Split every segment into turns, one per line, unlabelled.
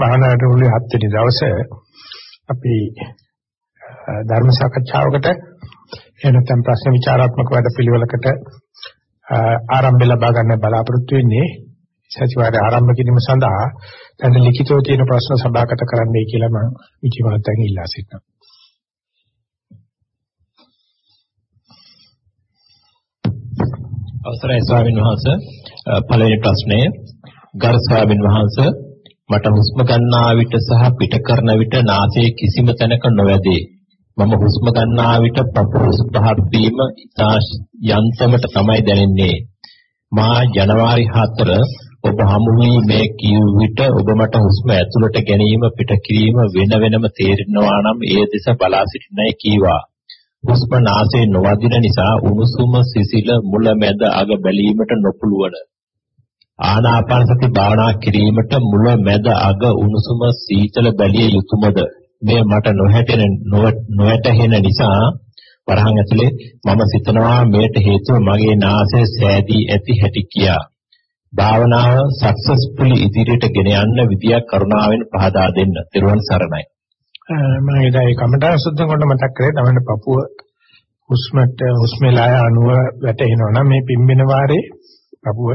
භාවනාවට උළේ හත් වෙනි දවසේ අපි ධර්ම සාකච්ඡාවකට එනතම් ප්‍රශ්න විචාරාත්මක වැඩපිළිවෙලකට ආරම්භය ලබා ගන්න බලාපොරොත්තු වෙන්නේ. සතිವಾರයේ ආරම්භ කිරීම සඳහා දැන් ලිඛිතව තියෙන ප්‍රශ්න සභාගත කරන්නයි කියලා මම විචිමහත්යෙන් ඉල්ලා සිටිනවා.
අවසරයි ස්වාමීන් වහන්සේ පළවෙනි ප්‍රශ්නය. ගරු ස්වාමීන් වහන්සේ මට හුස්ම ගන්නා විට සහ පිට කරන විට නාසයේ කිසිම තැනක නොවැදේ. මම හුස්ම ගන්නා විට පපුව පහත් වීම යන්තමට තමයි දැනෙන්නේ. මා ජනවාරි 4 ඔබ හමු වී මේ කියු විට ඔබ මට හුස්ම ඇතුළට ගැනීම පිට කිරීම වෙන වෙනම තේරෙනවා නම් ඒ දෙස බලා සිටින්නයි කීවා. හුස්ම නාසයේ නොවදින නිසා උණුසුම සිසිල මුල මැද අග බැලීමට නොපුළුවන. ආනාපාන සති භාවනා කිරීමට මුල මැද අග උණුසුම සීතල බැලිය යුතුයමද? මේ මට නොහැටෙන නොවැටහෙන නිසා වරහන් ඇතුලේ මම සිතනවා මේට හේතුව මගේ නාසය සෑදී ඇති හැටි කියා. භාවනාව සක්සස්ෆුලි ඉදිරියට ගෙන යන්න විදියක් කරුණාවෙන් පහදා දෙන්න. ත්‍රිවන් සරණයි.
මම එදා කමටා සුද්ධ කොට මතක් කරේ තමයි පපුව හුස්මට හුස්මලාය අණුව වැටෙනවා නම් මේ පිම්බෙන වාරේ පපුව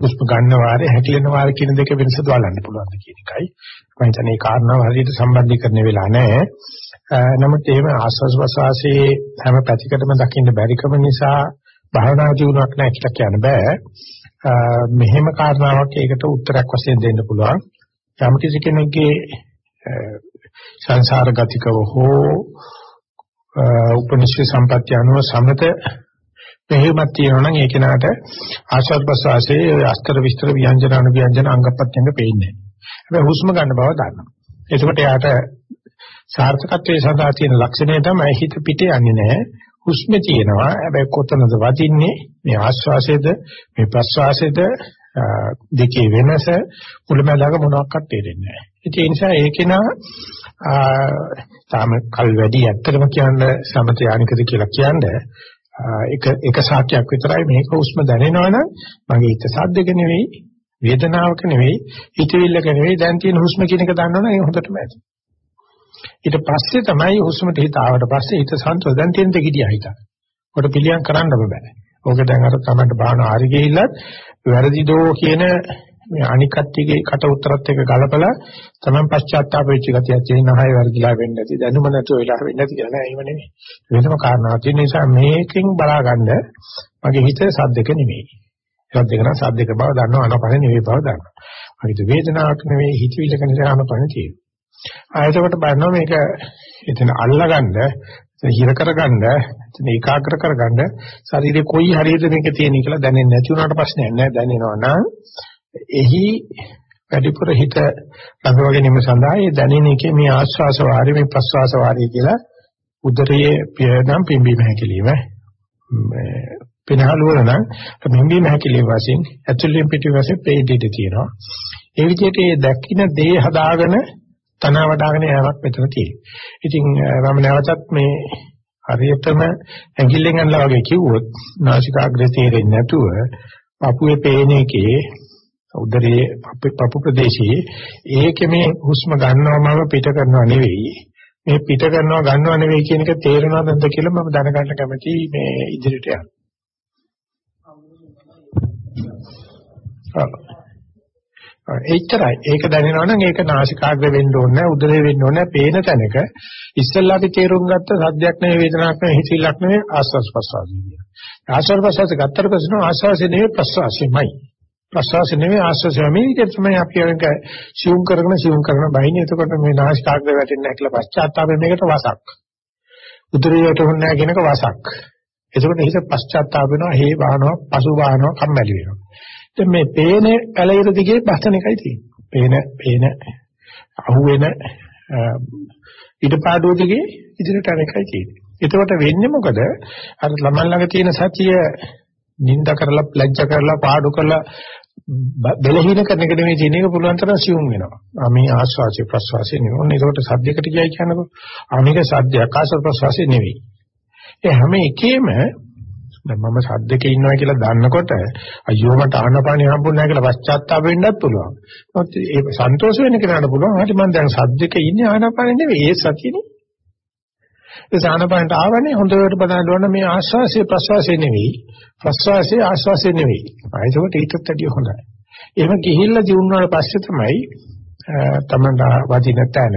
හුස්ම ගන්න වාරේ හැකිලෙන වාරේ කියන දෙක වෙනස බලන්න පුළුවන් කියන එකයි. මම හිතන්නේ මේ කාරණාව හරියට සම්බන්ධීකරණය වෙලා නැහැ. නමුත් එහෙම ආස්වාස් ප්‍රසවාසයේ හැම පැතිකඩම දකින්න බැරිකම නිසා භාවනා ජීවණයක් නැහැ කියලා කියන්න බෑ. මෙහෙම කාරණාවක් ඒකට උත්තරයක් වශයෙන් දෙන්න පුළුවන්. යම් කිසි කෙනෙක්ගේ සංසාර ගතිකව හෝ උපනිෂේ සම්පත්‍ය අනුව සමත මෙහෙමත් තියෙනවා නම් ඒ කෙනාට ආශ්වාස ප්‍රශ්වාසයේ අස්තර විස්තර ව්‍යංජන අනු ව්‍යංජන අංගපත්‍යංග පේන්නේ නැහැ. හැබැයි හුස්ම ගන්න බව දන්නවා. එතකොට යාට සාර්ථකත්වයේ සඳහා තියෙන ලක්ෂණය තමයි හිත පිට යන්නේ නැහැ. හුස්මේ තියෙනවා. හැබැයි කොතනද වදින්නේ? මේ ආශ්වාසයේද මේ ප්‍රශ්වාසයේද දෙකේ වෙනස මුලමඳාක මොනවාක්වත් තේරෙන්නේ නැහැ. ඒ නිසා ඒකේනා තාම කල් වැඩි ඇත්තටම කියන්න සමත යානිකද කියලා කියන්නේ එක එක සාක්ෂියක් විතරයි මේක උස්ම දැනෙනවනම් මගේ හිත සද්දක නෙවෙයි වේදනාවක නෙවෙයි හිතවිල්ලක නෙවෙයි දැන් තියෙන හුස්ම කියන එක දන්නවනම් ඒ හොඳටම ඇති. ඊට පස්සේ තමයි හුස්මට හිත ආවට පස්සේ හිත සන්තෝෂ දැන් තියෙන දෙක ගියා හිත. කොට පිළියම් කරන්න බෑ. ඕක දැන් අර තමයි බාහන ආරි ගිහිල්ලත් වැරදි දෝ කියන මේ අනික් කට්ටියගේ කට උත්තරත් එක්ක ගලපලා තමන් පශ්චාත්තාප වෙච්ච ගතියක් තියෙන අය වර්ගිලා වෙන්නේ නැති. දැනුම නැතුව වෙලා වෙන්නේ නැති කියලා නෑ. එහෙම නෙමෙයි. වෙනම කාරණාවක් තියෙන නිසා මේකෙන් බලාගන්න මගේ හිත සද්දක නෙමෙයි. සද්දක නම් සද්දක බව දන්නවා අනපන නෙමෙයි බව දන්නවා. මගේ වේදනාවක් නෙමෙයි හිතවිල්ලක නිසා අනපන තියෙනවා. ආයතකට බලනවා මේක එතන අල්ලගන්න හිර කරගන්න එතන ඒකාග්‍ර කරගන්න ශරීරේ කොයි හරියද මේක තියෙන කියලා දැනෙන්නේ නැති වුණාට ප්‍රශ්නයක් නෑ. දැනෙනවා නම් එහි වැඩිපුර හිත රඳව ගැනීම සඳහා ඒ දැනෙන එකේ මේ ආස්වාස වාරය මේ ප්‍රස්වාස වාරය කියලා උදරයේ පියනම් පිම්බීම හැකිලිම පිනහල වල නම් පිම්බීම හැකිලිම වශයෙන් ඇතුළෙන් පිටි වශයෙන් පේඩිට තියෙනවා. ඒ විදිහට ඒ දැක්කින දේ හදාගෙන තන වඩාගෙන යamak මෙතන තියෙනවා. ඉතින් මම නැවතත් මේ හරියටම ඇඟිල්ලෙන් අල්ලලා වගේ කිව්වොත් නාසිකාග්‍රේ තේරෙන්නේ නැතුව පපුවේ පේන එකේ උදරයේ පපු ප්‍රදේශයේ ඒකේ මේ හුස්ම ගන්නවමම පිට කරනව නෙවෙයි මේ පිට කරනව ගන්නව නෙවෙයි කියන එක තේරෙනවද නැද්ද කියලා මම දැනගන්න කැමතියි මේ ඉදිරියට යන්න. එච්චරයි. ඒක දැනෙනවා නම් ඒක නාසිකාග්‍ර වෙන්න ඕනේ නැහැ, උදරේ වෙන්න ඕනේ නැහැ, පේන තැනක ඉස්සල්ලා අපි තේරුම් ගත්ත සද්දයක් නෙවෙයි, වේදනාවක් නෙවෙයි, හිතිලක් නෙවෙයි, ආස්වාස් ප්‍රසවාසය කියන. ආස්වාස් ප්‍රසවාසය ගත්තට පස්සේ ආස්වාසය නෙවෙයි ප්‍රසවාසයමයි. ප්‍රසවාස නෙවෙයි ආශ්වාසය මේ විදිහට තමයි අපි අරක සියුම් කරගෙන සියුම් කරන බයිනේ. එතකොට මේ නාසිකාග්‍රය වැටෙන්නේ නැහැ කියලා පශ්චාත්තාපයෙන් මේකට වසක්. උදරයට හොන්නේ නැහැ කියනක වසක්. එතකොට හිත පශ්චාත්තාප වෙනවා හේ බානවා පසු බානවා කම්මැලි වෙනවා. දැන් මේ පේන ඇලයිර දිගේ බස්තන එකයි තියෙන්නේ. පේන පේන අහුවෙන ඊටපාඩුව දිගේ ඉදිරියට යන එකයි තියෙන්නේ. එතකොට වෙන්නේ මොකද? අර ළමන් ළඟ තියෙන සතිය නින්ද කරලා ලැජ්ජ කරලා පාඩු කරලා බෙලහින කරන එක නෙමෙයි තියෙන එක පුළුවන් තරම් සියුම් වෙනවා. ආ මේ ආස්වාසිය ප්‍රස්වාසිය නෙවෙයි. ඔන්න ඒකට සද්දයකට කියයි කියනකො ආ මේක සද්දයක් ආස්වාද ප්‍රස්වාසිය නෙවෙයි. ඒ හැම එකෙම දැන් මම සද්දක ඉන්නවා කියලා දන්නකොට අයියෝ මට ආනපානිය හම්බුනේ නැහැ කියලා පශ්චාත්තාප වෙන්නත් පුළුවන්. මොකද ඒ සන්තෝෂ වෙන්න කෙනාට පුළුවන්. හරි මම දැන් සද්දක ඉන්නේ ආනපානිය නෙවෙයි ඒ සතියනේ. ඒ ආනපානට ආවනේ හොඳට බලන්න ඕන මේ ආශ්වාසය ප්‍රශ්වාසය නෙවෙයි. ප්‍රශ්වාසය ආශ්වාසය නෙවෙයි. ආයෙත් ඒකත් ඇටිය හොඳයි. එහෙම ගිහිල්ලා දිනුනාට පස්සේ තමයි තමන්ට වදින තැන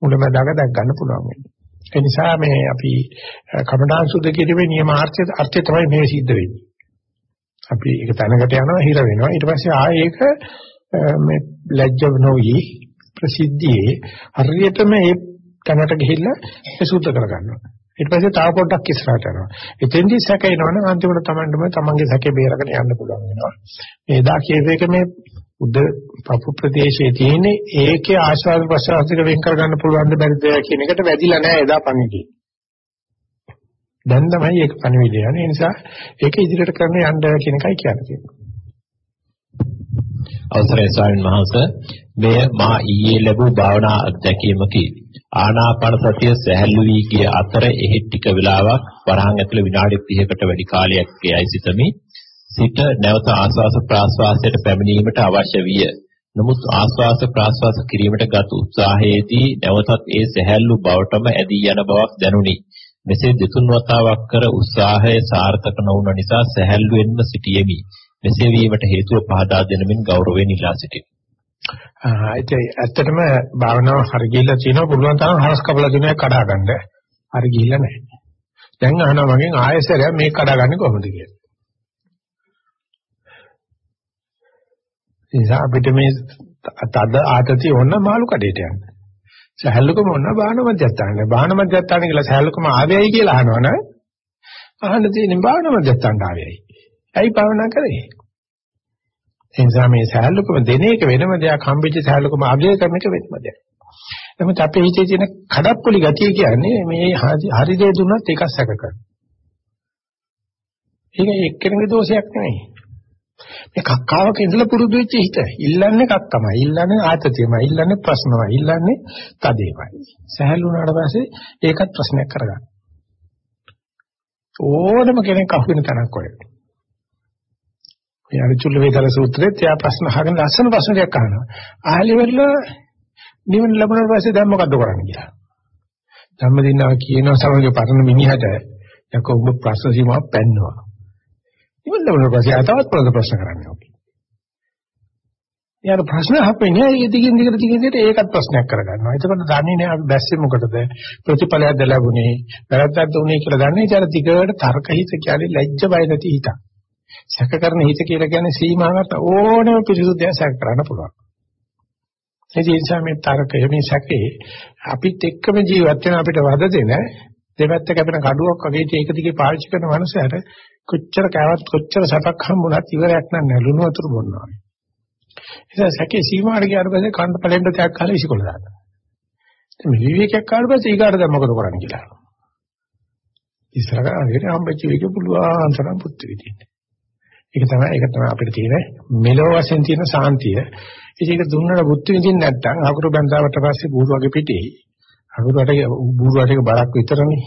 මුලමදාග දැක් ගන්න පුළුවන් වෙන්නේ. ඒ නිසා මේ අපි කමඨාන් සුද්ධ කිරීමේ නියමාර්ථය අර්ථය තමයි මේ සිද්ධ වෙන්නේ. අපි ඒක තැනකට යනවා හිර වෙනවා. ඊට පස්සේ ආයේ ඒක මේ ලැජ්ජ නොවි ප්‍රසිද්ධියේ හරියටම ඒ තැනට ගිහිල්ලා ඒ සුද්ධ කරගන්නවා. ඊට පස්සේ තව පොඩ්ඩක් ඉස්සරහට යනවා. එතෙන්දි සැකේනවනම් අන්තිමට Tamandම තමන්ගේ සැකේ බේරගෙන යන්න පුළුවන් වෙනවා. මේ දා කේසේක මේ උද පපු ප්‍රදේශයේ තියෙන ඒකේ ආශ්වාස ප්‍රශ්වාසයක වෙන් කර ගන්න පුළුවන් ද බැරිද කියන එකට වැදිලා නැහැ එදා පණිවිඩය. දැන් තමයි ඒක පණිවිඩය. ඒ නිසා ඒක ඉදිරියට කරන්න යන්න කියන එකයි කියන්නේ.
අවසරයි ස්වාමීන් වහන්සේ මෙය මා ඊයේ ලැබූ භාවනා අත්දැකීමකි. ආනාපාන සතිය සැහැල්ලු වී ගිය අතර එහි ටික වෙලාවක් වරහන් ඇතුළේ විනාඩි 30කට වැඩි කාලයක් ගියයි සිතමි. සිට නැවත ආස්වාස ප්‍රාස්වාසයට පැමිණීමට අවශ්‍ය විය. නමුත් ආස්වාස ප්‍රාස්වාස කිරීමට ගත් උත්සාහයේදී නැවතත් ඒ සැහැල්ලු බවටම ඇදී යන බවක් දැනුනි. මෙසේ දෙතුන් වතාවක් කර උත්සාහය සාර්ථක නොවුන නිසා සැහැල්ලුවෙන්ම සිටියෙමි. මෙසේ වීමට හේතුව පහදා දෙනමින් ගෞරවයෙන් ඉල්ලා සිටිමි.
ඇත්තටම භාවනාව හරි ගිහිල්ලා තියෙනවා පුළුවන් තරම් හරස් කපලා දිනයක් කඩා ගන්න. හරි ගිහිල්ලා නැහැ. දැන් අහනවා මගෙන් ආයෙසරයක් මේක කඩාගන්නේ කොහොමද කියලා. නිසා අපිට මේ තද ආතතිය ඕන මාළු කඩේට යන්න. සහැල්ලුකම ඕන බාහන මධ්‍යස්ථාන. බාහන මධ්‍යස්ථාන කියලා සහැල්ලුකම ආවේයි කියලා අහනවනේ. අහන්න තියෙන බාහන මධ්‍යස්ථාන ආවේයි. ඇයි භාවනා කරේ? ඒ නිසා මේ සහැල්ලුකම දෙන එක වෙනම දෙයක් හම්බෙච්ච සහැල්ලුකම අගය කරන එක වෙනම දෙයක්. නමුත් අපේ හිතේ තියෙන කඩප්පුලි ගතිය කියන්නේ මේ හරි දේ දුන්නත් ඒක සැක කරන. ඒක එක්කෙනෙකුගේ දෝෂයක් නෙවෙයි. මේ කක්කාවක ඉඳලා පුරුදු වෙච්ච හිත. ඉල්ලන්නේ කක්කමයි. ඉල්ලන්නේ ආතතියමයි. ඉල්ලන්නේ ප්‍රශ්නමයි. ඉල්ලන්නේ තදේමයි. සහැල්ලු වුණාට පස්සේ ඒකත් ප්‍රශ්නයක් කරගන්න. ඕනම කෙනෙක් අහුවෙන තැනක් ඔය. මේ අරිචුල්ල වේදල සූත්‍රයේ තියා ප්‍රශ්න අහගෙන ලස්සන ප්‍රශ්නයක් අහනවා. ආහලි වෙල නිවන ලැබුණාට පස්සේ දැන් මොකද්ද කරන්නේ කියලා. ධම්මදින්නා කියනවා සමග පරණ මිනිහට යකෝ ඔබ ප්‍රශ්න සීමාව පැන්නවා. ඉවල වල පස්සේ ආය තවත් පොළොද ප්‍රශ්න කරන්නේ ඔකේ. යාර ප්‍රශ්න අහපෙන්නේ ඒ දිගින් දිගට දිගින් දිගට ඒකත් ප්‍රශ්නයක් කරගන්නවා. එතකොට දන්නේ නැහැ අපි බැස්සේ මොකටද ප්‍රතිඵලයක් ද ලැබුණේ වැරද්දක්ද උනේ කියලා දන්නේ. ඊට දිගට තර්ක හිත කියන්නේ ලැජ්ජ බය නැති හිත. සැක කරන හිත කියලා කියන්නේ සීමාවට ඕනම පිරිසුදුයක් සැක කරන්න පුළුවන්. ඒ නිසා මේ තර්කය මේ සැකේ අපිත් එක්කම ජීවත් වෙන අපිට වද දෙන දෙපැත්ත කැපෙන කඩුවක් වගේ ඒක දිගේ පාවිච්චි කරන මනුස්සයට කොච්චර කෑවත් කොච්චර සැපක් හම්බුණත් ඉවරයක් නැහැ ලුණු වතුර බොන්නවා. ඒ සැකේ සීමාවට ගියාට පස්සේ කණ්ඩ පළෙන්ද තයක් කාලේ විසිකොල දානවා. මේ විවේකයක් කාට පස්සේ ඊගාට දැන් මොකද කරන්නේ කියලා. ඉස්සරහ හරියට හම්බෙච්ච එක පුළුවන් තරම් පුත්තු විදින්න. ඒක තමයි ඒක තමයි අපිට තියෙන මෙලෝ වශයෙන් තියෙන සාන්තිය. ඒක දුන්නට බුද්ධ විදින්න නැත්නම් අකුරු බඳාවට පස්සේ බూరు වගේ පිටේ. අකුරු වටේ බూరు වටේක බරක් විතරනේ.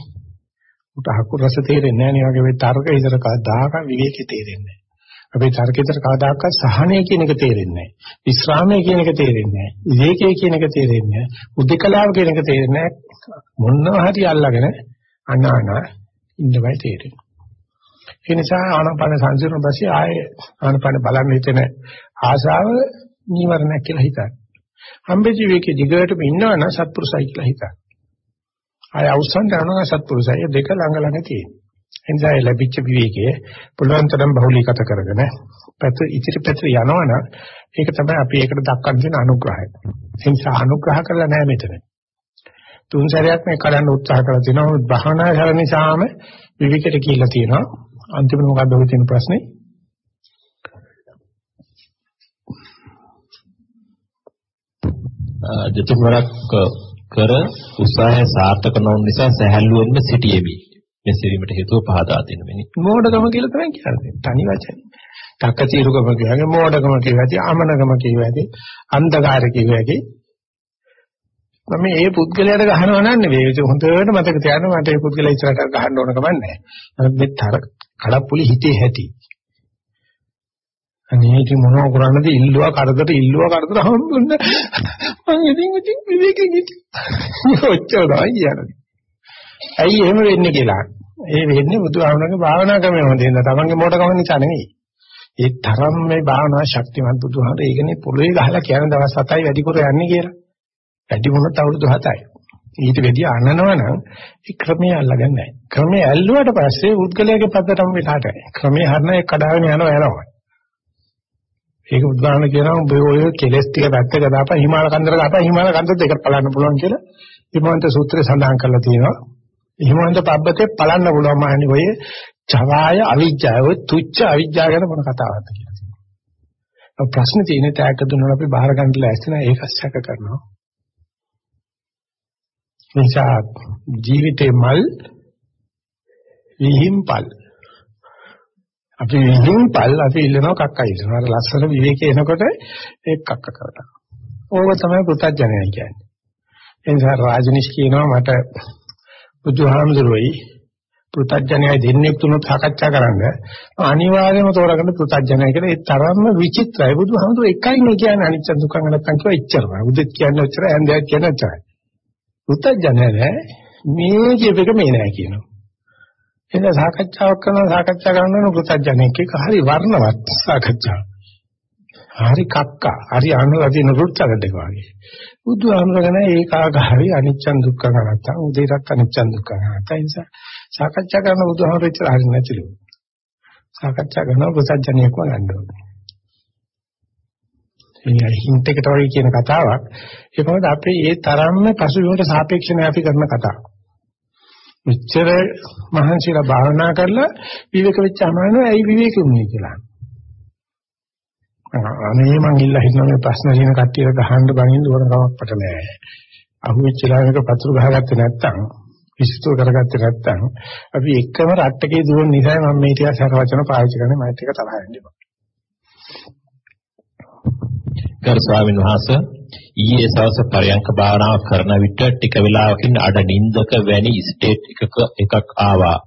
උට අකුරු රස තේරෙන්නේ නැහැ නේ වගේ මේ තර්ක ඉදර කවදාක විවේකේ තේරෙන්නේ නැහැ. අපේ තර්කේතර කවදාක සහනය කියන එක තේරෙන්නේ නැහැ. විස්රාමය කියන එක තේරෙන්නේ නැහැ. විවේකයේ කියන එක තේරෙන්නේ නැහැ. උද්දකලාව කියන එක තේරෙන්නේ නැහැ. මොනවා හරි අල්ලගෙන අනාන ඉන්නවයි තේරෙන්නේ. ඒ නිසා ආනාපාන සංසිරණ පස්සේ ආයේ ආනාපාන බලන්න හිතෙන ආශාව නීවරණයක් කියලා හිතන්න. හම්බෙච්ච විවේකයේ දිගටම ඉන්නවනම් සත්පුරුසයි කියලා හිතන්න. ආය අවසන් කරනවා සත්පුරුසය දෙක ළඟ ළඟ තියෙනවා. එනිසා ලැබිච්ච විවේකයේ පුළුවන් තරම් බහුලීගත කරගෙන පැත ඉතිරි පැත යනවනම් ඒක තමයි අපි ඒකට දක්වන්න තියෙන අනුග්‍රහය. ඒ නිසා අනුග්‍රහ කරලා නැහැ මෙතන. තුන් සැරයක් මේ කරන්න උත්සාහ කරලා තිනවා බහනා කරන නිසාම විවේකයට කියලා තියෙනවා. අන්තිමට මොකක්ද ඔය තියෙන ප්‍රශ්නේ?
දෙතුන් වරක් කර උත්සාහය සාර්ථක නොවන නිසා සැහැල්ලුවෙන්ම සිටියෙමි. මේ සිරීමට හේතුව පහදා දෙන්න මෙනි.
මෝඩකම කියලා තමයි කියන්නේ. තනි වචනේ. තක්කචීරුකම කියන්නේ මෝඩකම කියලාදී අමනකම කියලාදී අන්ධකාර කියලාදී මම මේ පුද්ගලයාට ගහනව නෑ නෙවෙයි. හොඳට මතක තියාගන්න මට මේ පුද්ගලයා ඉස්සරහට ගහන්න ඕන කම නැහැ. මේ තර කඩප්පුලි හිතේ ඇති. අනේ ඉතින් මොනව කරන්නද ඉල්ලුවා කරදර ඉල්ලුවා කරදර හම්බුන්න මම ඉතින් ඉතින් විවේකෙ ගිහින් ඔච්චර තමයි කියන්නේ. ඇයි එහෙම වෙන්නේ කියලා. ඒ වෙන්නේ බුදුහාමුදුරන්ගේ භාවනා ක්‍රමය හොඳින්ද තමන්ගේ මොඩකම නිසා නෙවෙයි. ඒ තරම් මේ භාවනා ශක්තිමත් බුදුහාමුදුර ඒකනේ පොළවේ ගහලා කියන දවස් 7යි වැඩි කර යන්නේ කියලා. වැඩි වුණත් අවුරුදු 7යි. ඊට වැඩි අනනවනම් ඒ ක්‍රමය අල්ලගන්නේ නැහැ. ක්‍රමය ඇල්ලුවට පස්සේ උද්ගලයාගේ පදටම වෙලාට. ක්‍රමය හරන එක කඩාගෙන යනවා යනවා. ඒක උදාහරණ කියනවා ඔබ ඔය කෙලස් ටික පැත්තක දාපන් හිමාල කන්දර දාපන් හිමාල කන්දර දෙකට බලන්න පුළුවන් කියලා හිමවන්ත සූත්‍රය සඳහන් කරලා තියෙනවා. හිමවන්ත පබ්බතේ බලන්න පුළුවන් මහණනි ඔය චවාය අවිජ්ජාය ඔය තුච්ච අවිජ්ජා ගැන මොන කතාවක්ද කියලා තියෙනවා. ප්‍රශ්න තියෙන්නේ තෑග්ග දුන්නා අපි බාහිර ගන්න ලෑස්ති නැහැ ඒක සැක කරනවා. නිසා ජීවිතේ මල් විහිම්පල් අපි විහිම්පල් අපි ඉල්ලනවා කක්ක ඉල්ලනවා. අර ලස්සන විවේකේ එනකොට ඒක කක්ක කරනවා. ඕක තමයි පුතඥයයි කියන්නේ. ඒ නිසා රාජනිෂ් කියනවා මට බුදුහාමුදුරුවෝයි පුතඥයයි දෙන්නේ තුනක් සාකච්ඡා කරන්න අනිවාර්යයෙන්ම තෝරගන්න පුතඥයයි කියලා. ඒ තරම්ම විචිත්‍රයි. බුදුහාමුදුරුවෝ එකයි මේ කියන්නේ. අනිච්ච දුක්ඛ නැත්නම් කියව එච්චරයි උදෙත් කියන්නේ ඔච්චරයි ඇන්දයක් කියන්නේ ඔච්චරයි පුතඥය නෑ මේ කියපෙක මේ නෑ කියනවා. එන්න සාකච්ඡාවක් කරනවා සාකච්ඡා කරනවා පුතඥයෙක් එක හරි වර්ණවත් සාකච්ඡාවක්. හරි කක්කා හරි අනුරදින රුච්චර දෙක වගේ. බුදුහාමරගෙන ඒකාගාරي අනිච්චන් දුක්ඛ නැත්තම් උදේටත් අනිච්චන් දුක්ඛ නැත්තම් නිසා සාකච්ඡා කරන බුදුහාමරෙච්ච හරි නැතිලු. සාකච්ඡා කරනවා පුතඥයෙක්ව ගන්න ඕනේ. මේ හින්ට් එකට වගේ කියන කතාවක් ඒ මොකද අපේ ඒ තරම්ම පසුබිමට සාපේක්ෂ නැහැ අපි කරන කතාව. මෙච්චර මහන්සිලා භාවනා කරලා විවේක වෙච්ච අමාරු ඇයි විවේකුන්නේ කියලා. අනේ මං ඉල්ලා හිටන මේ ප්‍රශ්න කියන කට්ටියට ගහන්න බනින්න ඕන කමක් පට නෑ. අහුවෙච්ච ලාමක පතුරු ගහගත්තේ නැත්තම් විශ්තු කරගත්තේ නැත්තම් අපි එකම රට්ටකේ දුවන නිසා මම මේ ටික සර වචන පාවිච්චි කරන්නේ මම ටික තරහ වෙන්නේ.
ගරු ස්වාමීන් වහන්සේ ඊයේ සවස පරයන්ක භාවනාව කරන විට ටික වේලාවකින් අඩ නින්දක වැනි ස්ටේට් එකක එකක් ආවා.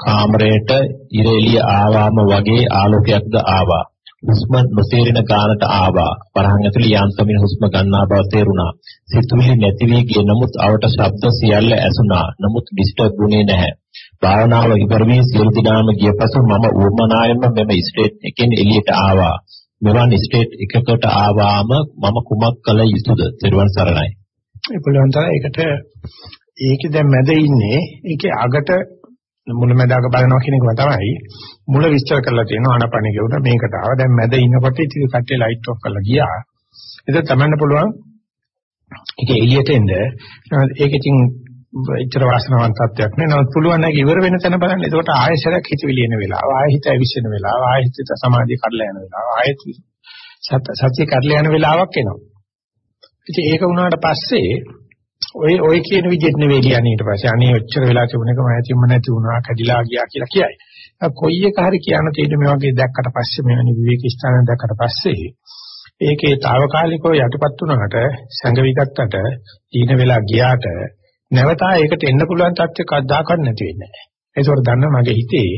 කාමරයට ඉර එළිය ආවාම වගේ ආලෝකයක්ද ආවා. හුස්ම නොතේරෙන ගානට ආවා. වරහන් ඇතුළේ යාන්ත්‍රමින් හුස්ම ගන්නා බව තේරුණා. සිතුවිලි නැති වී ගිය නමුත් අවට ශබ්ද සියල්ල ඇසුණා. නමුත් ඩිස්ටර්බ් වුණේ නැහැ. භාවනාව ඉවර වී සියලු දිනාම ගිය පසු මම උවමනායෙන්ම මෙම ස්ටේට් එකෙන් එළියට ආවා. මෙවන් ස්ටේට් එකකට ආවාම මම කුමක් කළ යුතුද? ත්‍රිවන් සරණයි.
ඒ පුළුවන් තරම් ඒකට ඒකේ දැන් මැද ඉන්නේ ඒකේ අගට මුලැමැදාක බලනවා කියන එක තමයි මුල විස්තර කරලා තියෙනවා ආනපන කියුණ මේකට ආව දැන් මැද ඉන්නකොට ඉතින් කට්ටිය ලයිට් ඔෆ් කරලා ගියා එතකොට තමන්න පුළුවන් ඒක එළියට එන්න ඒක ඉතින් එච්චර වාසනාවන්ත තත්ත්වයක් නේ. නමුත් පුළුවන් නම් ඉවර වෙන තැන බලන්න. එතකොට ආයෙසරක් හිතවිලි එන වෙලාව ආයෙ හිත ඇවිස්සෙන වෙලාව ආයෙ හිත සමාධිය කඩලා යන වෙලාව ආයෙ සත්‍ය කඩලා යන වෙලාවක් එනවා. ඉතින් ඒක වුණාට පස්සේ ඔය ඔය කියන විදිහට නෙවෙයි කියන්නේ ඊට පස්සේ. අනේ ඔච්චර වෙලා තිබුණේකම ඇතිම නැති වුණා කැඩිලා ගියා කියලා කියයි. කොයි එක හරි කියන තේින්න මේ වගේ දැක්කට පස්සේ මෙවැනි විවේක ස්ථාන දැක්කට පස්සේ ඒකේ తాවකාලිකව යටපත් වුණාට සංගවි ගත්තට ඊන වෙලා ගියාට නැවතා ඒකට එන්න පුළුවන් තත්ත්වයක් අදාකත් නැති වෙන්නේ නැහැ. ඒකෝර දන්න මගේ හිතේ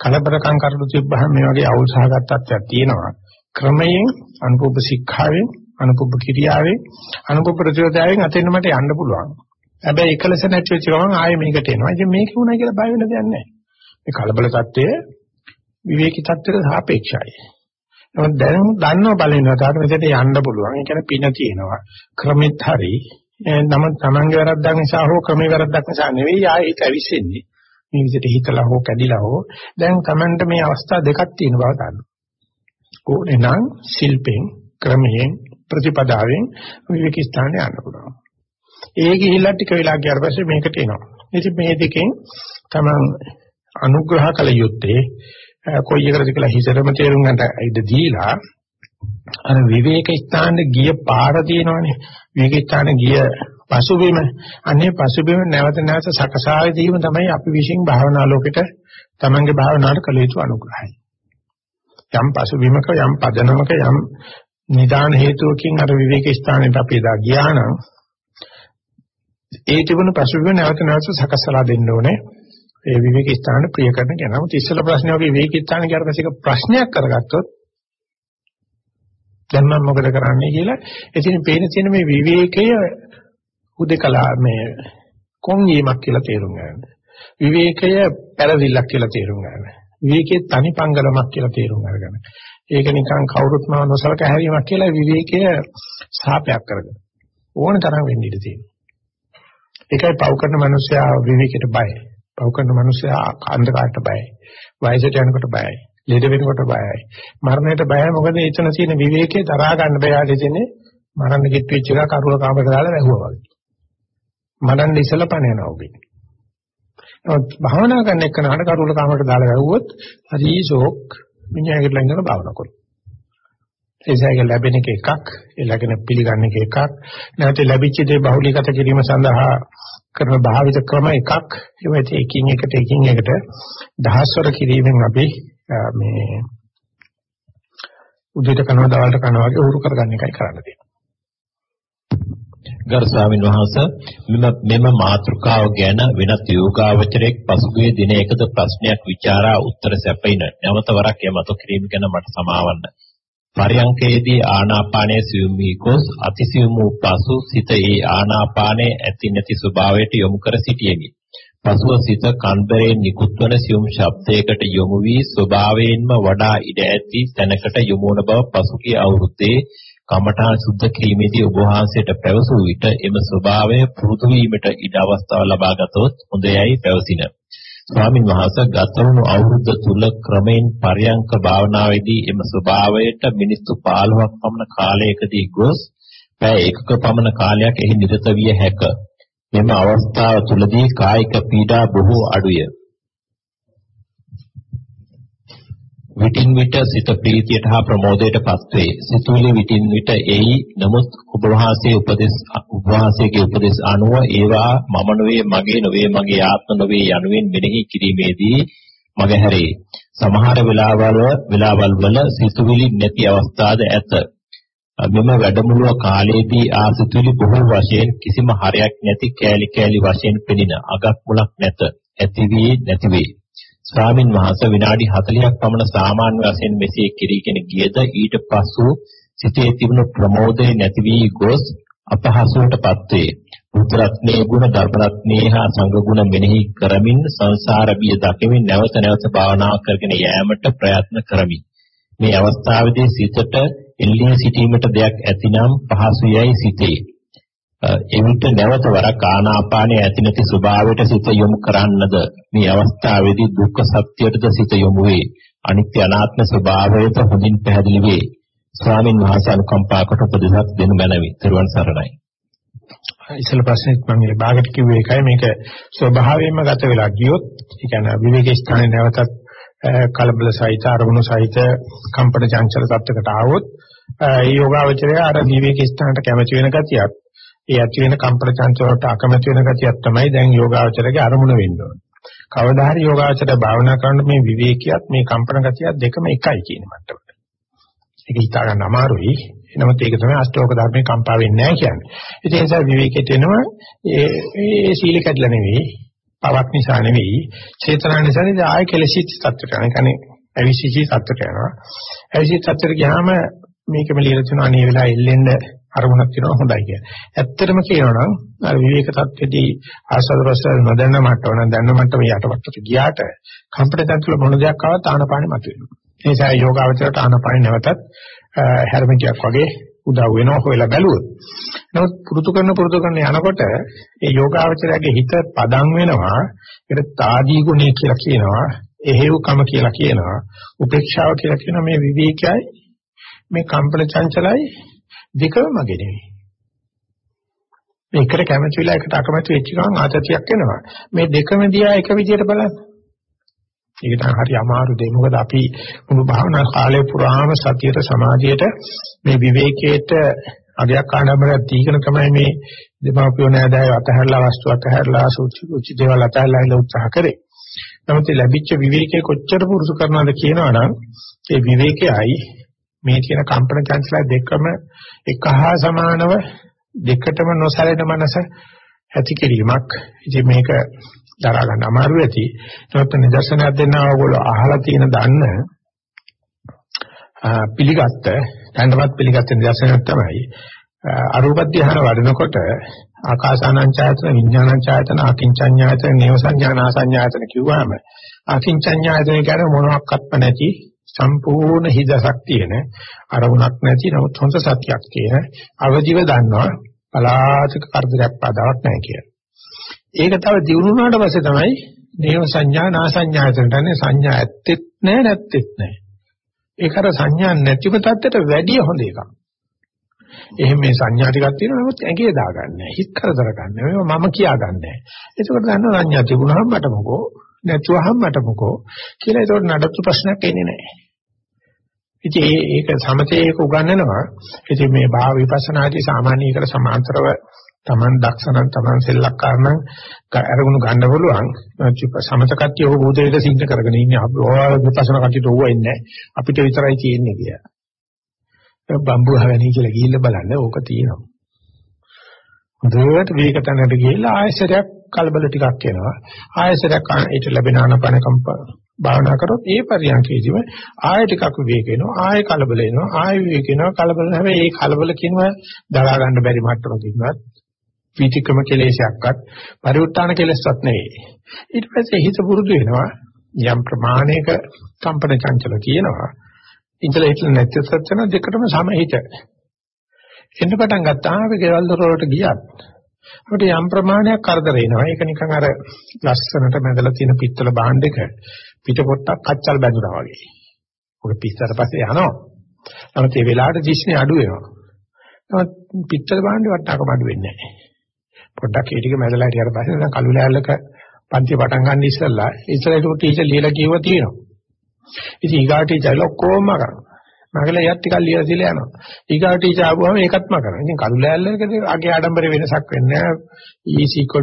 කලබලකම් කරනු තිබ්බහම මේ වගේ අවුල්සහගත තත්ත්වයක් තියෙනවා. ක්‍රමයෙන් අනුකූප ශික්ෂාවෙන් අනුකූප කිරියාවෙන් අනුකූප ප්‍රතිෝධයෙන් අතෙන්න මට යන්න පුළුවන්. හැබැයි එකලස නැති වෙච්ච ගමන් ආයෙ මේකට එනවා. ඉතින් මේක වුණා කියලා බය වෙන්න දෙයක් නැහැ. මේ කලබල තත්ත්වය විවේකී තත්ත්වයට සාපේක්ෂයි. නමුත් දැන් දන්නව බලනවා තාට මෙතට යන්න පුළුවන්. ඒ කියන්නේ පින තියෙනවා. ක්‍රමෙත් හරි. Eh, නමුත් Tamange වැරද්දක් නිසා හෝ ක්‍රමේ වැරද්දක් නිසා නෙවෙයි ආයෙ හිත ඇවිස්සෙන්නේ. මේ විදිහට හිතලා හෝ කැඩිලා හෝ දැන් Tamanට මේ අවස්ථා දෙකක් තියෙන බව දන්නවා. ඕනේ නම් ශිල්පෙන් ක්‍රමයෙන් ප්‍රතිපදාවෙන් විවේක ස්ථානේ යන්න පුළුවන්. ඒ ගිහිල්ලා ටික වෙලා ගියාට පස්සේ මේකට එනවා. ඉතින් මේ දෙකෙන් තමන් අනුග්‍රහ කළ යුත්තේ කොයි එකද කියලා හිතරම තේරුම් ගන්න ඉඩ දීලා අර විවේක ස්ථානෙ ගිය පාර තියෙනවනේ. විවේක ස්ථානෙ ගිය පසුබිම අනේ පසුබිම නැවත නැවත සකසා දීම තමයි අපි විශ්ින් භාවනා ලෝකෙට තමන්ගේ භාවනාවට කළ යුතු අනුග්‍රහය. යම් පසුබිමක යම් පදනමක යම් නිදාන හේතුවකින් අර විවේක ස්ථානෙට අපි එදා ගියා නම් ඒ තිබුණු පසුබිම නැවත නැවත සකස්සලා දෙන්න ඕනේ. ඒ විවේක ස්ථාන ප්‍රිය කරන කෙනා. නමුත් ඉස්සෙල්ලා ප්‍රශ්නේ වගේ විවේක ස්ථාන කියන පස්සේ ප්‍රශ්නයක් කරගත්තොත් දැන් මම මොකද කරන්නේ කියලා එතින් පේන තියෙන මේ විවේකය උදේකලා මේ කොන්වීමක් කියලා තේරුම් ගන්න. විවේකය පෙරදිල්ලක් කියලා තේරුම් ගන්න. විවේකයේ තනි පංගලමක් කියලා තේරුම් අරගන්න. ඒක නිකන් කවුරුත් මාව නොසලක හැරීමක් කියලා විවේකය සාපයක් කරගන්න. ඕන තරම් වෙන්න ඉඩ තියෙනවා. ඒකයි පව් කරන මිනිස්සයා විවේකයට බයයි. පව් කරන මිනිස්සයා අන්ධකාරයට බයයි. වයසට යනකොට බයයි. ලෙඩ වෙනකොට බයයි. මරණයට බයයි මොකද එතන තියෙන විවේකේ තරහා ගන්න බෑ දෙන්නේ මරන්න කිට් වෙච්ච එක කරුණ කාමරට දාලා වැහුවා වගේ. මරන්න ඉස්සලා පණ යනවා ඔබේ. නමුත් භාවනා කරන එක නහන කරුණ කාමරට දාලා වැහුවොත් හරි ෂෝක් මිනිහාගේ ළඟන භාවනා කරනවා. ඒසයක ලැබෙන එක එකක්, ඒ ලැබෙන පිළිගන්න එක එකක්. නැත්නම් ලැබිච්ච දේ බහුලීගත කිරීම සඳහා කරන භාවිත ක්‍රම එකක්. ඒවත් එකින් එකට එකින් එකට දහස්වර කිරීමෙන් අපි මේ උදේට කනවා දවල්ට කනවා වගේ උරු කරගන්න එකයි කරන්න තියෙන්නේ.
ගරු ස්වාමීන් වහන්සේ මෙම මෙම මාතෘකාව ගැන වෙනත් යෝගාවචරයක් පසුගිය දිනයකද ප්‍රශ්නයක් ਵਿਚාරා උත්තර සැපයින නැවත වරක් යමතු කිරීම ගැන මට සමාවන්න. පරයන්කේදී ආනාපානයේ සියුම් වී ගොස් අතිසියුම් වූ පසු සිත ඒ ආනාපානයේ ඇති නැති ස්වභාවයට යොමු කර සිටියෙමි. පසුව සිත කන්දරේ නිකුත්වන සියුම් ශබ්දයකට යොමු වී ස්වභාවයෙන්ම වඩා ඉඩ ඇති තැනකට යොමු වන බව පසුගිය අවුරුද්දේ කමඨාන් සුද්ධ කිරීමේදී ඔබ වහන්සේට පැවසූ විට එම ස්වභාවය පුරුදු වීමට ඉඩ අවස්ථාව ලබා ගතොත් හොඳයයි පැවසින. ස්වාමින් වහන්සේ ගත වුණු අවුරුද්ද තුල ක්‍රමෙන් පරියංක භාවනාවේදී එම ස්වභාවයට මිනිත්තු 15ක් පමණ කාලයකදී ගොස් පැය එකක පමණ කාලයක් එහි නිරත විය හැක. මෙම අවස්ථාව තුලදී කායික පීඩා බොහෝ අඩුය. විටින් විට සිත ප්‍රීතියට හා ප්‍රමෝදයට පත්වේ. සිතුවිලි විටින් විට එයි. නමුත් ඔබ වහන්සේ උපදෙස් ඔබ වහන්සේගේ උපදෙස් අනුව ඒවා මම නොවේ මගේ නොවේ මගේ ආත්ම නොවේ යනුවෙන් මෙනෙහි කිරීමේදී මගහැරේ. සමහර වෙලාවල වෙලාවල් වල සිතුවිලි නැති අවස්ථාද ඇත. මෙම වැඩමුළුව කාලයේදී ආසිතුවිලි බොහෝ වශයෙන් කිසිම හරයක් නැති කෑලි කෑලි වශයෙන් පෙනින අගක් මුලක් නැත. ඇති වී නැති වේ. ස්වාමින් වහන්සේ විනාඩි 40ක් පමණ සාමාන්‍ය වශයෙන් මෙසේ කිරීගෙන ගියද ඊට පසු සිතේ තිබුණු ප්‍රමෝදය නැති වී ගොස් අපහසුවටපත් වේ. බුද්ධරත්නයේ ගුණ ධර්මරත්නයේ හා සංඝ ගුණ මෙනෙහි කරමින් සංසාර බිය දකිමින් නැවත නැවත භාවනා කරගෙන යෑමට ප්‍රයත්න කරමි. මේ අවස්ථාවේදී සිතට එල්ලී සිටීමට දෙයක් ඇතිනම් පහසුයයි සිතේ. එවිට නැවත වරක් ආනාපානයේ ඇති නැති ස්වභාවයට සිත යොමු කරන්නද? මේ අවස්ථාවේදී දුක්ඛ සත්‍යයටද සිත යොමු වේ? අනිත්‍ය අනාත්ම ස්වභාවයට හොඳින් පැහැදිලි වේ. ස්වාමින් වහන්සේ අනුකම්පාකට උපදෙසක් දෙනු මැනවි. ත්වන් සරණයි.
ඉස්සෙල් ප්‍රශ්නෙත් මම මේ භාගට කිව්වේ ඒකයි. මේක ස්වභාවයෙන්ම ගත වෙලා ගියොත් ඒ කියන්නේ විවේක ස්ථානයේ නැවතත් කලබල සහිත අරමුණු සහිත කම්පන චංචල තත්ත්වයකට ආවොත් ඒ යෝගාවචරය අර විවේක ස්ථානට කැමති වෙන ගතියක් ඒ ඇති වෙන කම්පන චංචල වලට අකමැති වෙන ගතියක් තමයි දැන් යෝගාචරයේ අරමුණ වෙන්න ඕනේ. කවදා හරි යෝගාචරය භාවනා කරන මේ විවේකියත් මේ කම්පන ගතියත් දෙකම එකයි කියන මට්ටමට. ඒක හිතා ගන්න අමාරුයි. නමුත් ඒක තමයි අෂ්ටෝක ධර්මේ කම්පා වෙන්නේ නැහැ කියන්නේ. ඒ නිසා විවේකයට එනවා ඒ ඒ සීල කැඩලා නෙවෙයි, පවක් නිසා නෙවෙයි, චේතනා නිසා නෙවෙයි ආය කෙලෙසිත් තත්ත්වයට යනවා. ඒ කියන්නේ අවිසිසි තත්ත්වයට යනවා. අවිසිසි තත්ත්වයට ගියාම මේකම ලියලා තියෙනවා අනේ වෙලා එල්ලෙන්න අරමුණක් තියෙනවා හොඳයි කියලා. ඇත්තටම කියනවා නම් අර විවේක තත්ත්වයේදී ආස්වාද ප්‍රසාර නොදැන්න මට්ටම නම් දැනන මට්ටම යටවටට ගියාට කම්පිට තත්ත්වවල මොන දෙයක් ආවත් ආනපානෙ මතුවෙනවා. ඒ නිසා යෝගාවචරයට ආනපානෙ නැවතත් හැරමිටියක් වගේ උදව් වෙනවා හොයලා බැලුවොත්. නමුත් පුරුදු කරන පුරුදු කරන යනකොට ඒ යෝගාවචරයේ හිත පදම් වෙනවා. ඒකට తాදී ගුණය කියලා කියනවා. එහෙව්කම කියලා කියනවා. උපේක්ෂාව කියලා කියන මේ විවේකයයි මේ කම්පන චංචලයි දෙකම මගේ නෙවෙයි. මේකට කැමති වෙලා එකට අකමැති වෙච්ච ගමන් ආතතියක් එනවා. මේ දෙකම දිහා එක විදිහට බලන්න. ඒක තමයි හරි අමාරු දෙයක්. මොකද අපි මුළු භාවනා කාලය පුරාම සතියට සමාධියට මේ විවේකයට අගයක් ආඩම්බරයක් දීගෙන තමයි මේ දෙමාපියෝ නෑදෑය අතහැරලා වස්තු අතහැරලා සුචි උචි දේවල් අතහැරලා ඉන්න උත්සාහ කරේ. නමුත් ලැබිච්ච විවේකයේ කොච්චර පුරුදු කරනවද කියනවනම් ඒ විවේකයයි මේ කියන කම්පන චංචල දෙකම එක හා සමානව දෙකටම නොසැලෙන මනස ඇති කිරීමක්. ඉතින් මේක දරා ගන්න අමාරු ඇති. ඒත් නිදර්ශනයක් දෙන්න ඕගොල්ලෝ අහලා තියෙන දන්න පිළිගත්ත දැනටමත් පිළිගත්ත නිදර්ශනයක් තමයි අරූප ධ්‍යාන වඩනකොට ආකාසානංචායතන විඥානංචායතන අකින්චඤ්ඤායතන නේව සංඥානාසඤ්ඤායතන කිව්වම අකින්චඤ්ඤායතන කියන්නේ මොනවාක්වත්ම නැති සම්පූර්ණ හිදසක් තියෙන අරමුණක් නැති නමුත් හොඳ සත්‍යයක් තියෙන අවදිව දන්නවා පලාතික කරදරයක් පාදාවක් නැහැ කියලා. ඒක තව දිනුනාට පස්සේ තමයි නේව සංඥා නාසඤ්ඤායතනටනේ සංඥා ඇත්තෙත් නැහැ නැත්තෙත් නැහැ. ඒක අර සංඥා නැතිව තත්ත්වයට වැඩිය හොඳ එකක්. එහෙම මේ සංඥා ටිකක් තියෙනවා නමුත් ඇඟේ දාගන්නේ හිත කරදර ගන්න. මේවා මම කියාගන්නේ. ඒකෝට දන්නවා සංඥා තිබුණාම මට මොකෝ නැතුවහම මට මොකෝ කියලා ඒකට නඩත්තු ප්‍රශ්නයක් එන්නේ නැහැ. ඉතින් ඒක සමතේ ඒක උගන්වනවා. ඉතින් මේ භාව විපස්සනාදී සාමාන්‍යීකර සමාන්තරව Taman දක්ෂණන් Taman සෙල්ලක්කාරණන් අරගෙන ගන්න පුළුවන්. සමත කට්ටිය ඔබ බුදේට සිද්ධ කරගෙන ඉන්නේ. අපි ඔය විපස්සනා කට්ටියට ඕවා ඉන්නේ අපිට විතරයි තියෙන්නේ කියලා. බම්බු හවණි කියලා ගිහිල්ලා බලන්න ඕක තියෙනවා. හොඳට වේගතනකට ගිහිල්ලා ආයසරයක් කලබල ටිකක් එනවා. ආයසරයක් ඊට ලැබෙන ආනපන කම්ප භාවනා කරොත් ඒ පරියන්කේදීම ආය ටිකක් විවේක වෙනවා. ආය කලබල එනවා. ආය විවේක වෙනවා. කලබල හැබැයි ඒ කලබල කියනවා දරා ගන්න බැරි මට්ටමකින්වත් විචිකම කෙලෙසයක්වත් පරිඋත්තාන කෙලෙසවත් නෙවෙයි. ඊට පස්සේ හිත පුරුදු වෙනවා යම් ප්‍රමාණයක කම්පන චංචල කියනවා. ඉතල හිතල නැති සත්‍යන දෙකටම සමහිත. එන්න පටන් ගත්තාම අපි ගෙවල් දොරවලට ගියත් අපිට යම් ප්‍රමාණයක් කරදර එනවා. ඒක නිකන් අර ලස්සනට මැදලා තියෙන පිත්තල භාණ්ඩ එක පිට පොට්ටක් කච්චල් බැඳුනා වගේ. ඔක පිස්සට පස්සේ යනවා. නමුත් ඒ වෙලාවට දිස්නේ අඩු වෙනවා. නමුත් පිත්තල භාණ්ඩේ වට්ටාකම අඩු වෙන්නේ නැහැ. පොඩ්ඩක් ඒ ටික මැදලා හිටියට පස්සේ දැන් කළු ලෑල්ලක පන්ති පටන් ගන්න ඉස්සෙල්ලා ඉස්සරහට ටීචර් ලියලා කියව තියෙනවා. ඉතින් ඊගා ටීචර් ඔක්කොම කරනවා. මගල එයත් ටිකක් ලියලා දීලා යනවා. ඊගාව ටීචර් ආවම ඒකත්ම කරනවා. ඉතින් කළු ලෑල්ලකද අගේ ආඩම්බර වෙනසක් වෙන්නේ නැහැ.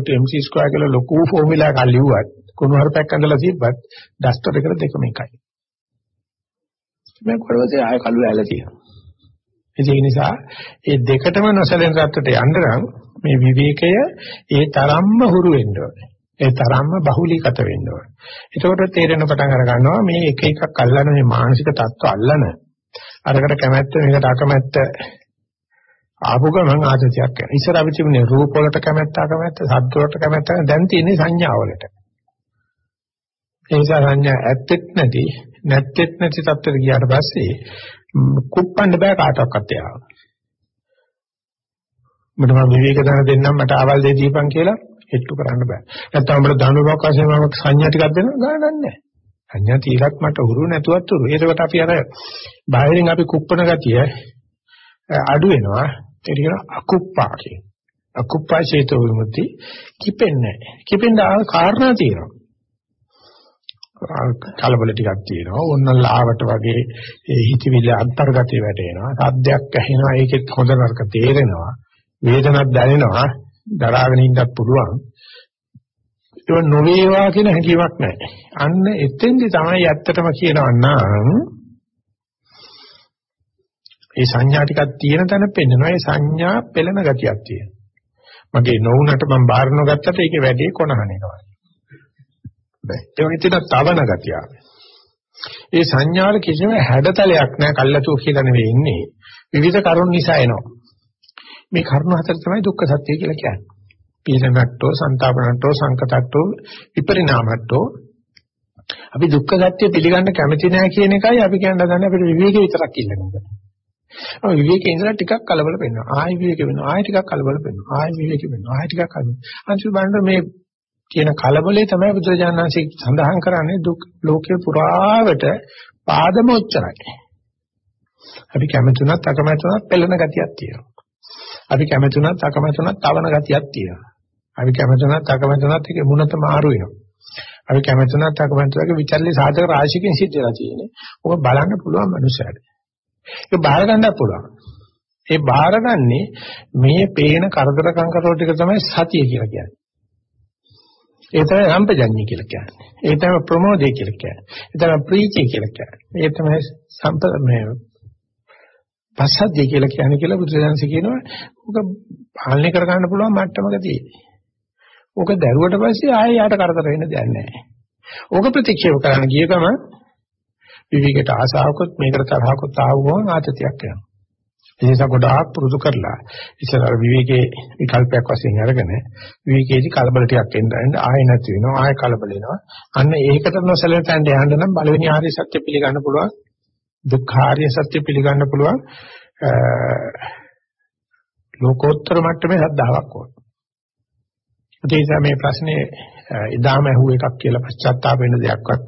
E mc2 කියලා ලොකු ෆෝමියුලා එකක් ලියුවත් කුණු හරපයක් අඳලා තිබ්බත් ඩස්ටර් එකට දෙකම එකයි. මේ කොරවසේ ආය කළු ලෑල්ල තියෙනවා. ඒ නිසා ඒ දෙකටම නොසැලෙන තත්ත්වයට යන්න නම් මේ විවේකය ඒ තරම්ම හුරු වෙන්න ඕනේ. ඒ තරම්ම බහුලීගත වෙන්න ඕනේ. එතකොට තේරෙන පටන් අර ගන්නවා මේ එක එකක් අල්ලන මේ මානසික තත්ත්ව අල්ලන අරකට කැමැත්ත මේකට අකමැත්ත ආපු ගමන් ආදතියක් යනවා. ඉස්සර අපි තිබුණේ රූප වලට කැමැත්ත අකමැත්ත, ශබ්ද වලට කැමැත්ත දැන් තියෙන්නේ සංඥා වලට. ඒ නිසා සංඥා ඇත්තෙත් නැති, නැත්තෙත් නැති තත්ත්වයට ගියාට පස්සේ කුප්පන්න බෑ කාටවත් එයාව. මට මම විවේක දාන දෙන්නම් මට ආවල් දෙය දීපන් කියලා හෙට්ටු කරන්න බෑ. නැත්තම් අපිට දඬුවමක් වශයෙන් මම සංඥා ටිකක් දෙනවා ගානක් නැහැ. සංඥා තීරක් මට උරු නැතුවත් උරු. ඒකට අපි අර බාහිරින් අපි කුප්පන ගතිය අඩු වෙනවා. ඒක කියන අකුප්පා කියන. අකුප්පා චේතෝ විමුක්ති කිපෙන්නේ නැහැ. කිපෙන්න කාරණා තියෙනවා. කලබල ටිකක් තියෙනවා. ඕන්න ලාවට වගේ ඒ හිතවිලි අන්තර්ගතේ වැටෙනවා. සද්දයක් ඇහෙනවා. ඒකෙත් හොඳ නරක තේරෙනවා. වේදනක් දැනෙනවා. දරාගෙන ඉන්නත් පුළුවන්. ඒක නොවේවා කියන හැඟීමක් නැහැ. අන්න එතෙන්දි තමයි ඇත්තටම කියනවා නම් ඒ සංඥා ටිකක් තියෙන තැන පෙන්නවා. ඒ සංඥා පෙළෙන ගතියක් තියෙනවා. මගේ නොවුනට මම බාර නොගත්තට ඒකේ වැඩේ කොනහන එකයි. බෑ. ඒ වගේ තියෙන තවන ගතිය. ඒ සංඥාවල කිසිම හැඩතලයක් නැහැ. කල්ලාතු කියලා නෙවෙයි ඉන්නේ. විවිධ කරුණු නිසා එනවා. මේ කරුණු හතර තමයි දුක්ඛ සත්‍ය කියලා කියන්නේ. පීනනට්ටෝ, සංතාපනට්ටෝ, සංකතට්ටෝ, විපරිණාමට්ටෝ. අපි දුක්ඛ සත්‍ය පිළිගන්න කැමති නැහැ කියන එකයි අපි කියන්න හදන්නේ අපිට විවේකේ විතරක් ඉල්ලනවා. ඔය විවේකේ ඉඳලා ටිකක් කලබල වෙනවා. ආයෙ විවේක වෙනවා. ආයෙ ටිකක් කලබල වෙනවා. ආයෙ විවේක වෙනවා. ආයෙ ටිකක් කලබල. අන්තිම බලන්න මේ කියන කලබලේ තමයි බුදුරජාණන්සේ සඳහන් කරන්නේ දුක් ලෝකේ පුරාවට පාදම ඔච්චරයි. අපි කැමතුණත් අකමැතුණත් පෙළෙන ගතියක් තියෙනවා. අපි කැමතුණත් අකමැතුණත් තවන ගතියක් තියෙනවා. අපි කැමතුණත් අකමැතුණත් ඒකේ මුණත මාරු වෙනවා. අපි කැමතුණත් අකමැතුණත් විචල්ලි සාධක රාශියකින් සිද්ධ වෙලා තියෙන්නේ. ඔබ බලන්න පුළුවන් මනුස්සයෙක්. ඒක බාර ගන්නත් පුළුවන්. ඒ බාරගන්නේ මේ පේන කරදර සංකරෝ ටික තමයි සතිය කියලා කියන්නේ. ඒ තමයි සම්පජඤ්ඤය කියලා කියන්නේ. ඒ තමයි ප්‍රමෝදය කියලා කියන්නේ. ඒ තමයි ප්‍රීතිය කියලා කියන්නේ. ඒ තමයි සම්ප මේ පස්සද්ධිය කියලා කියන්නේ කියලා බුදුසසුන කියනවා. ඔක පාලනය කර ගන්න පුළුවන් මට්ටමක තියෙන්නේ. ඕක දැරුවට පස්සේ ආයෙ යාට කරදර වෙන්න දෙයක් නැහැ. ඕක ප්‍රතික්ෂේප කරන්න ගිය ගමන් විවිධකට ආසාවකොත් මේකට තරහකොත් ආවම ආතතියක් යනවා. ඒ නිසා ගොඩාක් පුරුදු කරලා ඉස්සර විවේකයේ විකල්පයක් වශයෙන් අරගෙන විවේකයේදී කලබල ටිකක් එන්න ආයෙ නැති වෙනවා ආයෙ කලබල වෙනවා. අන්න ඒකට නොසැලෙන්න යන්න නම් බලවෙනි ආර්ය සත්‍ය පිළිගන්න පුළුවන්. දුක්ඛාර්ය සත්‍ය පිළිගන්න පුළුවන්. ලෝකෝත්තර මට්ටමේ ශ්‍රද්ධාවක් ඕන. ඒ නිසා මේ ප්‍රශ්නේ ඉදාම ඇහුව එකක් කියලා පශ්චාත්තාප වෙන දෙයක්වත්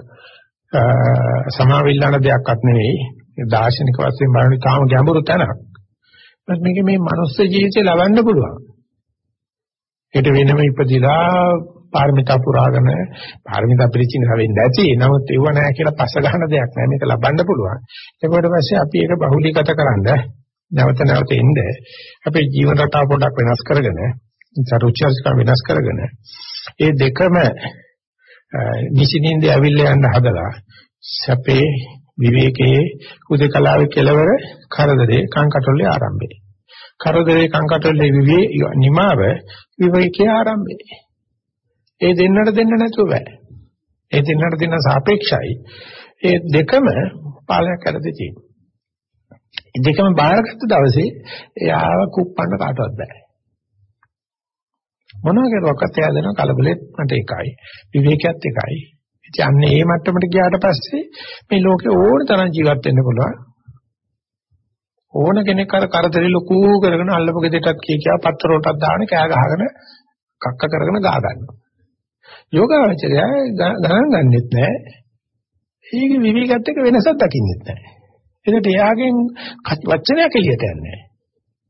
සමාවිල්ලාන දෙයක්වත් නෙවෙයි. දාර්ශනික වශයෙන් බලන තාම ගැඹුරු තැනක්. මේක මේ මනුස්ස ජීවිතේ ලබන්න පුළුවන්. ඒට වෙනම ඉපදිලා පාරමිතා පුරාගෙන පාරමිතා පිළිචින හැවෙන්නේ නැති. නමුත් ඒව නැහැ කියලා පස්ස ගන්න දෙයක් නැහැ. මේක ලබන්න පුළුවන්. ඒකට පස්සේ අපි ඒක බහුලීගත කරන්න නැවත නැවත එන්න අපේ ජීවන රටාව පොඩ්ඩක් වෙනස් කරගෙන චරුචර්ස්ක වෙනස් කරගෙන ඒ දෙකම නිසින්ින්ද ඇවිල්ලා යන්න හදලා සැපේ විවේකයේ උදකලාවේ කෙලවර කරදරේ කංකටොල්ලේ ආරම්භය. කරදරේ කංකටොල්ලේ විවේ නිමාව විවේකයේ ආරම්භය. ඒ දෙන්නට දෙන්න නැතුව බෑ. ඒ දෙන්නට දෙන්න සාපේක්ෂයි. ඒ දෙකම පාලනය කරදී තියෙනවා. දෙකම බාරගත්ත දවසේ එයාව කුප්පන්න කාටවත් බෑ. මොනවා කරුවක්වත් එයා දෙන කලබලෙත් මට එකයි. විවේකයක් එකයි. ඉතින් අන්න ඒ මට්ටමට ගියාට පස්සේ මේ ලෝකේ ඕන තරම් ජීවත් වෙන්න පුළුවන්. ඕන කෙනෙක් අර කරදරේ ලොකු කරගෙන අල්ලපු ගෙදරටත් කී කියා පත්තරෝටත් දාන කෑ ගහගෙන කක්ක කරගෙන ගා ගන්නවා. යෝගාවචරය ගණන් ගන්නෙත් නැහැ. ඒක විවේකත් එක්ක වෙනසක් දකින්නෙත් නැහැ. ඒකට එයාගෙන් වචනයක් එළියට යන්නේ නැහැ.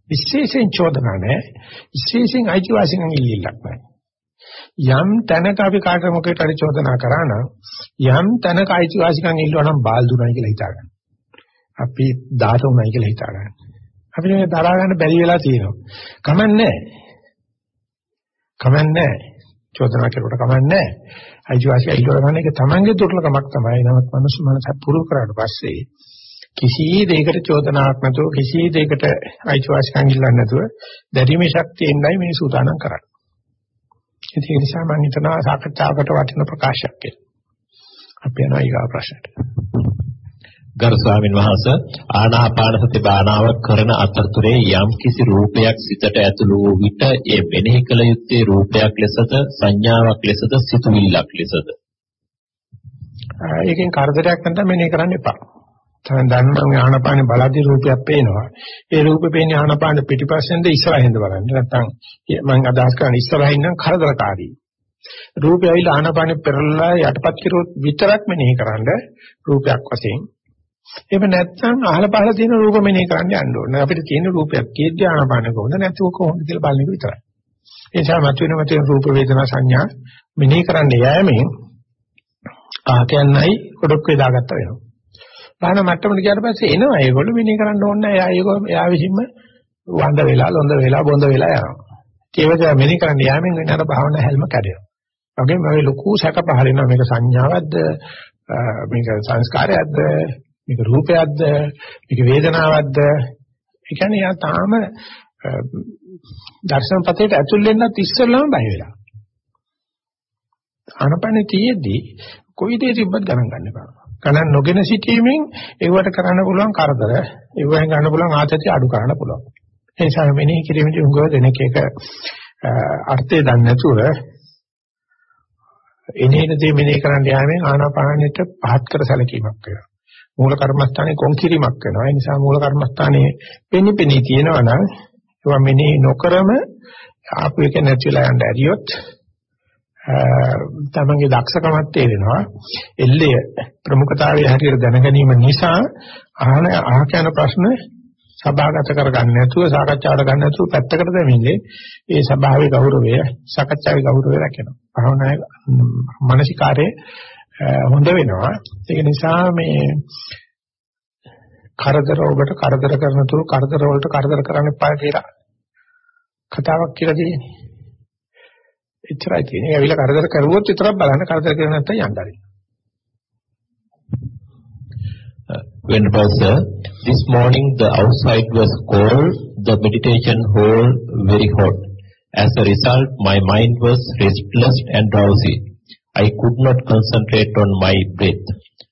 විශේෂයෙන් චෝදනා නැහැ. විශේෂයෙන් අයිතිවාසිකම් ඉල්ලීමක් නැහැ. යම් තැනක අපි කාට මොකේට හරි චෝදනා කරා නම් යම් තැනක අයිතිවාසිකම් ඉල්ලුවා නම් බාල්දුණයි කියලා හිතා ගන්න. අපි දාතුණයි කියලා හිතා ගන්න. අපිට මේ දරා ගන්න බැරි වෙලා තියෙනවා. කමන්නේ කමන්නේ චෝදනා කරුවට කමන්නේ අයිතිවාසිකම් ඉල්ලුවා ගන්න එක තමන්ගේ දුර්ලභමක් තමයි. නමුත් මනුස්ස මනස පුරුදු කරාට පස්සේ කිසි දෙයකට චෝදනාවක් නැතුව කිසි දෙයකට අයිතිවාසිකම් ඉල්ලන්නේ නැතුව දැරීමේ ශක්තියෙන්යි මේ සූදානම් කරන්නේ. ඒ නිසා මම හිතනවා සාකච්ඡාවකට වටින ප්‍රකාශයක් කියලා. අපි යනවා ඊගා ප්‍රශ්නට.
ගරු ස්වාමින් වහන්සේ ආනාපාන සති භාවනාව කරන අතරතුරේ යම් කිසි රූපයක් සිතට ඇතුළු වූ විට ඒ මෙනෙහි කළ යුත්තේ රූපයක් ලෙසද සංඥාවක් ලෙසද සිතුවිල්ලක් ලෙසද
ඒකෙන් කරදරයක් නැත්නම් මෙනෙහි කරන්න එපා. තමයි දන්නම් ආනපානේ බලද්දී රූපයක් පේනවා. ඒ රූපේ පේන්නේ ආනපාන පිටිපස්සෙන්ද ඉස්සරහින්ද බලන්න. නැත්නම් මම අදහස් කරන්නේ ඉස්සරහින් නම් කරදරකාරී. රූපය ඇවිල්ලා ආනපානේ පෙරලලා යටපත් කිරුවොත් විතරක් මෙනෙහි කරන්න රූපයක් වශයෙන්. එහෙම නැත්නම් අහල පහල තියෙන රූප මෙනෙහි කරන්න යන්න ඕනේ. අපිට තියෙන රූපයක් කීයද ආනපාන කොහොමද නැත්නම් කොහොමද කියලා බලන එක විතරයි. ඒ නිසා මතුවෙන මතුවෙන රූප වේදනා සංඥා මෙනෙහි කරන්න යෑමෙන් ආකයන්යි කොඩක් වේදාගත්ත වෙනවා. බාහන මට්ටමට ගියාට පස්සේ එනවා ඒගොල්ලෝ මෙනේ කරන්න ඕනේ නැහැ. එයා ඒගොල්ලෝ එයා විසින්ම වඳ වෙලා ලොඳ වෙලා බොඳ වෙලා යනවා. ඒවද මෙනේ කරන්න යාමෙන් වෙන අර භාවනා හැල්ම කැඩෙනවා. වගේ මේ ලොකු සැක පහල වෙනවා මේක සංඥාවක්ද මේක සංස්කාරයක්ද මේක රූපයක්ද මේක වේදනාවක්ද ඒ කියන්නේ යා තාම දර්ශන පතේට ඇතුල් වෙන්නත් ඉස්සෙල්ලාම බය වෙලා. අනපනේ තියෙද්දි කොයි දේ තිබ්බත් ගණන් ගන්න එපා. ගණන් නොගෙන සිටීමෙන් ඒවට කරන්න පුළුවන් කරදර, ඒවෙන් ගන්න පුළුවන් ආතතිය අඩු කරන්න පුළුවන්. ඒ නිසා මෙනෙහි කිරීමේදී උංගව දෙනක එක අර්ථය දන්නේ නැතුව එනේන දේ මෙනෙහි කරන්න යාමෙන් ආනාපානෙට පහත් කර සැලකීමක් වෙනවා. මූල කර්මස්ථානේ කොන් කිරීමක් වෙනවා. ඒ නිසා මූල කර්මස්ථානේ පෙනි පෙනී තියෙනවා නම් ඒවා මෙනෙහි නොකරම ආපු එක නැතිලා යන්න ඇරියොත් තමන්ගේ දක්ෂකමක් තේරෙනවා එල්ලය ප්‍රමුඛතාවයේ හැටියට දැන ගැනීම නිසා අහන අහක යන ප්‍රශ්න සභාගත කරගන්න නැතුව සාකච්ඡාවට ගන්න නැතුව පැත්තකට දෙමින්නේ ඒ සභාවේ ගෞරවය සාකච්ඡාවේ ගෞරවය රැකෙනවා. භාවනාවේ මානසිකාරයේ හොඳ වෙනවා. ඒක නිසා මේ කරදර ඔබට කරදර කරන තුරු කරදර වලට කරදර කරන්න එපා කියලා කතාවක් කියලා තියෙන්නේ. එච්චරයි තියෙන්නේ. ඇවිල්ලා කරදර කරුවොත් විතරක් බලන්න කරදර කරන්නේ නැත්නම් යන්න හරි.
When Professor, this morning the outside was cold, the meditation hall very hot. As a result, my mind was restless and drowsy. I could not concentrate on my breath.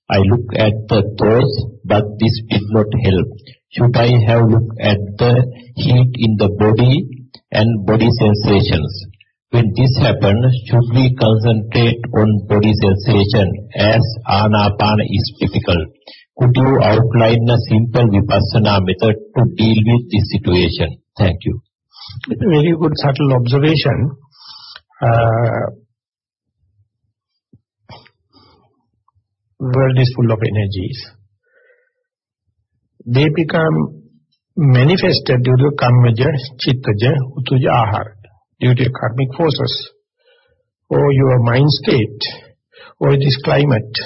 I looked at the toes, but this did not help. Should I have looked at the heat in the body and body sensations? When this happens, should we concentrate on body sensation as anapana is difficult? Could you outline a simple vipassana method to deal with this situation? Thank you.
Very good subtle observation. Uh, world is full of energies. They become manifested due to kammaja, chittaja, utuja, ahara, due to karmic forces, or your mind state, or this climate,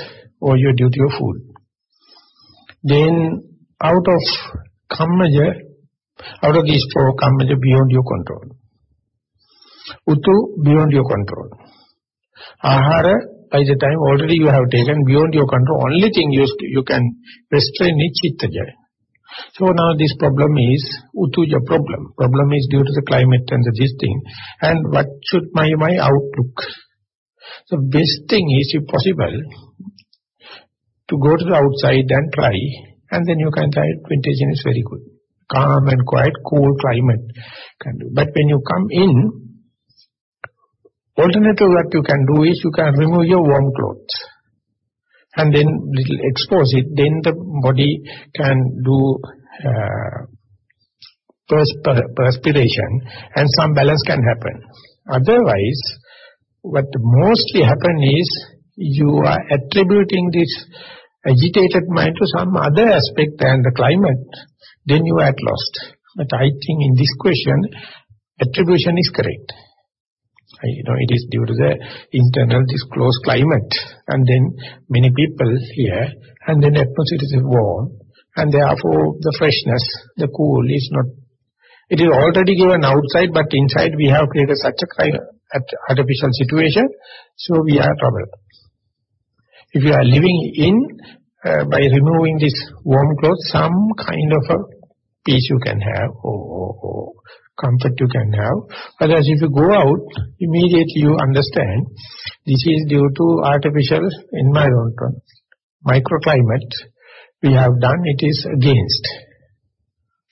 or your duty of food. Then out of kammaja, out of these four, kammaja beyond your control. Utu beyond your control. Ahara by the time already you have taken beyond your control, only thing you, you can restrain is chittaja. So now this problem is utuja problem. Problem is due to the climate and the this thing. And what should my, my outlook? The best thing is, if possible, to go to the outside and try, and then you can try meditation is very good. Calm and quiet, cool climate can do. But when you come in, Alternative what you can do is you can remove your warm clothes and then little expose it, then the body can do uh, perspiration and some balance can happen. Otherwise, what mostly happen is you are attributing this agitated mind to some other aspect than the climate, then you are at lost. But I think in this question, attribution is correct you know, it is due to the internal disclosed climate. And then many people here, and then the atmosphere is warm, and therefore the freshness, the cool is not, it is already given outside, but inside we have created such a artificial situation, so we are troubled. If you are living in, uh, by removing this warm clothes, some kind of a peace you can have, or, or, or comfort you can have. Whereas if you go out, immediately you understand this is due to artificial environment, microclimate we have done, it is against.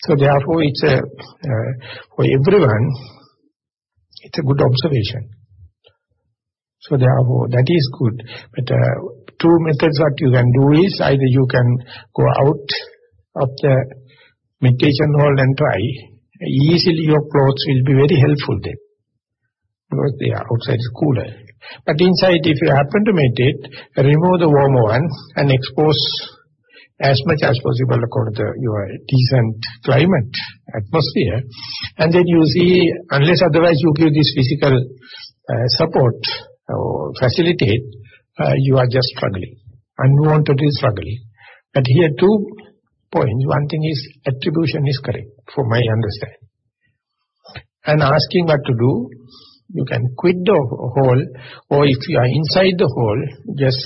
So therefore it's a, uh, for everyone, it's a good observation. So therefore that is good. But uh, two methods what you can do is either you can go out of the meditation hall and try easily your clothes will be very helpful then. Because the outside is cooler. But inside, if you happen to meditate, remove the warmer one and expose as much as possible according to your decent climate, atmosphere. And then you see, unless otherwise you give this physical uh, support or facilitate, uh, you are just struggling. Unwantedly struggling. But here two points. One thing is attribution is correct for my understanding. And asking what to do, you can quit the hole or if you are inside the hole, just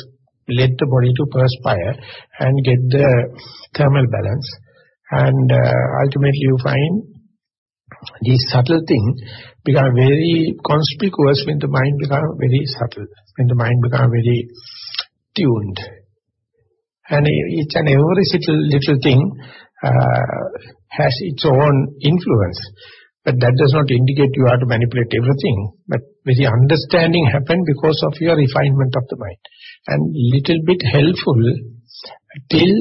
let the body to perspire and get the thermal balance. And uh, ultimately you find these subtle thing become very conspicuous when the mind become very subtle, when the mind become very tuned. And each and every little, little thing uh, has its own influence. But that does not indicate you have to manipulate everything. But very understanding happen because of your refinement of the mind. And little bit helpful till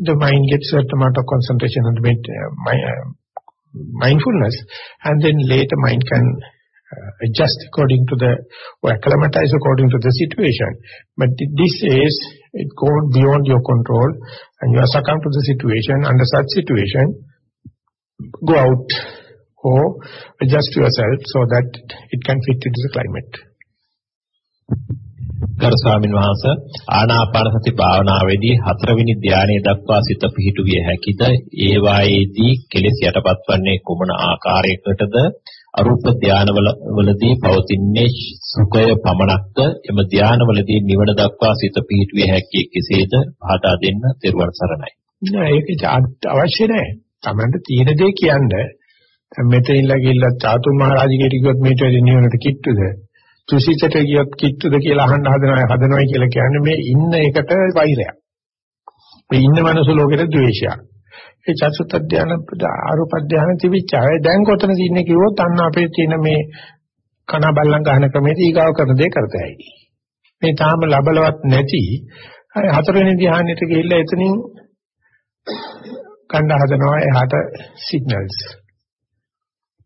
the mind gets certain amount of concentration and uh, uh, mindfulness. And then later mind can Uh, adjust according to the, or acclimatize according to the situation. But this is, it goes beyond your control and you are succumb to the situation. Under such situation, go out or adjust yourself so that it can fit into the climate.
ගරු ස්වාමීන් වහන්ස ආනාපාන සති භාවනාවේදී හතරවෙනි ධානයේ දක්වා සිත පිහිටුවිය හැකිද ඒ වායේදී කෙලෙස් යටපත් වන්නේ කුමන ආකාරයකටද අරූප ධානවලදී පවතින්නේ සුඛය පමණක්ද එම ධානවලදී නිවන දක්වා සිත පිහිටුවිය හැකි කෙසේද පහදා දෙන්න තෙරුවන් සරණයි
නෑ ඒක අවශ්‍ය නෑ Tamanට තියෙන දේ කියන්නේ දැන් මෙතනින්ලා ගිහිල්ලා චාතුම් මහරජිකේට ගියොත් මේට වැඩි නිවනට කිට්ටුද? තුසිතට ගියොත් කිට්ටුද කියලා අහන්න හදනවා හදනවා කියලා කියන්නේ මේ ඉන්න එකට වෛරයක්. මේ ඉන්න මනස ලෝකෙට ද්වේෂයක්. ඒ චතුත් අධ්‍යාන ආරූප අධ්‍යාන තිබිච්ච අය දැන් කොතනද ඉන්නේ කිව්වොත් අන්න අපේ තියෙන මේ කන බල්ලන් ගහන ක්‍රමයේ ඊගාව කරන දේ කරතයි. මේ තාම ලබලවත් නැති හතරවෙනි ධ්‍යානෙට ගිහිල්ලා එතනින් කණ්ඩ හදනවා එහාට සිග්නල්ස්.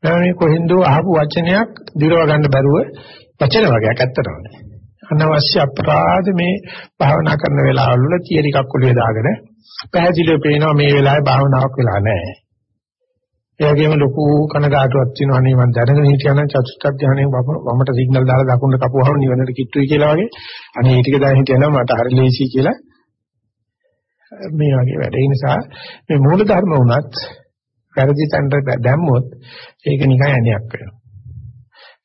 මේ කොහෙන්දෝ අහපු වචනයක් දිරව ගන්න බැරුව වචන වගේක් ඇත්තටම. අනවශ්‍ය අපරාධ මේ භාවනා කරන වෙලාවවල තියරි එකක් ඔළුවේ දාගෙන පැහැදිලිව පේනවා මේ වෙලාවේ භාවනාවක් වෙලා නැහැ. ඒ වගේම ලොකු කනගාටුවක් තියෙනවා නේ මම දැනගෙන හිටියනම් චතුත්ථ ධානයේ වමට සිග්නල් දාලා දකුණට කපුවහම නිවනට කිට්ටුයි කියලා වගේ අනේ ටික දැන් හිටියනම් මට හරි ලේසි කියලා මේ වගේ වැඩ. ඒ නිසා මේ මූල ධර්ම වුණත් වැරදි තැනට දැම්මොත් ඒක නිකන් ඇණයක් වෙනවා.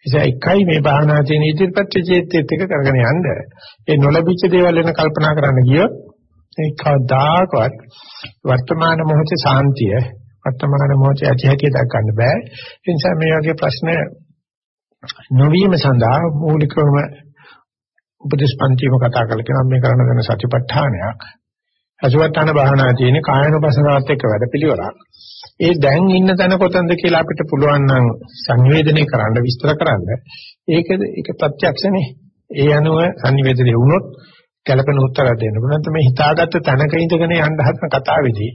නිසා එකයි මේ භාවනා තියෙන ඉදිරිපත් චේතෙත් එක කරගෙන යන්න. ඒ නොලැබිච්ච දේවල් වෙන කල්පනා කරන්න ගියොත් ඒ කවදාකවත් වර්තමාන මොහොතේ සාන්තිය වර්තමාන මොහොතේ ඇති හැටි දක් ගන්න බෑ. ඒ නිසා මේ වගේ ප්‍රශ්න නොවීම සඳහා මූලිකවම උපදේශපන්තිම කතා කරලා කියනවා මේ කරන දන සතිපට්ඨානයක්. සතිපට්ඨාන භාවනා තියෙන කායනුපසනාවත් එක්ක වැඩපිළිවෙලක්. ඒ දැන් ඉන්න තැන කොතනද කියලා අපිට පුළුවන් නම් සංවේදනය කරන්න විස්තර කරන්න. ඒක ඒක ප්‍රත්‍යක්ෂනේ. ඒ අනුව සංවේදනය වුණොත් කලපන උත්තරයක් දෙන්න. මොනවද මේ හිතාගත්ත තැනක ඉඳගෙන යන්න හදන කතාවේදී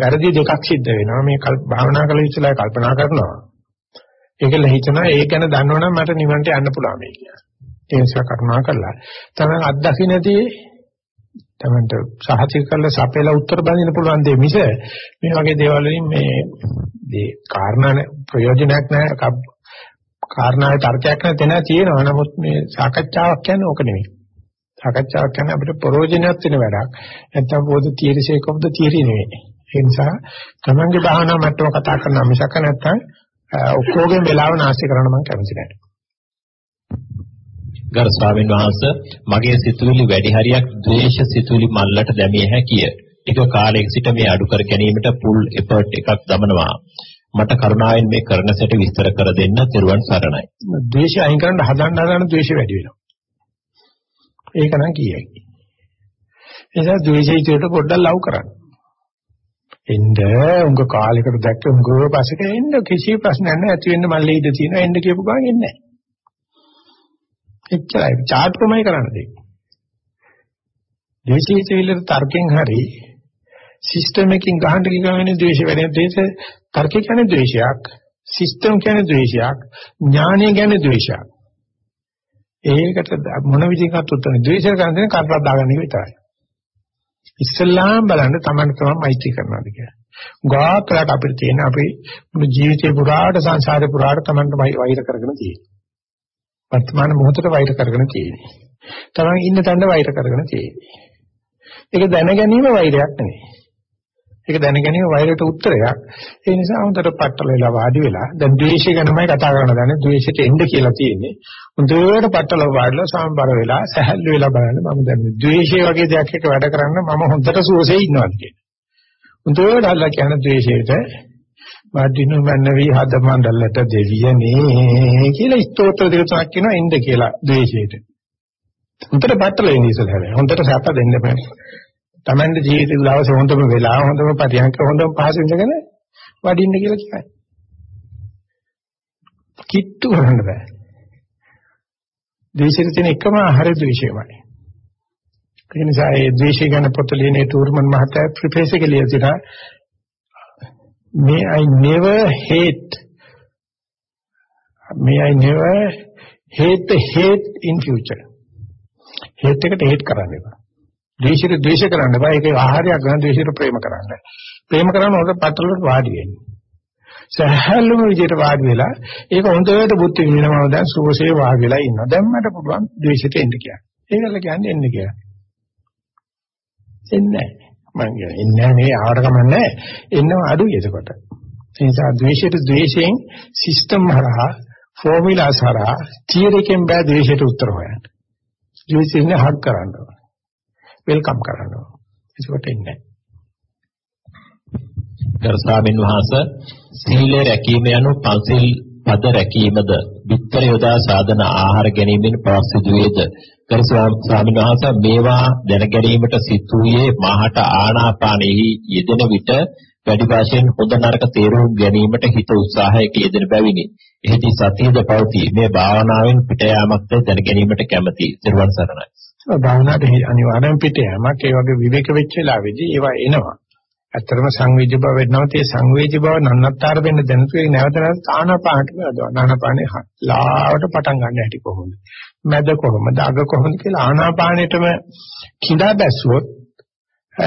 වැරදි දෙකක් සිද්ධ වෙනවා. මේ භාවනා කළ යුතුලා කල්පනා කරනවා. ඒකල හිතනවා ඒක ගැන දන්නවනම් මට නිවන්ට යන්න පුළුවන් මේ කියලා. ඒ නිසා කරුණා කරලා තමයි අත්දකින්නදී තමන්ට සහතික කරලා සපේලා උත්තර බඳින්න පුළුවන් දෙය මිස මේ වගේ දේවල් වලින් මේ මේ කාරණා ප්‍රයෝජනයක් නැහැ කාරණාවේ තර්කයක් නැතන තියෙනවා. නමුත් මේ සාකච්ඡාවක් කියන්නේ ඕක නෙමෙයි. සාකච්ඡාවක් කියන්නේ අපිට ප්‍රයෝජනයක් වෙන වැඩක්. නැත්නම් පොදු තීරසේකවද තීරි නෙවෙයි ඒ නිසා තමන්ගේ භාවනා මට්ටම කතා කරන මිසක නැත්නම් ඔක්කොගෙම වෙලාව නාස්ති කරන්න මම කැමති නැහැ.
ගරු ස්වාමීන් වහන්සේ මගේ සිතුවිලි වැඩි හරියක් ද්වේෂ සිතුවිලි මල්ලට දැමිය හැකිය. ටික කාලයක සිට මේ අඩු කර ගැනීමට පුල් එෆර්ට් එකක් දමනවා. මට කරුණාවෙන් මේ කරන සැට විස්තර කර දෙන්න තෙරුවන් සරණයි.
ද්වේෂය අයින් කරන්න හදන්න හදන ද්වේෂය වැඩි වෙනවා. ඒක නම් කියයි. එනිසා ද්වේෂය ඉදිරියට පොඩ්ඩක් ලව් කරන්න. එන්න උංග කාලයකට දැක්ක උංගව පස්සට එන්න කිසි ප්‍රශ්නයක් නැහැ. ඇති වෙන්න මල්ලේ ඉඳ තියෙනවා. එන්න කියපු ගමන් එන්නේ නැහැ. එච්චරයි. චාට් කොමයි කරන්නේ. දේශීය විලර තර්කෙන් හරි සිස්ටම් එකකින් ගහන්න ගියාම ද්වේෂ වැඩෙන දේශ තර්කේ කියන්නේ ද්වේෂයක්, සිස්ටම් කියන්නේ ද්වේෂයක්, ඥානය කියන්නේ ද්වේෂයක්. ඒකට මොන විදිහකට උත්තරනේ ද්වේෂ කරන්නේ කරපත් දාගන්න එක විතරයි. ඉස්සල්ලාම බලන්න Taman තමයි මෛත්‍රී කරනවාද කියලා. ගාතරට අපිට තියෙන අපේ මුළු ජීවිතේ පුරාට සංසාරේ පුරාට Tamanට වෛර කරගෙන තියෙනවා. වර්තමාන මොහොතට වෛර කරගෙන තියෙන්නේ. තමන් ඉන්න තැනට වෛර කරගෙන තියෙන්නේ. ඒක දැන ගැනීම වෛරයක් නෙවෙයි. ඒක දැන ගැනීම වෛරයට උත්තරයක්. ඒ නිසා හොඳට පట్టල වෙලා වාඩි වෙලා දැන් ද්වේෂය ගැනමයි කතා කරන්න දන්නේ. ද්වේෂයට එන්න කියලා තියෙන්නේ. හොඳට පట్టල වාඩිලා සාම්බර වෙලා සැහැල්ලු වෙලා බලන්න මම දැන් ද්වේෂය වගේ දෙයක් එක වැඩ කරන්න මම හොඳට සුවසේ ඉන්නවා කියන්නේ. හොඳට අල්ලා කියන ද්වේෂයට වඩිනු මනවි හද මණ්ඩලට දෙවියනේ කියලා ස්තෝත්‍ර දෙක තුනක් කියනවා ඉන්න කියලා ද්වේෂයට. හොඳට බට්ටල ඉන්නේ ඉස්සරහ. හොඳට සැප දෙන්න බෑ. Tamande ජීවිතේ දවසේ හොඳම වෙලාව හොඳම පරියන්ක හොඳම පහසු ඉඳගෙන වඩින්න කියලා කියයි. කිට්ටු කරන්න බෑ. ද්වේෂෙට තියෙන එකම ආහාර ද්වේෂයමයි. ඒ නිසා ඒ ද්වේෂය ගැන පොත ලියන්නේ ටූර්මන් මහත්තයා ප්‍රිෆේස් එක ලියලා තිනා may I never hate may I never hate the hate in future. hate එකට hate කරන්න එපා. ද්වේෂයට ද්වේෂ කරන්න එපා. ඒක ආහාරයක් ගන්න ද්වේෂයට ප්‍රේම කරන්න. ප්‍රේම කරන හොඳ පටලට වාඩි වෙන්න. සහල්ලුම විදියට වාඩි වෙලා ඒක හොඳට බුද්ධ විඳිනවා දැන් සුවසේ වාඩි වෙලා ඉන්නවා. දැන් මට පුළුවන් ද්වේෂයට එන්න කියලා. ඒකල කියන්නේ එන්න කියලා. එන්නේ නැහැ. මම එන්නේ මේ ආවට කමන්නේ එන්නව අඩුයි එතකොට. ඒ නිසා ද්වේෂයට ද්වේෂයෙන් සිස්ටම් හරහා ෆෝමියුලාස් හරහා තියරිකෙන් බෑ ද්වේෂයට උත්තර හොයන්න. ද්වේෂයෙන් හක් කරන්න වෙල්කම් කරන්න ඒකට එන්නේ
ගරු ස්වාමීන් වහන්සේ සීලය රැකීම යනු පන්සිල් පද රැකීමද විතර යොදා සාධන ආහාර ගැනීමෙන් පවසිදු වේද කර ස්වාමීන් වහන්සේ මේවා දැන ගැනීමට සිතුයේ මාහට ආනාපානෙහි යෙදෙන විට වැඩි වශයෙන් හොඳ නරක තේරුම් ගැනීමට හිත උත්සාහයක යෙදෙන බැවිනි. එහිදී සතියද පවතී. මේ භාවනාවෙන් පිට යාමක්ද දැන ගැනීමට කැමැති. ත්‍රිවන් සරණයි.
භාවනාවේ අනිවාර්යෙන් පිට යamak ඒ වගේ විවේක වෙච්ච වෙලාවේදී ඒවා එනවා. ඇත්තටම සංවේදී බව වෙනවත් ඒ සංවේදී බව නන්නත්තර වෙන්න දැනුතු ඒ නැවත නැවත ආනාපානට යනවා. ආනාපානේ ලාවට පටන් ගන්න හැටි කොහොමද? මැද කොහොමද? අග කොහොමද කියලා ආනාපානෙටම කිඳා බැස්සුවොත්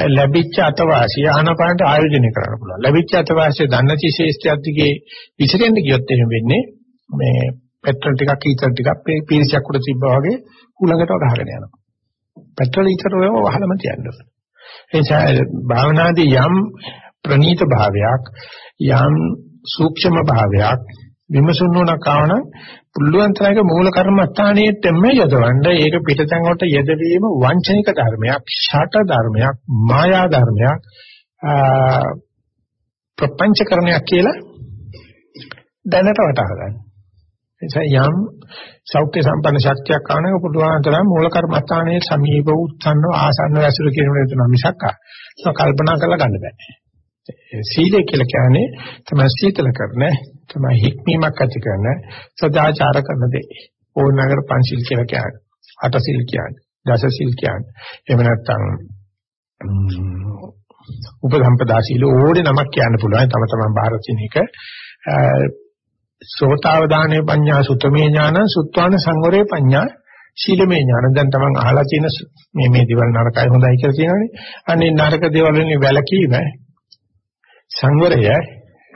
ලැබිච්ච අතවාසිය ආනාපානට ආයෝජනය කරන්න පුළුවන්. ලැබිච්ච අතවාසිය දන්නති ශේෂ්ත්‍යත් දිගේ විසිරෙන්න ගියොත් එහෙම වෙන්නේ මේ පෙට්‍රල් ටිකක් ඊතර ටිකක් පීරිසයක් උඩ තිබ්බා වගේ කුලඟට ගහගෙන යනවා. පෙට්‍රල් ඊතර ඔය වහලම තියන්න ඕනේ. ඒ නිසා භාවනාදී යම් ප්‍රනීත භාවයක් යම් සූක්ෂම භාවයක් විමසුන් නොන කාවන පුළුවන් තරයක මූල කර්මස්ථානයේටම යදවන්න ඒක පිටතෙන් වලට යදවීම වංචනික ධර්මයක් ෂට ධර්මයක් මායා ධර්මයක් ප්‍රපංචකරණයක් කියලා දැනට වටහා ගන්න. එනිසා යම් සෞඛ්‍ය සම්පන්න ශක්තියක් ආනක පුළුවන් තරම් මූල කර්මස්ථානයේ සමීප උත්සන්න ආසන්න ඇසුර කියන එක තමයි මිසක් ආ කල්පනා කරලා ගන්න බෑ. සීලය කියලා කියන්නේ තමයි සීතල කරන, තමයි හික්මීමක් ඇති කරන, සදාචාර කරන දේ. ඕනෑකට පංචිල් කියලා කියන්නේ. අට සිල් කියන්නේ. දස සිල් කියන්නේ. එහෙම නැත්නම් උපසම්පදා සීල ඕනේ නමක් කියන්න පුළුවන්. තම තමන් බාහිර තියෙන එක සෝතාවදානේ පඤ්ඤා සුතමේ ඥාන සුත්වාන සංවරේ පඤ්ඤා ශීලමේ ඥාන දැන් තමන් අහලා තියෙන මේ මේ දේවල් නරකයි හොඳයි කියලා කියනවනේ අනේ නරක දේවල් වලින් වැළකීම සංවරය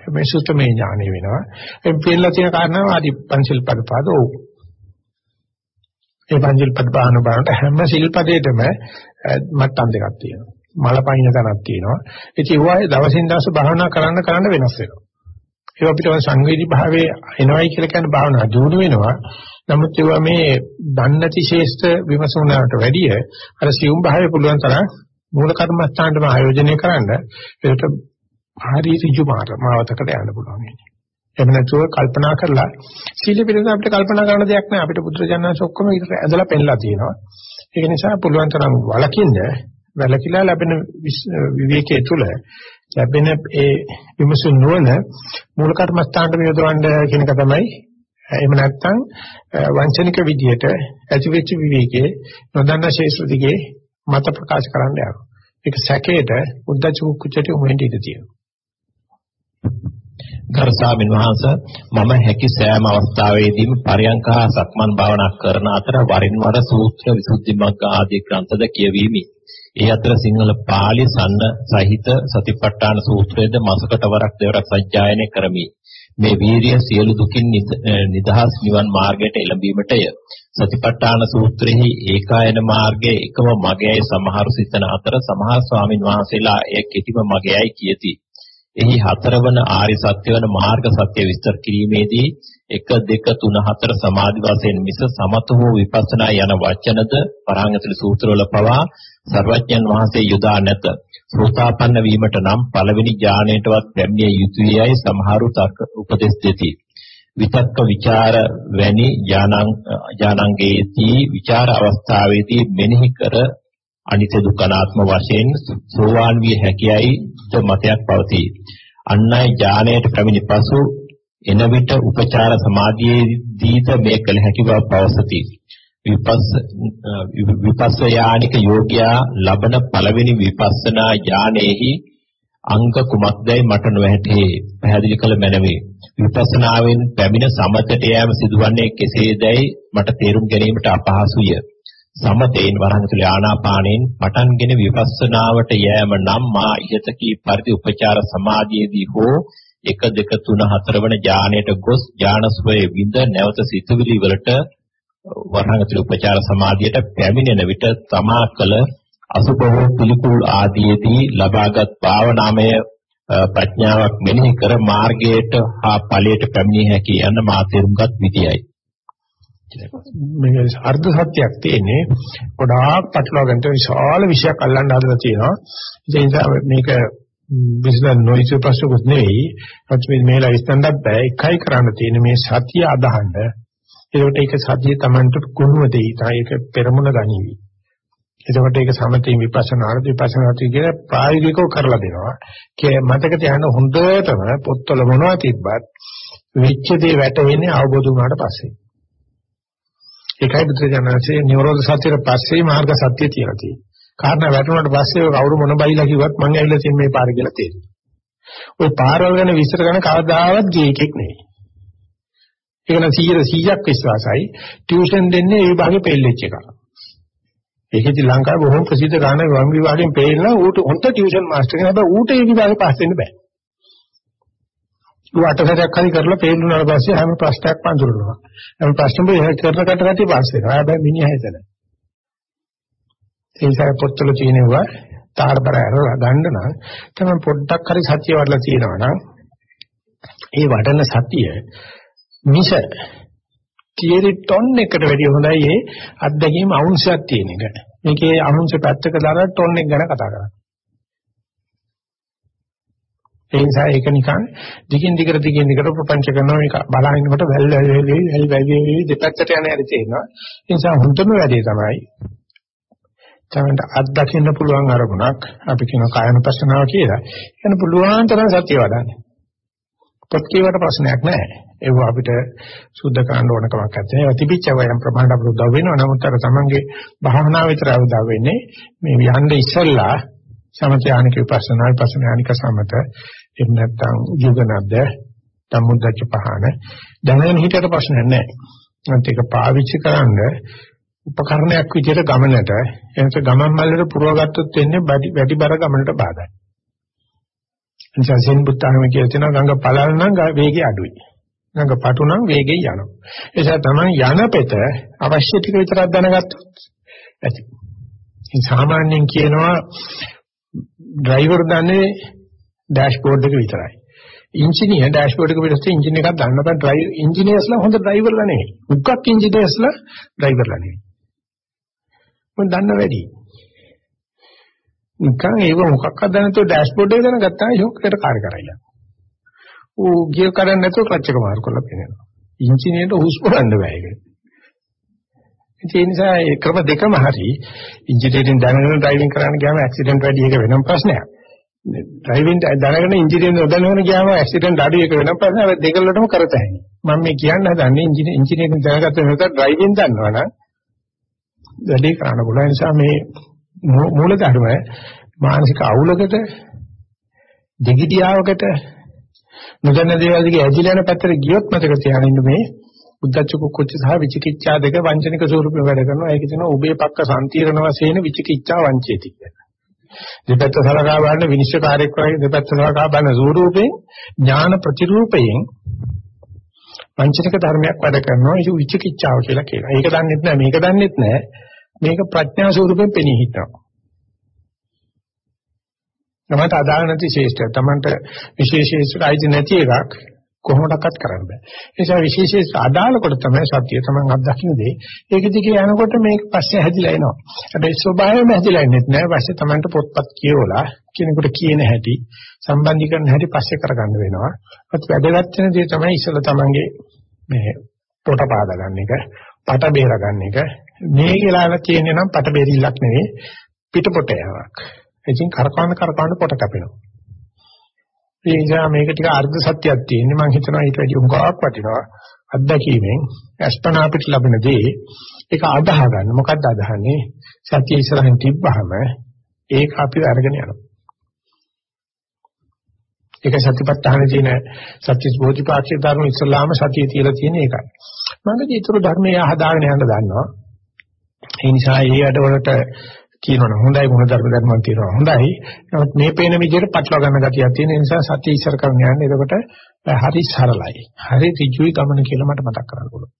මේ සුතමේ ඥානෙ වෙනවා. එම් පෙන්නලා තියෙන කාරණාව ආදි පංචිල් පදපාද ඕ ඒ පංචිල් පදපාන බලනට හැම සිල්පදයකම මට්ටම් දෙකක් තියෙනවා. මල පයින් තැනක් තියෙනවා. ඉතින් ඒවායේ දවසින් දවස භාවනා කරන්න කරන්න වෙනස් වෙනවා. ඒ අපිට සංවේදී භාවයේ එනවයි කියලා කියන භාවනා දිනු වෙනවා. නමුත් ඒවා මේ දන්නති ශේෂ්ඨ විමසුණාට වැඩිය අර සියුම් භාවයේ පුළුවන් තරම් මූල කර්මස්ථානටම ආයෝජනය කරන්න. ඒකට හරි ඍජු මාවතකට යන්න පුළුවන් වෙන්නේ. එහෙම නැතුව කල්පනා කරලා සීල පිළිබඳව අපිට කල්පනා කරන්න දෙයක් නැහැ. අපිට බුදුරජාණන්ස ඔක්කොම ඇදලා පෙන්නලා තියෙනවා. ඒක නිසා පුළුවන් තරම් වලකින්ද වැලකිලා ලැබෙන විවේකයේ තුල ලැබෙන ඒ විමසුන් නොවන මූල කර්මස්ථානට යොදවන්න කියන එක තමයි එහෙම නැත්නම් වංචනික විදියට ඇතිවෙච්ච විවේකයේ නොදන්න ශේෂ්ත්‍ර දිගේ මත ප්‍රකාශ කරන්න යනවා. ඒක සැකේට උද්දච්ච කුච්චට උමෙන්ට ඉඳ තියෙනවා.
ගරුසාමින් වහන්සේ මම හැකි සෑම අවස්ථාවෙදීම පරයන්ක හා සක්මන් භාවනා කරන අතර වරින් වර සූත්‍ර විසුද්ධි මග්ග ආදී ග්‍රන්ථද කියවීමි. ඒ අතර සිංහල පාලි සන්න සහිත සතිපට්ඨාන සූත්‍රයේද මාසකට වරක් දෙවරක් සජ්ජායනය කරමි. මේ වීරිය සියලු දුකින් නිදහස් නිවන් මාර්ගයට එළඹීමටය. සතිපට්ඨාන සූත්‍රෙහි ඒකායන මාර්ගයේ එකම මගයයි සමහර සිතන අතර සමහර ස්වාමින් වහන්සේලා එය කෙටිම මගයයි කියති. එහි හතරවන ආරි සත්‍ය වන මාර්ග සත්‍ය විස්තර කිරීමේදී 1 2 3 4 සමාධි වශයෙන් මිස සමත හෝ විපස්සනා යන වචනද පරාංගතල සූත්‍රවල පවා සර්වඥන් වහන්සේ යොදා නැත. සෝතාපන්න වීමට නම් පළවෙනි ඥාණයටවත් පැමිණිය යුතුයයි සමහරු තර්ක උපදෙස් දෙති. විතක්ක ਵਿਚාර වැනි ඥානංගේති විචාර අවස්ථාවේදී මෙනෙහි කර අනිත්‍ය දුක්ඛනාත්ම වශයෙන් සෝවාන් විය හැකියයි ද මතයක් පවතී. අන්නයි ඥාණයට පැමිණි පසු එන විට උපචාර සමාධියේදීද මේ කළ හැකි බව පවසති. විපස්ස විපස්සයානික යෝග්‍යයා ලබන පළවෙනි විපස්සනා ඥානෙහි අංග කුමක්දයි මට නොහැටේ පැහැදිලි කළ මැනවේ විපස්සනාවෙන් පැමිණ සමතට යෑම සිදුවන්නේ කෙසේදයි මට තේරුම් ගැනීමට අපහසුය සමතේන් වරහතුල ආනාපානෙන් පටන්ගෙන විපස්සනාවට යෑම නම් මා ඉහත කී පරිදි උපචාර සමාධියේදී හෝ 1 2 3 4 වන ඥානයට ගොස් ඥානස්වයේ විඳ නැවත සිතුවිලි වලට වරහතුල උපචාර සමාධියට පැමිණෙන විට තමා කළ අසුභව පිළිකුල් ආදීදී ලබාගත් භාවනාමය ප්‍රඥාවක් මෙනෙහි කර මාර්ගයට හා ඵලයට පැමිණිය හැකි යන මා තේරුම්ගත් විදියයි.
මේක අර්ධ සත්‍යයක් තියෙන්නේ ගොඩාක් පැටලව ගන්න විශාල විශයක් අල්ලන්න හදලා තියෙනවා. ඒ නිසා මේක බිස්නස් නොයිස් ප්‍රශ්නකුත් නෙවෙයි. පස්සේ මේලා ඉස්සන්දත් බෑ. එකයි කරන්න තියෙන්නේ මේ සතිය අදහන්න. ඒකට ඒක සතිය Tamanට කුණුව දෙයි. තා ඒක පෙරමුණ ගනිවි. එතකොට ඒක සමතේ විපස්සනාට විපස්සනාට කියන ප්‍රායෝගිකව කරලා දෙනවා. කේ මතක තියාගන්න හොඳටම පොත්වල මොනවද තිබ්බත් වෙච්ච දේ වැටෙන්නේ අවබෝධ වුණාට පස්සේ. ඒකයි බුදුරජාණන්සේ නිරෝධ සත්‍යයට පස්සේ මාර්ග සත්‍ය කියලා තියෙන්නේ. කාරණා වැටුණාට පස්සේ කවුරු මොන බයිලා කිව්වත් මං ඇවිල්ලා තියෙන මේ පාර කියලා තේරෙනවා. ওই පාරවල් ගැන විස්තර කරන කවදාවත් ගිය එකෙක් නෙවෙයි. ඒක නම් 100 100ක් විශ්වාසයි. ටියුෂන් දෙන්නේ ඒ භාගේ පෙළෙච්ච එකක්. ඒකෙදි ලංකාවේ බොහොම ප්‍රසිද්ධ ගාන වම් විභාගයෙන් පෙළෙන ඌට හොඳ ටියුෂන් මාස්ටර් කෙනෙක්. හැබැයි ඌට ඒ විභාගේ පාස් වෙන්න බෑ. ඌ අටසරයක් හරි කරලා පෙළුණාට පස්සේ හැම ප්‍රශ්නයක්ම අඳුරනවා. හැම ප්‍රශ්නෙම කරන කට කටි පාස් වෙනවා. හැබැයි මිනිහා හිතන. ඒ නිසා පොත්වල තියෙනවා තාරබර ඇරලා ගන්න නම් තමයි පොඩ්ඩක් හරි සතිය වඩලා තියෙනවා නම් ඒ වඩන සතිය මිස තියරි ටොන් එකට වැඩිය හොඳයි ඒ අත්දැකීම් අවුන්සයක් තියෙන එක. මේකේ අවුන්ස පැත්තක දාලා ටොන් එක ගැන කතා කරන්නේ. ඒ නිසා ඒක නිකන් දිගින් දිගට දිගින් දිගට ප්‍රපංච කරනවා මේක බලහින්නකොට වැල් වැල් වැල් වැල් වැල් දෙපැත්තට යන හැටි තේරෙනවා. ඒ නිසා හුඟම වැඩේ තමයි තමන්ට අත්දකින්න පුළුවන් අරමුණක් අපි කියන කායනුපස්සනාව කියලා. එන පුළුවන් තරම් සත්‍ය වඩන්න. පොත් කියවට ප්‍රශ්නයක් නැහැ. ඒක අපිට සුද්ධ කරන්න ඕන කමක් නැත්තේ. ඒවා තිබිච්ච වයම් ප්‍රමාණයට අපිට උදව් වෙනවා. නමුත් අර තමන්ගේ භාවනාව විතරයි උදව් වෙන්නේ. මේ යන්නේ ඉස්සල්ලා සමථයානික විපස්සනා විපස්සනානික සමත එහෙම නැත්නම් යුගනද්ද සම්මුද්දච්ච පහන දැනගෙන හිතට ප්‍රශ්නයක් නැහැ. නැත්නම් ඒක පාවිච්චි කරන්නේ උපකරණයක් විදිහට ගමනට එනස ගමන් මල්ලට පුරවගත්තොත් වෙන්නේ වැඩි බර ගමනට බාධායි. නිසා සෙන් බුද්ධාගම කියලා තියෙනවා ගඟ පළල් නම් වේගය අඩුයි. ගඟ පටු නම් වේගය යනවා. ඒ නිසා තමයි යන පෙත අවශ්‍ය ටික විතරක් දැනගත්තොත් ඇති. ඉතින් සාමාන්‍යයෙන් කියනවා ඩ්‍රයිවර් දන්නේ ඩෑෂ්බෝඩ් එක විතරයි. ඉංජිනේර ඩෑෂ්බෝඩ් එක පිටස්සේ එන්ජින් එකක් දාන්න බෑ ඩ්‍රයිවර් ඉංජිනේර්ස්ලා හොඳ ඩ්‍රයිවර්ලා නෙවෙයි. උක්කක් ඉංජිනේර්ස්ලා ඩ්‍රයිවර්ලා නෙවෙයි. මම දන්න වැඩි. නිකන් ඒක මොකක්වත් දැන නැතුව ඩෑෂ්බෝඩ් එක දැනගත්තා යෝක්කට කාර්ය කරයිලා. ඌ ගියර් කරන්නේ නැතුව ක්ලච් එක මාරු කරලා පෙන්නනවා. ඉංජිනේරට හුස් කරන්න බෑ ඒක. ඒ නිසා ඒ ක්‍රම දෙකම හරි ඉංජිනේරින් දැනගෙන ඩ්‍රයිවිං කරන්න ගියාම ඇක්සිඩන්ට් වැඩි එක වෙනම ප්‍රශ්නයක්. ඩ්‍රයිවිං දැනගෙන ඉංජිනේරින් නොදැනගෙන ගියාම ඇක්සිඩන්ට් අඩු එක වෙනම ප්‍රශ්නයක්. දෙකලටම කරතයි. මම මේ කියන්න හදන්නේ ඉංජිනේරින් දැනගත්ත නැත්නම් ඩ්‍රයිවිං දන්නවනම් වැඩේ කරන්න පුළුවන් නිසා මේ මූල ධර්ම මානසික අවුලකට දෙගිඩියාවකට නොදන්න දේවල් දිගේ ඇදිලා යන පැත්තට ගියොත් මතක තියාගන්න මේ උද්දච්ච කුක්කුච්ච සහ විචිකිච්ඡා දෙක වංචනික ස්වරූපෙ වැඩ කරනවා ඒක කියනවා උභය පක්ක සම්තිරණ වශයෙන් විචිකිච්ඡා වංචේති කියලා. දෙපැත්ත සලකා බලන විනිශ්චයකාරයෙක් වගේ දෙපැත්ත සලකා බලන ස්වරූපයෙන් ඥාන ප්‍රතිරූපයෙන් පංචනික ධර්මයක් වැඩ කරනවා ඒක විචිකිච්ඡාව කියලා කියනවා. ඒක දන්නෙත් නැහැ මේක දන්නෙත් නැහැ. මේක ප්‍රඥා ස්වරූපයෙන් පෙනී හිටනවා. තමන්ට අදාළ නැති ශේෂ්ඨය තමන්ට විශේෂයෙන්ට අයිති නැති එකක් කොහොමඩක්වත් කරන්න බෑ. ඒ නිසා විශේෂයෙන් අදාළ කොට තමයි සත්‍ය තමන් අත්දකින්න දේ. ඒක දිගේ යනකොට මේක පස්සේ හැදිලා එනවා. හැබැයි ස්වභාවයෙන්ම හැදිලා ඉන්නෙත් නෑ. පස්සේ තමන්ට පොත්පත් කියවලා කෙනෙකුට කියන හැටි සම්බන්ධීකරණ හැටි පස්සේ කරගන්න වෙනවා. ඒත් වැදගත් වෙන දේ තමයි ඉස්සෙල්ලා තමන්ගේ මේ පොට පාද ගන්න එක, පට බේර ගන්න එක. මේ කියලා කියන්නේ නම් පට බේරිල්ලක් නෙවෙයි පිටපොට යාවක්. ඉතින් කරකවන කරකවන පොට කැපෙනවා. ඒ නිසා මේක ටික අර්ධ සත්‍යයක් තියෙන්නේ. මම හිතනවා ඊට වැඩි උගාවක් වටිනවා අත්දැකීමෙන්. අස්පනා පිට ලැබෙන දේ ඒක අදාහ ගන්න. මොකක්ද අදහන්නේ? සත්‍ය ඉස්සරහින් තිබ්බහම ඒක අපි අරගෙන යනවා. ඒක සත්‍යපත්තහනේ තියෙන සත්‍ය බෝධිපාක්ෂික ධර්ම ඉස්ලාම සතිය තියලා තියෙන එකයි. මම ඊටු ධර්මය හදාගෙන යන්න දන්නවා. ඒ නිසා ඒ වැඩවලට කියනවනේ හොඳයි මොන ධර්ම ධර්මයක් තියෙනවා හොඳයි. නමුත් මේ පේන විදිහට පටලවා ගන්න ගතියක් තියෙන නිසා සත්‍ය ඉස්සර කරගෙන යන්නේ එතකොට හරි සරලයි. හරි ඍජුයි ගමන කියලා මට මතක් කරගන්න පුළුවන්.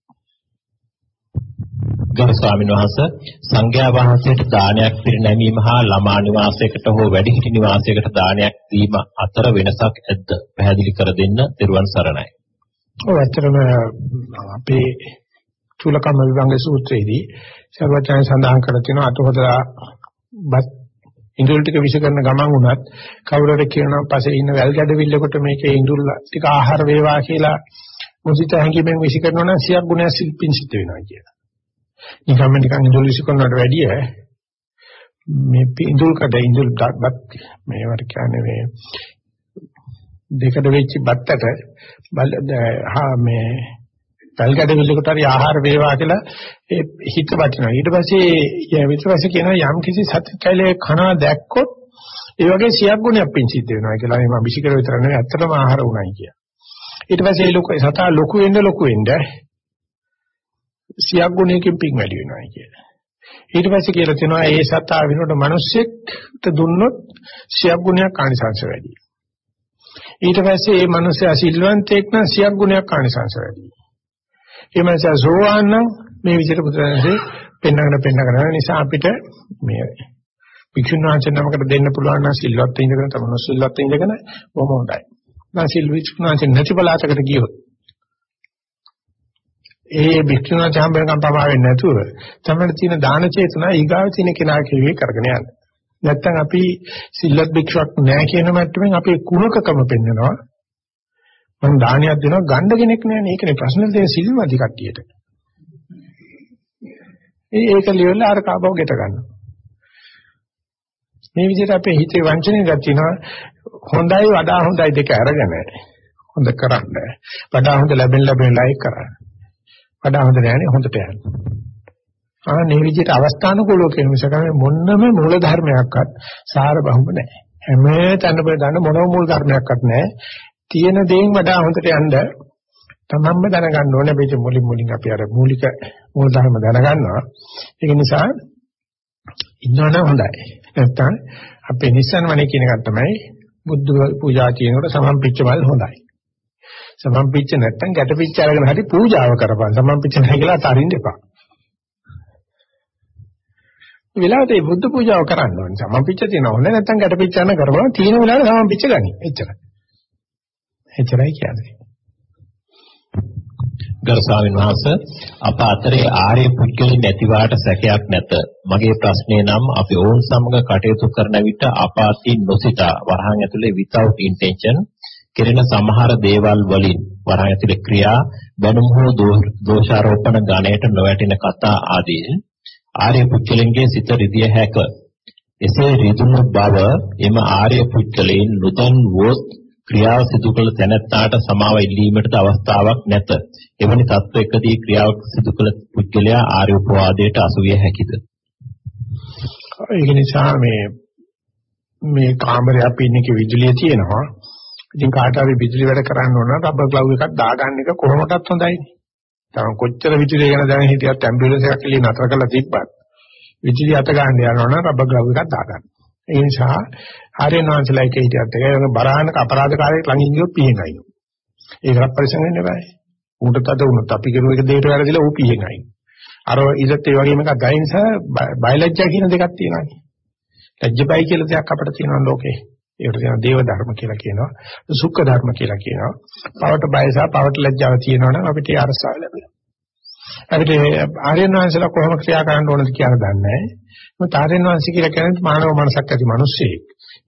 ගරු ස්වාමීන් වහන්සේ සංඝයා වහන්සේට දානයක් පිරිනැමීම හා ළමා නිවාසයකට හෝ වැඩිහිටි නිවාසයකට දානයක් දීම අතර වෙනසක් ඇද්ද? පැහැදිලි කර දෙන්න දරුවන් සරණයි.
ඔව් ඇත්තටම අපේ චූලකම්ම විභංග සූත්‍රයේදී සර්වඥයන් සඳහන් කර තියෙනවා අතහොදලා බත් ඉඳුල් ටික විෂ කරන ගමන් වුණත් කවුරුර කියනවා පස්සේ ඉන්න වැල් ගැඩවිල්ලකට මේකේ ඉඳුල් ටික ආහාර වේවා කියලා මුසිත හැංගීමෙන් විෂ කරනවා නම් සියක් ගුණයක් සිල්පින් සිද්ධ වෙනවා කියලා. නිකම්ම නිකන් ඉඳුල් විෂ කරනවට වැඩිය මේ ඉඳුල් කඩ ඉඳුල් බත් මේවට කියන්නේ මේ දෙකට වෙච්ච බත්තට මේ පැල්ගඩ විලකට හරි ආහාර වේවා කියලා ඒ හිත වටිනවා. ඊට පස්සේ ඊට පස්සේ කියනවා යම් කිසි සත්‍යකලයේ කනවා දැක්කොත් ඒ වගේ සියක් ගුණයක් පින් සිද්ධ වෙනවා කියලා. මේ මම විසිකර විතර නෙවෙයි ඇත්තටම ආහාර උණයි කිය. ඊට පස්සේ ලොකු සතා ලොකු වෙන්න ලොකු වෙන්න සියක් ගුණයකින් පින් වැඩි වෙනවා කියලා. ඊට පස්සේ කියලා තියෙනවා ඒ සතා වෙනකොට මිනිස්සෙක්ට දුන්නොත් සියක් ගුණයක් ආනිසංශ වැඩි. ඊට පස්සේ මේ මිනිස්සයා සිල්වන්තයෙක් නම් සියක් ගුණයක් ආනිසංශ වැඩි. ඒ මනස සෝවාන් නම් මේ විදිහට බුදුරජාණන්සේ පෙන්වගෙන පෙන්වගෙන යන නිසා අපිට මේ වික්ෂුන් වහන්සේ නමකට දෙන්න පුළුවන් නම් සිල්වත් ඉඳගෙන තමයි සිල්වත් ඉඳගෙන බොහොම හොඳයි. නම් සිල් වික්ෂුන් වහන්සේ නැති බලාතකට ගියොත් ඒ වික්ෂුන් වහන්සේ හම්බෙන්කම් පමා වෙන්නේ නැතුව තමයි තියෙන දාන චේතනා ඊගාව තියෙන කෙනා කෙරුවේ කරගෙන යන්නේ. නැත්තම් අපි සිල්වත් භික්ෂුවක් නැහැ කියන මට්ටමින් අපේ කුණකකම පෙන්නනවා මම දානයක් දෙනවා ගණ්ඩ කෙනෙක් නෑනේ. ඒකනේ ප්‍රශ්නේ තියෙන සිල්වදි කට්ටියට. ඒ ඒක ලියලා අර කාබව ගෙට ගන්නවා. මේ විදිහට අපේ හිතේ වංචනයක් තියෙනවා හොඳයි වඩා හොඳයි දෙක අරගෙන හොඳ කරන්න. වඩා හොඳ ලැබෙන ලැබෙන ලයික් කරන්න. වඩා හොඳ නෑනේ හොඳට යන්න. ආ මේ විදිහට අවස්ථානුකූලව කියන මිසක මොන්නම මූල ධර්මයක්වත් සාර බහුම නැහැ. හැම තැනම ගන්න මොනම මූල ධර්මයක්වත් නැහැ. තියෙන දේෙන් වඩා හොඳට යන්න තමන්ම දැනගන්න ඕනේ. මේ මුලින් මුලින් අපි අර මූලික මූල ධර්ම දැනගන්නවා. ඒක නිසා ඉන්නවනම් හොඳයි. නැත්තම් අපේ නිස්සන් වනේ කියන එක තමයි බුද්ධ පූජා කියනකොට සමම්පිච්ච වල හොඳයි. සමම්පිච්ච නැත්තම් ගැටපිච්ච අරගෙන හරි පූජාව කරපන්. සමම්පිච්ච නැහැ කියලා අතරින්න එපා. වෙලාවට මේ බුද්ධ පූජාව කරන්න ඕනේ. සමම්පිච්ච තියෙනව. නැත්තම් ගැටපිච්ච යන කරපන්. තියෙන වෙලාවට සමම්පිච්ච ගනි. එච්චරයි එච්චරයි කියන්නේ.
ගරු ස්වාමීන් වහන්සේ අප අතරේ ආර්ය පුද්ගලයන් නැතිවාට සැකයක් නැත. මගේ ප්‍රශ්නේ නම් අපි ඕන් සමග කටයුතු කරන විට අපාති නොසිතා වරහන් ඇතුලේ without intention කෙරෙන සමහර දේවල් වලින් වරහන් ඇතුලේ ක්‍රියා බැනුම් හෝ දෝෂාරෝපණ ගණයට නොවැටෙන කතා ආදී ආර්ය පුද්ගලයන්ගේ සිත රිදිය හැක. එසේ රිදුණු බව එම ආර්ය පුද්ගලයන් නොදන්වොත් ක්‍රියාව සිදු කළ තැනැත්තාට සමාව ඉල්ලීමට අවස්ථාවක් නැත. එවැනි තත්වයකදී ක්‍රියාවක් සිදු කළ පුද්ගලයා ආර්ය උපවාදයට අසු විය හැකිද?
ඒක නිසා මේ මේ කාමරේ අපි ඉන්නේ විදුලිය තියෙනවා. ඉතින් කාට හරි විදුලි වැඩ කරන්න ඕන නම් රබර් ග්ලව් එකක් දාගන්න එක කොහොමදත් හොඳයි. තම කොච්චර විදුලිය ගැන දැන හිටියත් ඇම්බියුලන්ස් එකක් එළිය නතර කරලා තිබ්බත් විදුලිය අත ගන්න යනවා නම් රබර් ග්ලව් එකක් දාගන්න. ඒ නිසා ආර්යයන් වහන්සේලා එක හිටියත් එක බරහානක අපරාධකාරයෙක් ළඟින් ගියොත් පිහෙන් අයිනෝ. ඒකත් පරිසං වෙන්න බෑ. ඌට තද වුණොත් අපි කරුව එක දෙයට වැරදිලා ඌ පිහෙන් අයිනෝ. අර ඉරත් ඒ වගේම එකක් ගයි නිසා බයලජ්ජා කියන දෙකක් තියෙනවානේ. ලැජ්ජබයි කියලා දෙයක් අපිට තියෙනවා ලෝකේ. ඒකට කියනවා දේව ධර්ම කියලා කියනවා. සුඛ ධර්ම කියලා කියනවා. පවට බය සහ පවට ලැජ්ජාව තියෙනවනම් අපිට ඒ අරසාව ලැබෙනවා. අපිට ආර්යයන් වහන්සේලා කොහොම ක්‍රියා කරන්න ඕනද කියලා දන්නේ නැහැ. මොකද ආර්යයන් වහන්සේ කියලා කියන්නේ මානව මනසක් ඇති මිනිස්සෙක්.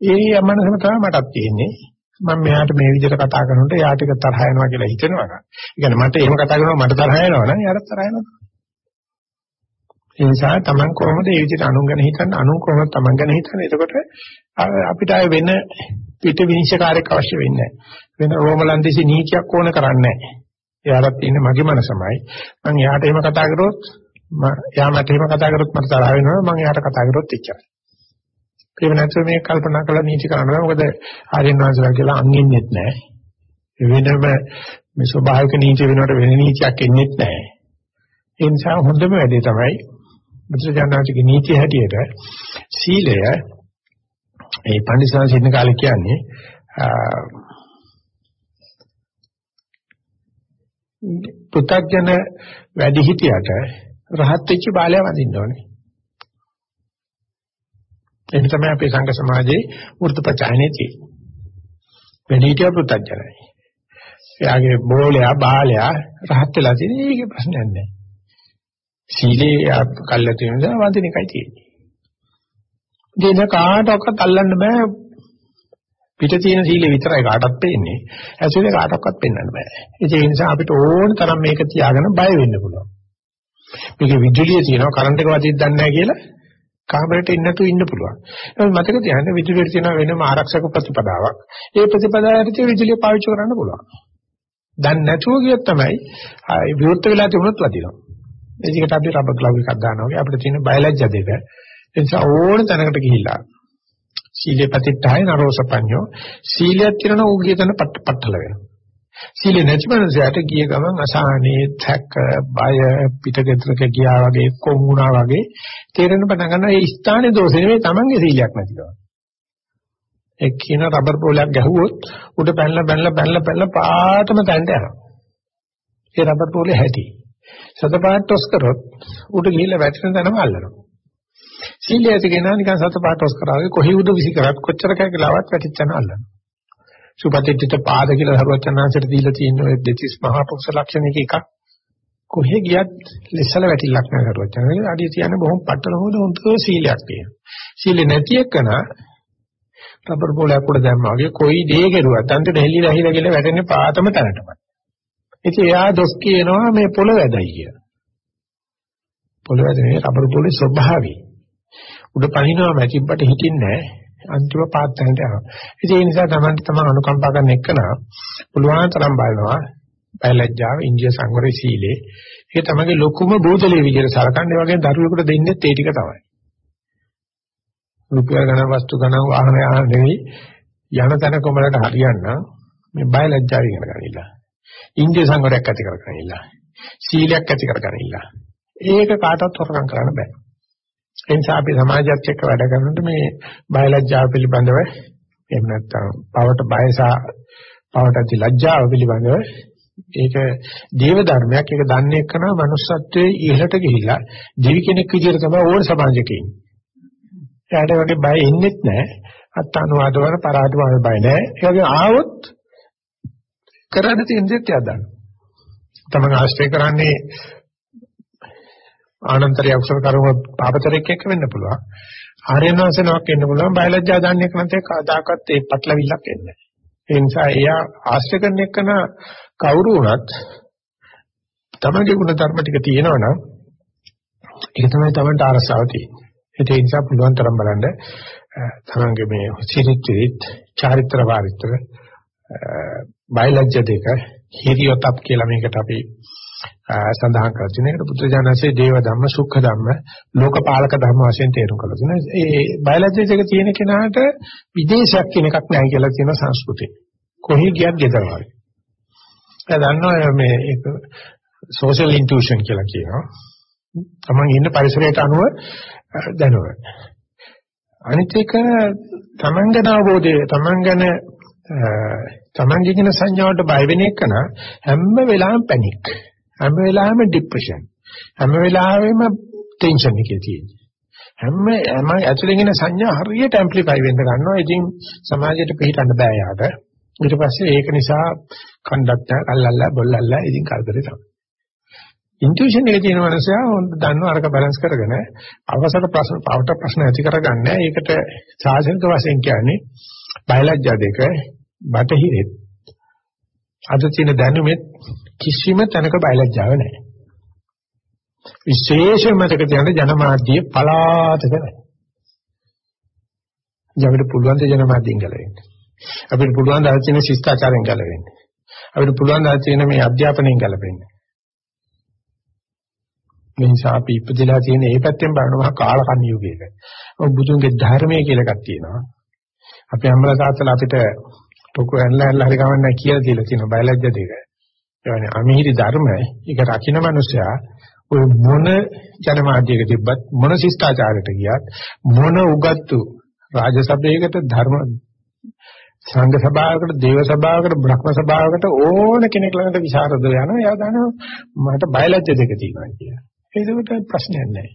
ඒ මනසම තමයි මටත් තියෙන්නේ. මම මෙයාට මේ විදිහට කතා කරනකොට එයාට ටික තරහ යනවා කියලා හිතෙනවා නම්. ඒ කියන්නේ මට එහෙම කතා කරනවා මට තරහ යනවා නම් එයාට තරහ යනවා. ඒ නිසා Taman කොහොමද මේ විදිහට අනුන් ගැන හිතන්නේ අනුන් කොහොමද Taman ගැන හිතන්නේ. එතකොට අපිට ආයේ වෙන පිට විනිශ්චයකාරයක් අවශ්‍ය වෙන්නේ නැහැ. වෙන රෝමලන්දිසි නීතියක් ඕන කරන්නේ නැහැ. එයාලත් ඉන්නේ මගේ මනසමයි. මම එයාට එහෙම කතා කරොත් එයා මට එහෙම කතා කරොත් මට තරහ වෙනවා මම එයාට කතා කරොත් එච්චරයි. ඒක නැත්නම් මේ කල්පනා කරලා නීති කරනවා. මොකද ආර්යයන් වහන්සේලා කියලා අංගින්නෙත් නැහැ. වෙනම මේ ස්වභාවික නීති වෙනකොට වෙන නීතියක් එන්නේත් නැහැ. ඒ නිසා හොඳම වැඩේ තමයි බුදුසජාණන්සේගේ නීතිය හැටියට සීලය ඒ පඬිසාන් සින්න කාලේ කියන්නේ පුතග්ජන වැඩි හිටියට රහත් වෙච්ච බාලයා වඳින්න ඕනේ. ඒක තමයි අපේ සංඝ සමාජයේ වෘත්තපචායනේ තියෙන්නේ. වැඩිහිටිය පුතග්ජනයි. එයාගේ බෝලයා බාලයා රහත් වෙලා තියෙන ඒකේ ප්‍රශ්නයක් නැහැ. සීලේ කල්ලා තියෙන නිසා වඳින එකයි තියෙන්නේ. දෙන කාටවත් අල්ලන්න බෑ. පිට තියෙන සීලෙ විතරයි කාටවත් පේන්නේ. ඇතුලේ කාටවත් පෙන්වන්න බෑ. ඒ නිසා අපිට ඕන තරම් මේක තියාගෙන බය වෙන්න පුළුවන්. මේකේ විදුලිය තියෙනවා කරන්ට් එක වදින්න දන්නේ නැහැ කියලා කාමරේට ඉන්න නැතුව ඉන්න පුළුවන්. ඒක මතක තියාගන්න විදුලියට තියෙන වෙනම ආරක්ෂක ප්‍රතිපදාවක්. ඒ ප්‍රතිපදාවට විදුලිය පාවිච්චි කරන්න පුළුවන්. දැන් නැතුව ගියොත් තමයි විරුද්ධ වෙලා තිබුණොත් වදිනවා. ඒකට අපි රබර් ග්ලව් එකක් දානවා වගේ අපිට තියෙන බයලජ්ජා දෙක. ඒ නිසා ඕන තැනකට ගිහිල්ලා සීලේ පතිත්තයි නරෝසපඤ්ඤෝ සීලයක් කියන උගිය තන පట్టල වෙනවා. සීල නැති මනසට ගිය ගමන් අසහනේ තැක බය පිටගෙදරක ගියා වගේ කොමුණා වගේ තේරෙන පටන් ගන්නවා ඒ ස්ථානේ දෝෂ නෙවෙයි Tamange සීලයක් නැතිකම. ඒ කියන රබර් බෝලයක් ගැහුවොත් උඩ පැනලා පැනලා පැනලා පැනලා පාටම තැන්ට යනවා. ඒ රබර් බෝලේ හැටි. සතපාට ටොස් කරොත් උඩ ගිහිල්ලා වැටෙන තැනම අල්ලනවා. සීලය ඇති කෙනා නිකන් සතපාට ටොස් කරාගේ කොහි උඩ විසි කරත් කොච්චර කැකලාවත් වැටිච්චන අල්ලනවා. සුපතිච්චිත පාද කියලා හරුවචනාංශයට දීලා තියෙන ඔය දෙතිස් මහා පුරුෂ ලක්ෂණ එකක් කොහෙ ගියත් ලෙසල වැටිලක් නෑ හරුවචනාංශය. අඩිය තියන්නේ බොහොම පట్టල හොඳ හොඳ සීලයක් තියෙනවා. සීල නැති එකන රබර් බෝලයක් උඩ දැම්මා වගේ කොයි දේ කෙරුවත් අන්තිමට හෙල්ලිලා හිලා ගිහලා වැටෙන්නේ පාතම තැනටම. ඉතින් එයා දොස් කියනවා මේ පොළ වැදයි කියලා. පොළ වැදෙන්නේ රබර් බෝලේ ස්වභාවය. උඩ පනිනවා මැචිබ්බට හිටින්නේ නැහැ. අන්තිම පාත් යනට යනවා. ඒ නිසා තමයි තමයි අනුකම්පා කරන එකන පුළුවන් තරම් බලනවා. බයලජ්ජාව, ඉන්දිය සංවරය සීලේ. ඒක තමයි ලොකුම බෝධලේ විදිහට සලකන්නේ වගේ දරුවෙකුට දෙන්නේ ඒ ටික තමයි. රුපියල් ගණන් වස්තු ගණන් වාහන යාන නෙවෙයි යන තැන කොමලට හරියන්න මේ බයලජ්ජාව ඉගෙන ගන්නilla. ඉන්දිය සංවරයක් ඇති කර ගන්නilla. සීලයක් ඇති කර ගන්නilla. ඒක කාටවත් හොරකම් කරන්න බෑ. ඒ නිසා අපි සමාජයත් එක්ක වැඩ කරනකොට මේ බයලජ්ජාව පිළිබඳව එහෙම නැත්නම් පවට බයසා පවට ඇති ලැජ්ජාව පිළිබඳව ඒක දේව ධර්මයක් ඒක දන්නේ එක්කන manussත්වයේ ඉහළට ගිහිලා දිවි කෙනෙක් විදිහට තමයි ඕන සමාජයක ඉන්නේ. එයාට වගේ බය එන්නේත් නැහැ. අත්අනුවාද වල පරාද වල බය නැහැ. ඒ වගේ ආවොත් කරන්න තියෙන දෙයක් යදන්න. තමන් ආශ්‍රය කරන්නේ ආනන්තරය අකුසල කර්ම පාපතරයක් එක්ක වෙන්න පුළුවන්. ආර්යනාසනාවක් වෙන්න පුළුවන්. බයලජ්ජා දාන්න එක නැත්නම් කවදාකවත් ඒ පටලවිල්ලක් එන්නේ නැහැ. ඒ නිසා එයා ආශ්‍රය කරන එකන කවුරු වුණත් තමන්ගේ ගුණ ධර්ම ටික තියෙනවනම් ඒක තමයි තමන්ට අරසාව තියෙන්නේ. ඒ නිසා පුළුවන් තරම් බලන්න තමන්ගේ මේ සිරිත්‍රිත් චාරිත්‍ර වාරිත්‍ර බයලජ්ජා දෙක හිරියොතප් කියලා මේකට අපි සඳහන් කරලා තියෙන එකට පුත්‍රජානසේ දේව ධම්ම සුඛ ධම්ම ලෝකපාලක ධර්ම වශයෙන් තේරුම් කරලා තියෙනවා. ඒ බයලජ්ජිස් එක තියෙන කෙනාට විදේශයක් කියන එකක් නැහැ කියලා කියන සංස්කෘතිය. කොහේ ගියත් ගෙදර වගේ. ඒ දන්නවා මේ ඒක social intuition කියලා කියනවා. තමන් ඉන්න පරිසරයට අනුව දැනුව. අනිත් එක තමන් ගැන අවබෝධය තමන් ගැන තමන්ගේ කියන සංඥාවට බය වෙන එක හැම වෙලාවෙම පැනික්. හැම වෙලාවෙම ડિප්‍රෙෂන්. හැම වෙලාවෙම ටෙන්ෂන් එකේ තියෙන්නේ. හැම හැම ඇතුලෙන් එන සංඥා හරියට ඇම්ප්ලිෆයි වෙන්න ගන්නවා. ඉතින් සමාජයට පිටින්න බෑ යාට. ඊට පස්සේ ඒක නිසා කණ්ඩක්ට අල්ලල්ලා බොල්ලල්ලා ඉතින් කල්පරේ තමයි. ඉන්ටියුෂන් එකේ තියෙන මනසයා හොඳ දන්නවා අරක බැලන්ස් කරගෙන අවසර ප්‍රශ්න පවට ප්‍රශ්න ඇති කරගන්න. ඒකට සාසනික වශයෙන් කියන්නේ බයලජ්ජා දෙක බටහිරෙත් අද තියෙන දැනුමෙත් කිසිම තැනක බයලජ්ජාව නැහැ. විශේෂයෙන්ම මතක තියාගන්න ජනමාධ්‍ය පලාතක නැහැ. අපිට පුළුවන් ද ජනමාධ්‍යෙන් ගැලවෙන්න. අපිට පුළුවන් ද තියෙන ශිෂ්ටාචාරයෙන් ගැලවෙන්න. අපිට පුළුවන් ද තියෙන මේ අධ්‍යාපනයෙන් ගැලවෙන්න. මේ නිසා අපි ඉපදලා තියෙන මේ පැත්තෙන් බලනවා කාලකන්ණි යුගයක. ඔය බුදුන්ගේ ධර්මයේ කියලා එකක් තියෙනවා. අපි අම්මලා තාත්තලා අපිට පොකු ඇල්ලා ඇල්ලා හරි ගමන් නැහැ කියලා දීලා තියෙනවා බයලජ්‍ය දෙක. ඒ කියන්නේ අමිහිරි ධර්මයි. ඒක රකින්න මිනිසයා ඔය මොන ජනමාධ්‍යයක තිබ්බත් මොන ශිෂ්ටාචාරයකට ගියත් මොන උගත්තු රාජසභයකට ධර්ම සංඝ සභාවකට දේව සභාවකට බ්‍රහ්ම සභාවකට ඕන කෙනෙක් ළඟට විසරදව යනවා එයා දන්නවා මට බයලජ්‍ය දෙක තියෙනවා කියලා. ඒකට ප්‍රශ්නයක් නැහැ.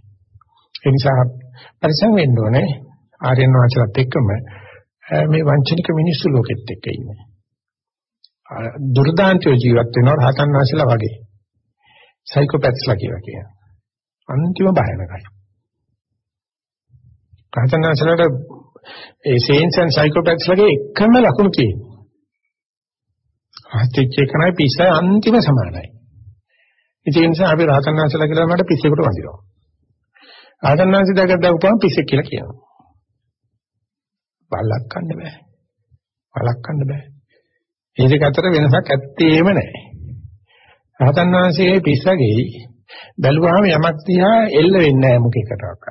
ඒ නිසා පරිසම් වෙන්න ඕනේ ආර්යන වාචලත් එක්කම මේ වංචනික මිනිස්සු ලෝකෙත් එක්ක ඉන්නේ. දුර්දාන්තය ජීවත් වෙනවා රහතන් වහන්සේලා වගේ. සයිකෝපැත්ස්ලා කියලා කියනවා. අන්තිම භයානකයි. රහතන් වහන්සේලාට ඒ සේන්ස් ඇන්ඩ් සයිකෝපැත්ස් ලගේ එකම ලකුණු තියෙනවා. ආත්‍ච්ච එකනයි පිස්සයි අන්තිම සමානයි. ඒ නිසා අපි රහතන් වහන්සේලා කියලා මට පිස්සෙකුට වඳිනවා. රහතන් වහන්සේ දැක දක්වපුවම පිස්සෙක් කියලා කියනවා. වළක්වන්න බෑ. වළක්වන්න බෑ. මේ දෙක අතර වෙනසක් ඇත්තේම නැහැ. රහතන් වහන්සේ පිස්සගෙයි බැලුවාම යමක් තියා එල්ල වෙන්නේ නැහැ මොකේකටවත්.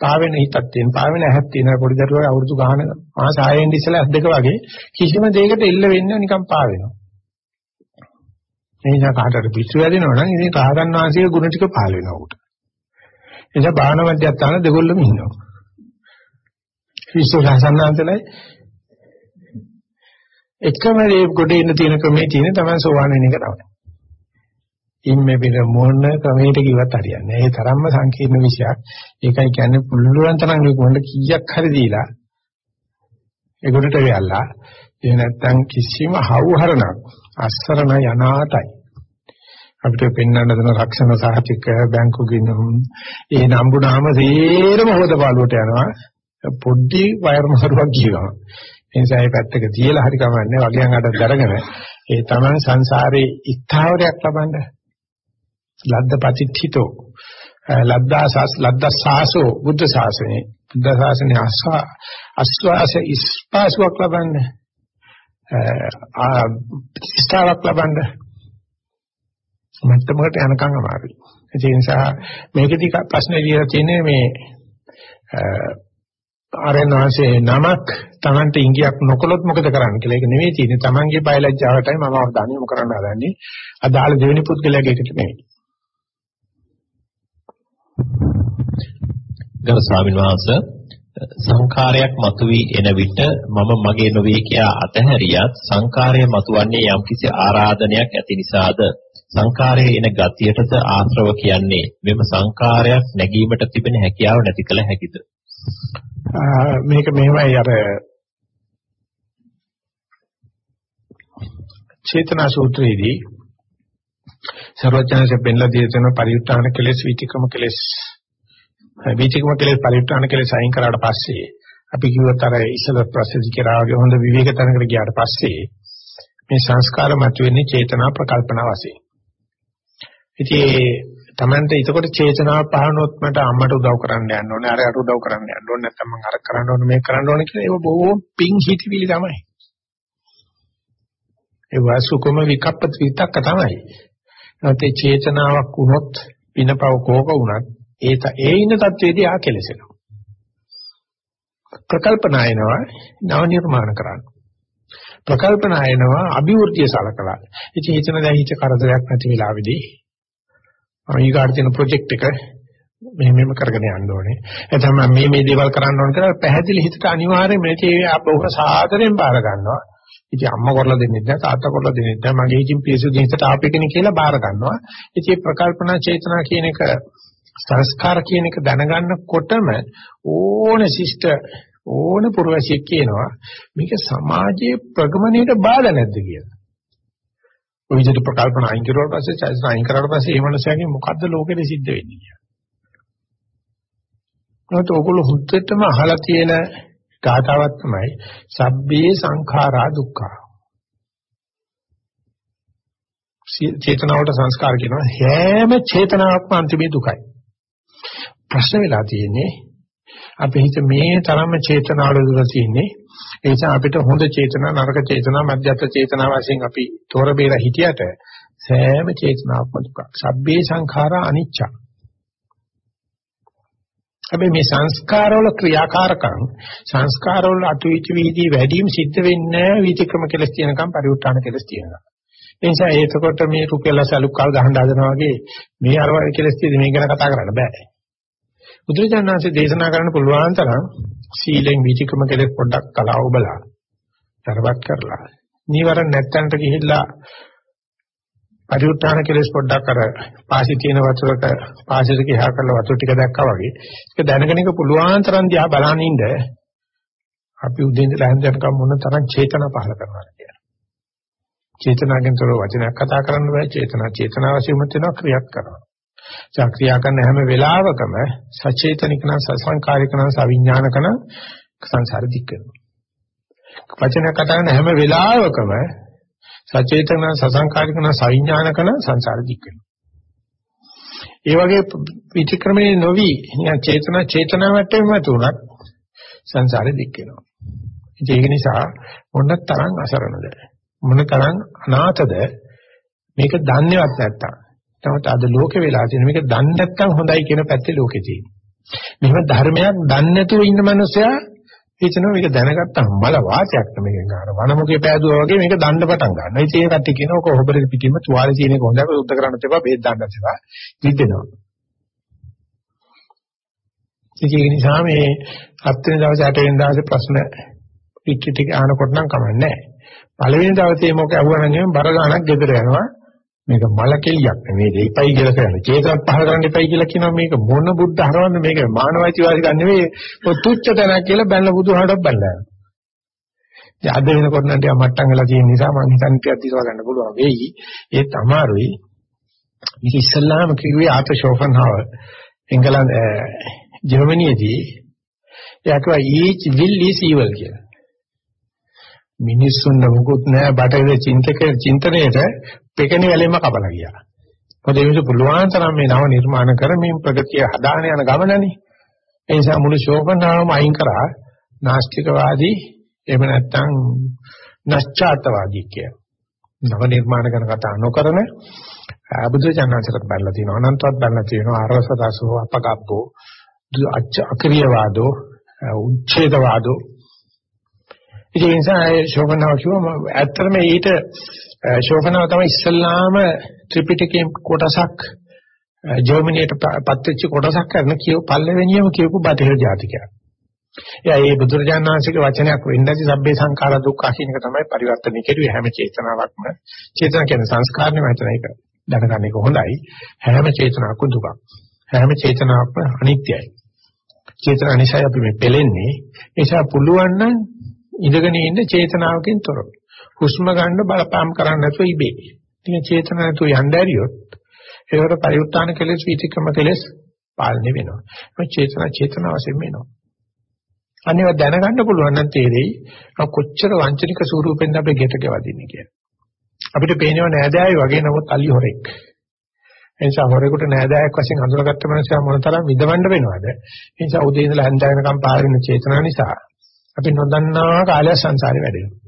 පාවෙන හිතක් තියෙන, පාවෙන ඇහක් තියෙන පොඩි දරුවා අවුරුදු ගාන මාස 6 වෙනි ඉස්සලා අද්දක වගේ කිසිම දෙයකට එල්ල වෙන්නේ නිකන් පාවෙනවා. මේ නිසා කාටට පිස්සු වැදෙනවා නම් ඉතින් රහතන් වහන්සේගේ ගුණ ටික පහළ වෙනවා උට. ඒ නිසා බාහන මධ්‍යස්ථාන දෙගොල්ලම ඉන්නවා. විශ්ව රහතන්වහන්සේලා එකම දේ කොට ඉන්න තියෙන ක්‍රමේ තියෙන තමයි සෝවාන් වෙන එක තමයි. ඉන්නේ පිට මොන ක්‍රමයකට කිව්වත් හරියන්නේ නැහැ. ඒ තරම්ම සංකීර්ණ විෂයක්. ඒකයි කියන්නේ පුළුවන් තරම් මේකට කීයක් හරි දීලා ඒකට වෙයලා එහෙ නැත්නම් කිසිම හවුහරණක් අස්සරණ යනාතයි. අපිට පෙන්වන්න දෙන රක්ෂණ සහතික බැංකු ගිණුම් ඒ නම්බුනාම සේරම හොදපාලුවට යනවා. පොඩි වයර් මහරුවක් කියනවා. ඒ නිසා මේ පැත්තක තියලා හරි කමන්නේ වගයන් අඩ දරගෙන ඒ තමන් සංසාරේ ඉස්තාවරයක් ලබන්න. ලද්ද පතිත්ථිතෝ. ලද්දාසස් ලද්දසාසෝ බුද්ධ ශාසනේ. බුද්ධ ශාසනේ අස්වා අස්වාස ඉස්පාසුවක් ලබන්න. ආ ප්‍රතිස්ථාවක් ලබන්න. මත්තමකට යනකම් අමාරුයි. ඒ නිසා මේකදී ප්‍රශ්නේ ලියලා තියෙන්නේ මේ ආරණාංශේ නමක් Tamante ඉංගියක් නොකළොත් මොකද කරන්න කියලා. ඒක නෙවෙයි තියෙන්නේ. Tamanගේ බයලජ්ජාවටයි මම අවධානය යොමු කරන්න හදන්නේ. අදාළ දෙවෙනි පුද්ගලයාගේ එකට නෙවෙයි.
ගරු ස්වාමීන් වහන්සේ සංඛාරයක් මතුවී එන විට මම මගේ නොවේ කියා අතහැරියත් සංඛාරය මතුවන්නේ යම්කිසි ආරාධනයක් ඇති නිසාද සංඛාරයේ එන ගතියටද ආශ්‍රව කියන්නේ මෙම සංඛාරයක් නැගීමට තිබෙන හැකියාව නැති කළ හැකිද
මේක මෙහෙමයි අර චේතනා සූත්‍රයේදී සර්වඥාන්සේ පෙන්ලා දී තියෙන පරිඋත්තාන කෙලෙස් විතිකම කෙලෙස් විතිකම කෙලෙස් පරිඋත්තාන කෙලෙස් අයින් කරාට පස්සේ අපි කිව්වත් අර ඉස්සල ප්‍රසිද්ධ කරාගේ හොඳ විවේක තැනකට ගියාට පස්සේ මේ සංස්කාර මතුවෙන්නේ චේතනා ප්‍රකල්පනා වශයෙන්. ඉතින් Tamante එතකොට චේතනාව පහනොත් මට අම්මට උදව් කරන්න යන්න ඕනේ අරයට උදව් කරන්න යන්න ඕනේ නැත්නම් මම අර කරන්න ඕනේ මේක කරන්න ඕනේ කියලා ඒක බොහෝ පිං හිතවිලි තමයි ඒ වාසුකම විකප්පත් විතක්ක තමයි නැත්නම් චේතනාවක් වුණොත් පිනපව කෝක වුණත් ඒ ඒ ඉන්න තත්වේදී ආ කෙලසෙනවා ප්‍රකල්පනා එනවා නව නිර්මාණ කරන්න ප්‍රකල්පනා එනවා අභිවෘද්ධිය සලකලා ඉතින් හිතන දැන් හිත කරදරයක් නැති වෙලාවේදී ඊගාට තියෙන ප්‍රොජෙක්ට් එක මෙහෙම මෙහෙම කරගෙන යන්න ඕනේ. එතන මේ මේ දේවල් කරන්න ඕන කියලා පැහැදිලි හිතට අනිවාර්යයෙන් මේකේ අපව සාදරයෙන් බාර ගන්නවා. ඉතින් අම්මා කරලා දෙන්නේ නැහැ තාත්තා කරලා දෙන්නේ නැහැ මගේ ඉතින් පිසුදු හිතට ආපෙකනේ කියලා බාර ගන්නවා. ඉතින් ප්‍රකල්පනා චේතනා කියන එක සංස්කාර කියන එක දැනගන්නකොටම ඕන ශිෂ්ට ඕන පුරවැසියෙක් කියනවා මේක සමාජයේ ප්‍රගමණයට බාධා නැද්ද කියලා. ඔය විදිහට ප්‍රකල්පන අයින් කරුවාට පස්සේ චෛතසික අයින් කරාට පස්සේ ඒ මනසයන්ගේ මොකද්ද ලෝකෙට සිද්ධ වෙන්නේ කියලා. ඒත් ඔයගොල්ලෝ හුත්තටම අහලා තියෙන ගාතාවක් තමයි සබ්බේ සංඛාරා දුක්ඛා. චේතනාවට සංස්කාර කියනවා හැම චේතනාවක්ම අන්තිමේ දුකයි. ප්‍රශ්න වෙලා තියෙන්නේ අපි හිත මේ තරම්ම චේතනාවල දුර තියෙන්නේ ඒ නිසා අපිට හොඳ චේතනා නරක චේතනා මධ්‍යස්ථ චේතනා වශයෙන් අපි තොර බේර හිටියට සෑම චේතනාවක්ම දුකක්. සබ්බේ සංඛාරා අනිච්ච. හැබැයි මේ සංස්කාරවල ක්‍රියාකාරකම් සංස්කාරවල අතුවිච වීදී වැඩිම සිද්ධ වෙන්නේ විතික්‍රම කෙලස් තියෙනකම් පරිඋත්ථාන කෙලස් තියෙනවා. ඒ නිසා ඒකකොට මේ රුපියල් සලුක්කල් ගහන්න හදනවා වගේ මේ අරවල් කෙලස් තියෙදි මේ ගැන කතා කරන්න බෑ. බුදුරජාණන්සේ දේශනා කරන්න පුළුවන් තරම් සීලෙන් විචිකම කෙලෙස් පොඩ්ඩක් කලාව බලා තරවත් කරලා. නීවරණ නැත්තන්ට ගිහිල්ලා පරිඋත්ථාන කෙලෙස් පොඩ්ඩක් අර පාසි තියෙන වතුරක පාසිට ගිහා කරලා වතුර ටික දැක්කා වගේ. ඒක දැනගෙන ඉක පුළුවන් තරම් දිහා බලන ඉන්න අපි උදේ ඉඳලා හැන්දනකම් මොන තරම් චේතනා පහල කරනවද කියලා. චේතනාවෙන් තොරව වචනයක් කතා කරන්න බෑ. චේතනා චේතනාව වශයෙන්ම තියෙනවා ක්‍රියාවක් කරනවා. ක්‍රියා කරන හැම වෙලාවකම සචේතනික නම් සසංකාරික නම් සවිඥානික නම් සංසාර දික් වෙනවා. වචන කතා කරන හැම වෙලාවකම සචේතන සසංකාරික නම් සවිඥානික නම් සංසාර දික් වෙනවා. ඒ වගේ විචක්‍රමයේ නොවි නිකන් චේතන චේතනාවට එමතුණත් සංසාරෙ දික් වෙනවා. ඒක නිසා මොන තරම් අසරණද මොන තරම් අනාථද මේක දන්නේවත් නැත්තම්. තමයි අද ලෝකේ වෙලා තියෙන මේක දන්නේ නැත්තම් හොඳයි කියන පැත්තේ ලෝකේ තියෙන්නේ. මෙහෙම ධර්මයක් දන්නේ නැතුව ඉන්න මනුස්සයා හිතනවා මේක දැනගත්තම මල වාතයක් මේක ගන්න. වනමුකේ පෑදුවා වගේ මේක දන්න පටන් ගන්නවා. ඉතින් ඒ කට්ටිය කියනවා කොහොබරේ පිටින්ම තුවාලේ තියෙන එක හොඳයි උද්ද කරන්නත් එපා බේත් දාන්නත් එපා. විද්දෙනවා. ඒක නිසා මේ හත් වෙනි දවසේ අට වෙනි දවසේ ප්‍රශ්න පිටි ටික අහනකොට නම් කමන්නේ නැහැ. පළවෙනි දවසේ මොකද අහුවනම් එම් බර ගන්නක් ගෙදර යනවා. මේක මල කෙලියක් නෙමෙයි දෙයිපයි කියලා කියන්නේ. චේතනත් පහල කරන්න එපයි කියලා කියනවා මේක මොන බුද්ධ හරවන්න මේක මානවයිති වාසිකම් නෙමෙයි. ඔය තුච්ච තැනක් කියලා බැලලා බුදුහාමරට බැලලා. ඉතින් අද වෙනකොට නම් ටික මට්ටම් වෙලා තියෙන නිසා මම හිතන්නේ ටිකක් දිසව ගන්න පුළුවන් වෙයි. ඒත් අමාරුයි. මේක ඉස්සල්ලාම කිව්වේ ආතෝ ෂෝෆන්හාවර් එංගලන්ත ජර්මනියේදී එයා කිව්වා each will is evil කියලා. මිනිස්සුන් නමුකුත් නෑ බටහිර චින්තක චින්තනයේට පෙකෙන වැලෙම කපලා ගියා. මොකද ඒ විදිහ පුළුවන් තරම් මේ නව නිර්මාණ කරමින් ප්‍රගතිය හදාගෙන යන ගමනනේ. ඒ නිසා මුළු ශෝකනාවම අයින් කරා නාස්තිකවාදී එහෙම නැත්නම් නැස්චාතවාදී කිය. නව නිර්මාණ ගැන කතා නොකරන බුදුචානන්සකට බැලලා තියෙනවා අනන්තවත් බැලලා තියෙනවා අරස දසෝ අපගබ්බෝ අක්‍රියවාදෝ උච්ඡේදවාදෝ ඉතින් ඒ නිසා ශෝකනාව කිව්වම ඇත්තටම ඊට ශෝකනාව තමයි ඉස්සල්ලාම ත්‍රිපිටකයේ කොටසක් ජර්මනියට පත්වෙච්ච කොටසක් කරන කියව පල්ලෙවෙනියම කියපු බටහිර ජාතිකයා. එයා මේ බුදුරජාණන් වහන්සේගේ වචනයක් වෙන්නදී සබ්බේ සංඛාර දුක්ඛ කියන එක තමයි පරිවර්තනය කෙරුවේ හැම චේතනාවක්ම. චේතන කියන්නේ සංස්කාරනේ මතන එක. දැනගන්න එක හොඳයි. හැම චේතනාවක්ම දුකක්. හැම චේතනාවක්ම අනිත්‍යයි. චේතන නිසා අපි මේ පෙලෙන්නේ. ඒ නිසා පුළුවන් නම් ඉඳගෙන ඉන්න චේතනාවකින් තොරව. හුස්ම ගන්න බලපෑම් කරන්න නැතුව ඉබේ. ඉතින් චේතන නැතුව යන්න ඇරියොත් ඒකට පරිඋත්තාන කෙලෙස් විතික්‍රම කෙලෙස් පාලනය වෙනවා. මේ චේතන චේතන වශයෙන් වෙනවා. අනිව දැනගන්න පුළුවන් නම් තේරෙයි කොච්චර වංචනික ස්වරූපෙන්ද අපි ගෙට ගෙවදින්නේ කියලා. අපිට පේනව නෑදෑයෝ වගේ නමුත් අලි හොරෙක්. එනිසා හොරෙකුට නෑදෑයෙක් වශයෙන් හඳුනාගත්ත මනුස්සයා මොනතරම් විඳවන්න වෙනවද? ඒ නිසා උදේ ඉඳලා හැන්ද වෙනකම් පාරින චේතනා නිසා අපි නොදන්නා කාලය සංසාරේ වැඩෙනවා.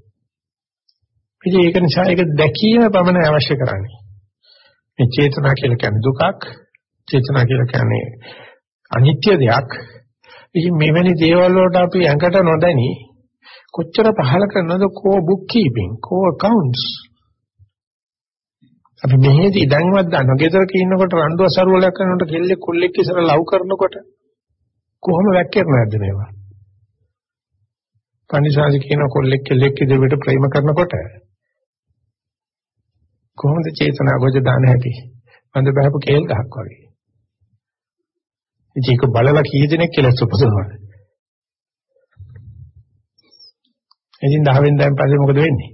ඉතින් ඒක නිසා ඒක දැකීම පමණයි අවශ්‍ය කරන්නේ. මේ චේතනා කියලා කියන්නේ දුකක්, චේතනා කියලා කියන්නේ අනිත්‍ය දෙයක්. ඉතින් මෙවැනි දේවල් වලට අපි ඇඟට නොදැනි කොච්චර පහල කරනවද කෝ බුක් කීපින් කෝ accounts අපි මෙහෙදි දැන්වත් දන්නවා ගෙදරක ඉන්නකොට රණ්ඩුව සරුවලක් කරනකොට කෙල්ලෙක් කුල්ලෙක් ඉස්සර ලව් කරනකොට කොහොම වැක්කේරන නැද්ද මේවා පන්සිවාසි කියන කොල්ලෙක් කෙල්ලෙක් ඉදිරියට ප්‍රේම කරනකොට කොහොමද චේතනා ගොජ දාන හැටි? මන්ද බහපු කේල් ගහක් වගේ. ඉතින් ඒක බලලා කී දෙනෙක් කියලා සුපසනවා ඉතින් 10 වෙනිදාන් පස්සේ මොකද වෙන්නේ?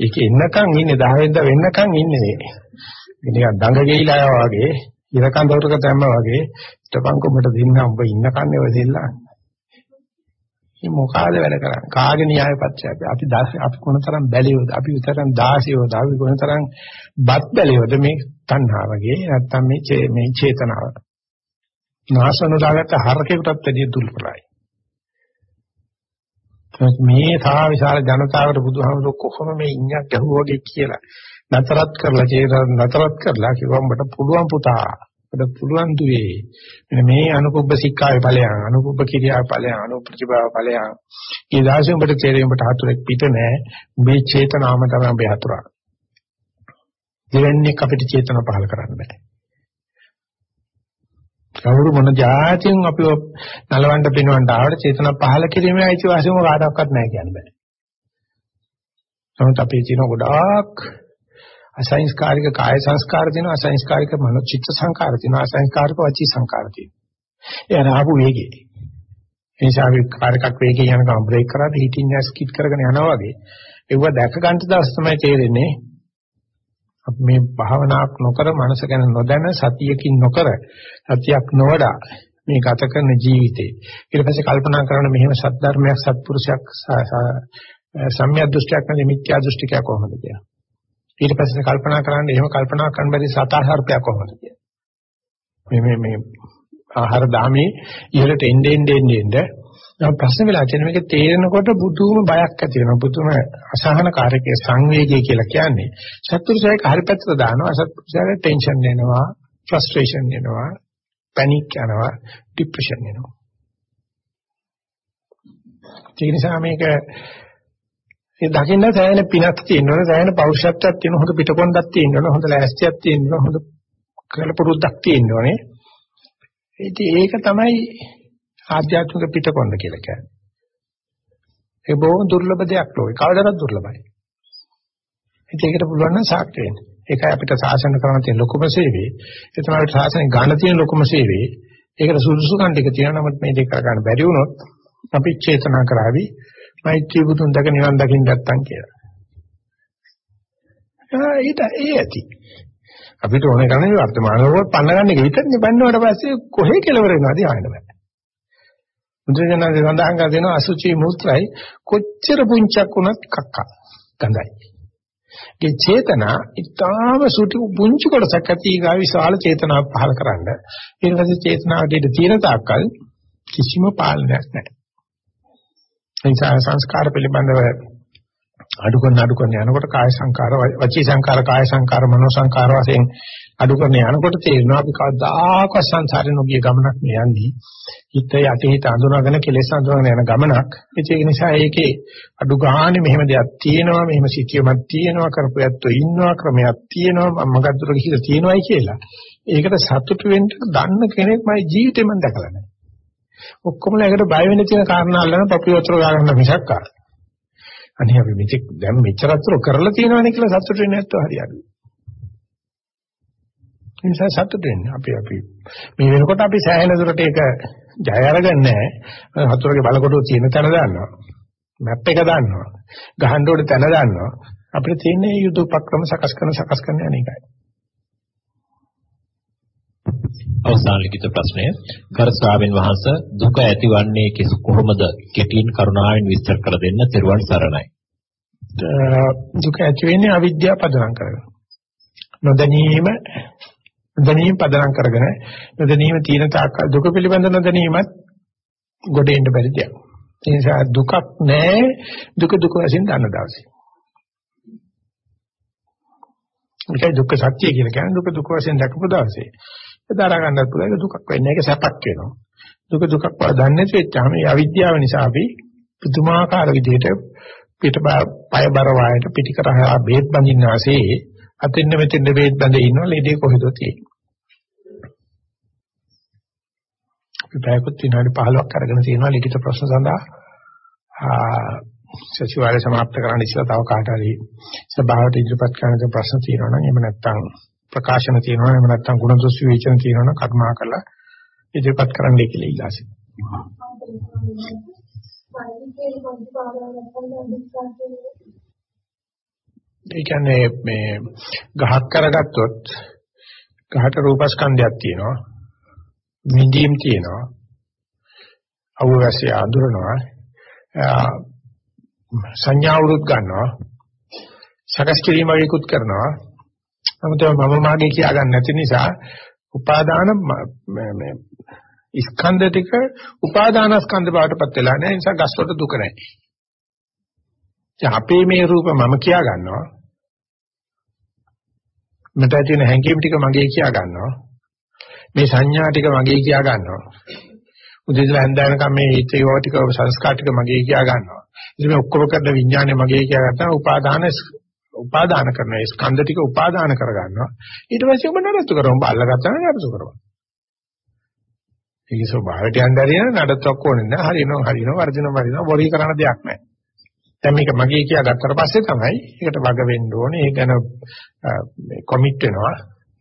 ඒක එන්නකන් ඉන්නේ 10 වෙනිදා වෙන්නකන් ඉන්නේ නේ. නිකන් දඟ ගෙයිලා වගේ ඉරකන් දොරක දැම්ම වගේ ඊටපන් කොඹට දෙන්න උඹ ඉන්න කන්නේ ඔය දෙල්ලා. මේ මොකාද වැඩ කරන්නේ? කාගේ න්‍යාය පත්‍යද? අපි අපි කොනතරම් බැලියොද? අපි විතරම් 16යෝද? අපි කොනතරම් බත් බැලියොද මේ තණ්හාවගේ නැත්තම් මේ මේ චේතනාව. නාසන දාගත්ත හරකෙකුටත් වැඩිය දුර්වලයි. මේ තා විශාල ජනතාවට බුදුහාමුදුර කොහොම මේ ඉන්නක් ගැහුවාගේ කියලා නතරත් කරලා චේතන නතරත් කරලා කිව්වම් බට පුළුවන් පුතා අපිට පුළුවන් දුවේ. මෙන්න මේ අනුකුබ්බ සික්ඛාවේ ඵලයන් අනුකුබ්බ කිරියාවේ ඵලයන් අනුප්‍රතිභාව ඵලයන්. ඊ දාසෙ උඹට තේරෙයි උඹට හතුරෙක් පිට නෑ. මේ චේතනාම තමයි උඹේ හතුරා. දෙවන්නේ අපිට චේතන පහල කරන්න බෑ. කවුරු මොන જાතියෙන් අපිව නලවන්න පිනවන්න ආවට චේතනා පහල කිරීමේ අයිතිවාසිකම කාටවත් නැහැ කියන්න බෑ. නමුත් අපේ තියෙන ගොඩාක් අසංස්කාරික කාය සංස්කාර තියෙනවා අසංස්කාරික මනෝ චිත්ත සංකාර තියෙනවා අසංස්කාරික වචී සංකාර තියෙනවා. ඒ අරහපු වේගේ. ඒ නිසා අපි කාර් එකක් වේගයෙන් යන ගමන් බ්‍රේක් කරාට හිටින් ඇස් කිට් කරගෙන යනවා වගේ. ඒව දැක ගන්න දවස් තමයි තේරෙන්නේ. අපි මේ භාවනාවක් නොකර මනස ගැන නොදැන සතියකින් නොකර සතියක් නොවඩා මේ ගත කරන ජීවිතේ ඊට පස්සේ කල්පනා කරන මෙහෙම සත්‍ය සත්පුරුෂයක් සම්‍යක් දෘෂ්ටියක් නැති මිත්‍යා දෘෂ්ටිකයක් කොහොමද කියලා. ඊට පස්සේ කල්පනා කරන්න එහෙම කල්පනා කරන්න බැරි සතාහර්පයක් කොහොමද කියලා. මේ මේ මේ ආහාර දාමේ ඉහළට එන්නේ එන්නේ එන්නේ දැන් ප්‍රශ්න වෙලා තියෙන මේක තේරෙනකොට බුදුම බයක් ඇති වෙනවා. බුදුම අසහනකාරකයේ සංවේගය කියලා කියන්නේ. සත්පුරුෂයෙක් හරි පැත්තට දානවා අසත්පුරුෂයාට ටෙන්ෂන් එනවා ෆ්‍රස්ට්‍රේෂන් එනවා පැනික් යනවා ડિප්‍රෙෂන් එනවා. ඒ නිසා මේක ඒ දකින්න සෑහෙන පිනක් තියෙනවනේ සෑහෙන පෞරුෂත්වයක් තියෙන හොඳ පිටකොන්දක් තියෙනවනේ හොඳ ලෑස්තියක් තියෙනවනේ හොඳ කලපුරුද්දක් තියෙනවනේ ඉතින් ඒක තමයි ආධ්‍යාත්මික පිටකොන්ද කියලා කියන්නේ. ඒ බොහොම දුර්ලභ දෙයක් ලෝකේ. කවදාවත් දුර්ලභයි. ඉතින් ඒකට පුළුවන් නම් සාක්ෂි වෙන්න. ඒකයි අපිට සාසන කරන තියෙන ලොකුම සේවය. ඒ තමයි අපිට සාසනෙ ගන්න තියෙන ලොකුම සේවය. ඒකට සුදුසුකම් ටික තියෙනවා. නමුත් මේ දෙක කරගන්න බැරි වුණොත් අපි චේතනා කරાવી මෛත්‍රී බුදුන් දැක නිවන් දකින්න නැත්තම් කියලා. ආ ඊට ඒ ඇති. අපිට ඕනේ කරන්නේ වර්තමානව පන්න ගන්න එක විතරනේ බannවට පස්සේ කොහේ කෙලවර වෙනවද ආයෙත් බෑ. බුදුරජාණන්සේ සඳහන් කර දෙනවා අසුචි මූත්‍රායි කොච්චර පුංචක් වුණත් කක්ක ගඳයි. ඒ චේතනා ඊටාම සුටි පුංචි කොටසක් ඇති ගා විශාල චේතනාවක් පහල කරන්න. ඊට පස්සේ චේතනාවට තියෙන තාක්කල් කිසිම පාලනයක් නැහැ. එනිසා සංස්කාර පිළිබඳව අඩු කරන අඩු කරන යනකොට කාය සංකාර වචී සංකාර කාය සංකාර මනෝ සංකාර වශයෙන් අඩු කරන යනකොට තේරෙනවා අපි කවදාකවත් සංසාරේ නොගිය ගමනක් නෙයන්නේ හිත යටි හිත අඳුනගෙන කෙලෙස් අඳුනගෙන යන ගමනක්. ඒක නිසා ඒකේ අඩු ගානේ මෙහෙම දෙයක් තියෙනවා මෙහෙම සිටියමක් තියෙනවා කරපු ඇත්තෝ ඉන්නවා ක්‍රමයක් තියෙනවා මගද්දුර ගිහිලා තියෙනවායි කියලා. ඒකට සතුටු වෙන්න දන්න කෙනෙක් මගේ ජීවිතේ මම දැකලා නැහැ. ඔක්කොමලා ඒකට බය වෙන්න තියෙන කාරණා අල්ලන පපුවතර ගන්න මිසක් ආ අනේ අපි මෙතෙක් දැන් මෙච්චරතර කරලා තියෙනවනේ කියලා සතුටු වෙන්නේ නැත්නම් හරි අඩුයි. ඒ නිසා සතුටු වෙන්න අපි අපි මේ වෙනකොට අපි සෑහෙන දුරට ඒක ජය අරගන්නේ නැහැ. හතුරගේ බලකොටුව තියෙන තැන දන්නවා. මැප් එක දන්නවා. ගහන්න ඕනේ තැන දන්නවා. අපිට තියෙන්නේ යුද උපක්‍රම සකස් කරන සකස් කරන යන එකයි.
අවසාන ලිඛිත ප්‍රශ්නය. ගරු ස්වාමීන් වහන්ස දුක ඇතිවන්නේ කොහොමද? කෙටියෙන් කරුණාවෙන් විස්තර කර දෙන්න තෙරුවන් සරණයි.
දුක ඇති වෙන්නේ අවිද්‍යාව පදනම් කරගෙන. නොදැනීම නොදැනීම පදනම් කරගෙන. නොදැනීම තියෙන තාක් දුක පිළිබඳ නොදැනීමත් ගොඩ එන්න බැරි දෙයක්. ඒ නිසා දුකක් නැහැ. දුක දුක වශයෙන් දන්න දවසේ. ඒකයි දුක්ඛ සත්‍ය කියලා කියන්නේ. දුක දුක වශයෙන් දැකපු දවසේ. දරා ගන්නත් පුළුවන් ඒක දුකක් වෙන්නේ ඒක සැපක් වෙනවා. දුක දුකක් බව දන්නේ නැති වෙච්චාම මේ අවිද්‍යාව නිසා අපි පුදුමාකාර විදිහට පිට පය බර වායට පිටිකරහා බේත් බඳින්න ආසේ අතින්න මෙතින්න බේත් බඳේ ඉන්නවා ලෙඩේ කොහෙද තියෙන්නේ. විපාකත් විනාඩි 15ක් අරගෙන තියෙනවා ලිඛිත ප්‍රශ්න සඳහා. සතිವಾರය સમાપ્ત කරන්න ඉස්සලා තව කාට හරි සභාවට ඉදිරිපත් කරන්න ප්‍රශ්න තියෙනවා නම් එහෙම නැත්නම් ප්‍රකාශන තියෙනවා එහෙම නැත්නම් ගුණ දොස් විවේචන තියෙනවා නම් කර්මා කරලා ඉදිරිපත් කරන්නයි කියලා ඉල්ලා සිටිනවා. ඒ කියන්නේ මේ ගහක් කරගත්තොත් ගහට රූපස්කන්ධයක් තියෙනවා. මිදීම් තියෙනවා. අවුවැසිය අඳුරනවා. සංඥා උරුත් ගන්නවා. සකස් කිරීම වේකුත් කරනවා. නමුත් මම මාගේ කියා ගන්න නැති නිසා උපාදාන මේ ස්කන්ධ ටික උපාදාන ස්කන්ධ බවටපත් වෙලා නැහැ. ඒ නිසා ගස්වල දුක නැහැ. දැන් අපේ මේ රූප මම කියා ගන්නවා. මට තියෙන හැඟීම් ටික මගේ කියා ගන්නවා. මේ සංඥා ටික මගේ කියා ගන්නවා. උදේට හැන්දෑනකම් මේ හිත ඒවා ටික සංස්කාර ටික මගේ කියා ගන්නවා. ඉතින් මේ ඔක්කොම කරන විඥානය මගේ කියා ගන්නවා. උපාදාන උපාදාන කරන ඒ ස්කන්ධ ටික උපාදාන කරගන්නවා. ඊට පස්සේ ඔබ නඩත්තු කරනවා. ඔබ අල්ලගත්තා නම් නඩත්තු කරනවා. ඒක ස්වභාවයට යන්න හරියන නඩත්තුවක් ඕනේ නැහැ. හරියනවා හරියනවා වර්ධිනවා වර්ධිනවා. වොරි කරන දෙයක් නැහැ. දැන් මේක මගේ කියා ගත්තට පස්සේ තමයි ඒකට වග වෙන්න ඕනේ. ඒක ගැන මේ කොමිට් වෙනවා.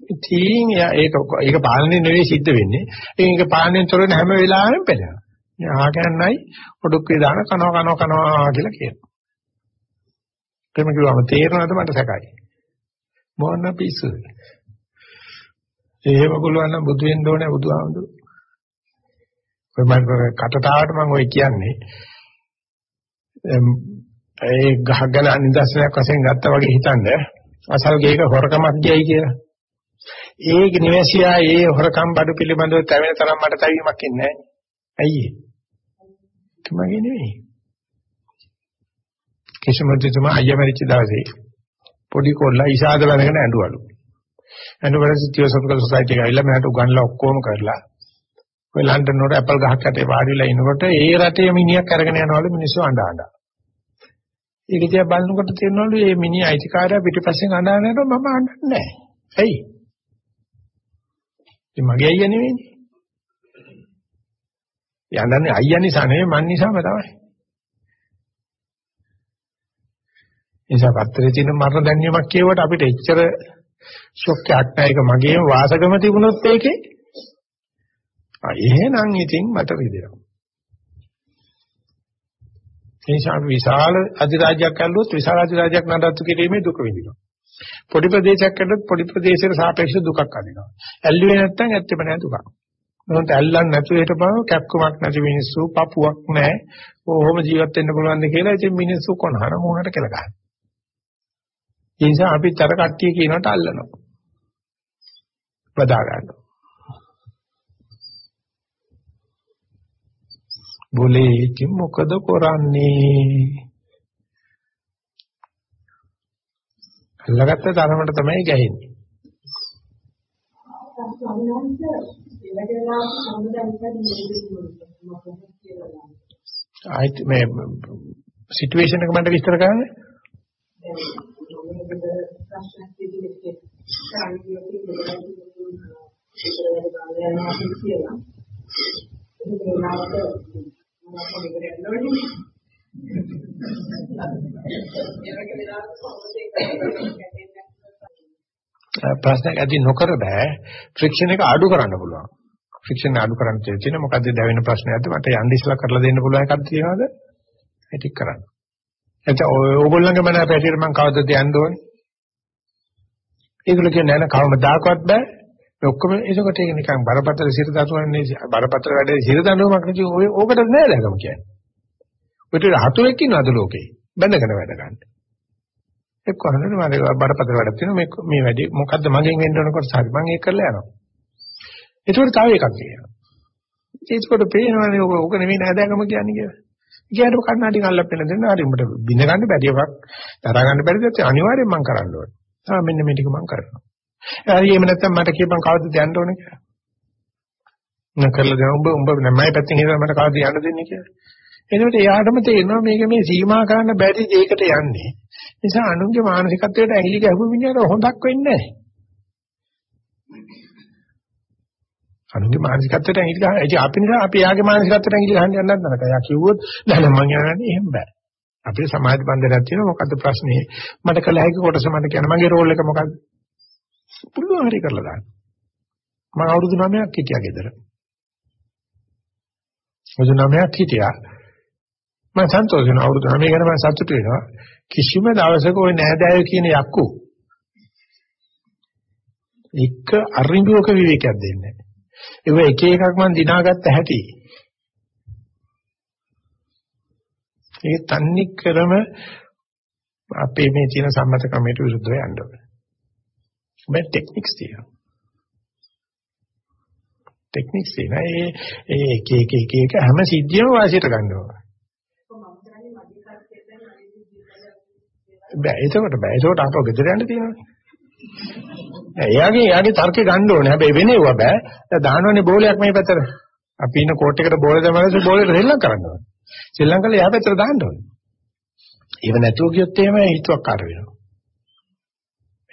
ඉතින් ඒක ඒක පාලනය නෙවෙයි සිද්ධ වෙන්නේ. ඒක පාලනයෙන් තොර වෙන හැම වෙලාවෙම පෙළෙනවා. මේ ආගන්නයි ඔඩොක්කේ දාන කනවා කනවා කනවා කියලා කියනවා. එහෙම කිව්වම තේරෙනවද මට සැකයි. මොන පිස්සුද? එහෙම පුළුවන් නම් බුදු වෙන්න ඕනේ බුදුහාමුදුරු. ඔය මම කටතාවට මම ඔය කියන්නේ ඒ ගහගෙන නිදර්ශනයක් වශයෙන් ගත්තා වගේ හිතන්න අසල් ගේක හොරකමක් ගියයි කියලා. ඒක නිවැසියා ඒ හොරකම් බඩු පිළිබඳව තැවෙන තරම් මට තැවීමක් ඉන්නේ නැහැ. ඇයි ඒ? තුමගේ නෙවෙයි. කිසිමතුතුම අයියා මරිච්ච දවසේ පොඩි කොල්ලා ඉසాత වැඳගෙන ඇඬුවලු. ඇඬුවල සිටියෝසොෆිකල් සොසයිටි එක ඇවිල්ලා මට උගන්ලා ඔක්කොම කරලා ඔය ලන්ඩන් වල ඇපල් ගහක් යටේ වාඩිලා ඉනකොට ඒ රටේ මිනිහක් අරගෙන යනවලු මිනිස්සු අඬ අඬ. ඒක දිහා බලනකොට තේරෙනවලු මේ මිනිහ අයිතිකාරයා පිටිපස්සෙන් අඬ අඬ මම අඬන්නේ නැහැ. ඇයි? ඒ මගේ අයියා නෙවෙයිනේ. යන්නන්නේ අයියා නිසා නෙවෙයි මන් නිසාම තමයි. නිසා පත්‍රයේ තියෙන මරණ දැන්වීමක් කියවට අපිට එච්චර ෂොක් එකක් නැහැ. ඒක මගේම වාසගම තිබුණොත් ඒකේ ආ එහෙනම් ඉතින් මට රිදෙනවා. ඒ නිසා විශාල අධිරාජ්‍යයක් ඇල්ලුවොත් විශාල අධිරාජ්‍යයක් නඩත්තු කිරීමේ දුක විඳිනවා. පොඩි ප්‍රදේශයක් ඇල්ලුවොත් පොඩි ප්‍රදේශයක සාපේක්ෂව දුකක් අදිනවා. ඇල්ලුවේ නැත්නම් ඇත්තෙම නෑ දුකක්. මොකද ඇල්ලන්නේ නැතුව හිටපම කැක්කමක් නැති මිනිස්සු පපුවක් නැහැ. කොහොම ජීවත් වෙන්න පුළුවන්ද කියලා ඉතින් මිනිස්සු කොනහර මොහොනට කියලා ගන්න. ඒ නිසා අපිත් අර කට්ටිය කියනකට අල්ලනවා. බදා ගන්නවා. બોලේ ඉතින් මොකද කරන්නේ? අල්ලගත්ත තරමට තමයි ගැහෙන්නේ. ආයිත් මේ සිටුේෂන් එක මට විස්තර කරන්න. ප්‍රශ්නයක් විදිහට කාර්යයේ කියලා ප්‍රශ්නයක් ඇති නොකර බෑ. ෆ්‍රික්ෂන් එක අඩු කරන්න පුළුවන්. ෆ්‍රික්ෂන් අඩු කරන්න තියෙන මොකද්ද? දැවෙන ප්‍රශ්නයක්ද මට යන්න ඉස්සලා කරලා දෙන්න පුළුවන් එකක් තියෙනවද? ඒක ටික කරන්න. එතකොට ඕගොල්ලන්ගේ මන පැටියට මම කවදද යන්න ඕනේ? ඒගොල්ලෝ කියන්නේ නෑ කවමදාකවත් බෑ. මේ ඔක්කොම ඒකට ඒක නිකන් බරපතල සිර දතුවන්නේ බරපතල වැඩේ සිර දඬුවමක් නෙවෙයි ඔය ඕකට නෑ දැකම කියන්නේ. ඔය ටික හතුරෙක් ඉන්නවද ලෝකේ? බැඳගෙන වැඩ ගන්න. එක්ක අහන්නේ මම බරපතල වැඩක් තියෙනවා. මේ මේ වැඩේ මොකද්ද මගෙන් වෙන්න ඕන කොට හරි මම ඒක කරලා යනවා. ඒකට තව එකක් කියනවා. ඒකට පේනවනේ. ඔක ඔක නෙමෙයි නෑදෑකම කියන්නේ කියලා. කියන්න කන්නාඩි කල්ලක් වෙන දෙන්න හරි උඹට බිඳ ගන්න බැරි එකක් දරා ගන්න බැරිද අනිවාර්යෙන් මම කරන්න ඕනේ ආ මෙන්න මේ ටික මම කරනවා. හරි එහෙම නැත්නම් මට කියපන් කවදද යන්න ඕනේ කියලා. මම කරලා දෙනවා උඹ උඹ මමයි පැත්තෙන් හිතලා මට කවදද යන්න දෙන්නේ කියලා. එනකොට එයාටම තේරෙනවා මේක මේ සීමා කරන්න බැරි දෙයකට යන්නේ. නිසා අනුන්ගේ මානසිකත්වයට ඇහිලි ගැහුව මිනිහට හොඳක් වෙන්නේ නැහැ. අනුන්ගේ මානසිකත්වයට ඇහිලි ගහන. ඒ අපි නිසා අපි යාගේ මානසිකත්වයට ඇහිලි ගහන්න යන්නත් නරකයි. යා කිව්වොත් නෑ නෑ මං යන්නේ එහෙම බෑ. අපේ සමාජ බන්ධනයක් තියෙනවා. මොකද්ද ප්‍රශ්නේ? මට කළ හැකි කොටස මට කියන මගේ රෝල් එක මොකද්ද පුළුවන් හරි කරලා දාන්න. මම අවුරුදු 9ක් හිටියා ගෙදර. අවුරුදු 9ක් හිටියා. මම සන්තෝෂ වෙනවා. අවුරුදු 9 ගැන මම සතුටු වෙනවා. කිසිම දවසක ওই නෑදෑයෝ කියන යක්කු එක අරිඹුවක විවේකයක් දෙන්නේ නැහැ. ඒක එක එකක් මම දිනාගත්ත හැටි ඒක තන්නේ කරම අපේ මේ තියෙන සම්මත ක්‍රමයට විරුද්ධව යන්න ඕනේ. මේ ටෙක්නික්ස් තියෙනවා. ටෙක්නික්ස් තියෙනවා. ඒ ඒ එක එක එක එක හැම සිද්ධියම වාසියට ගන්න ඕනේ. බෑ එතකොට බෑ එතකොට අපෝ ගෙදර යන්න තියෙනවනේ. එයාගේ එයාගේ තර්කේ ගන්න ඕනේ. හැබැයි වෙනේව බෑ. දැන් දානවනේ බෝලයක් මේ පැත්තට. අපි ඉන්න කෝට් එකට බෝල දැමලා බෝලෙට දෙල්ලම් කරන්න ඕනේ. ශ්‍රී ලංකාවේ එහා පැත්තට දාන්න ඕනේ. ඒව නැතුව ගියොත් එහෙම හිතුවක්කාර වෙනවා.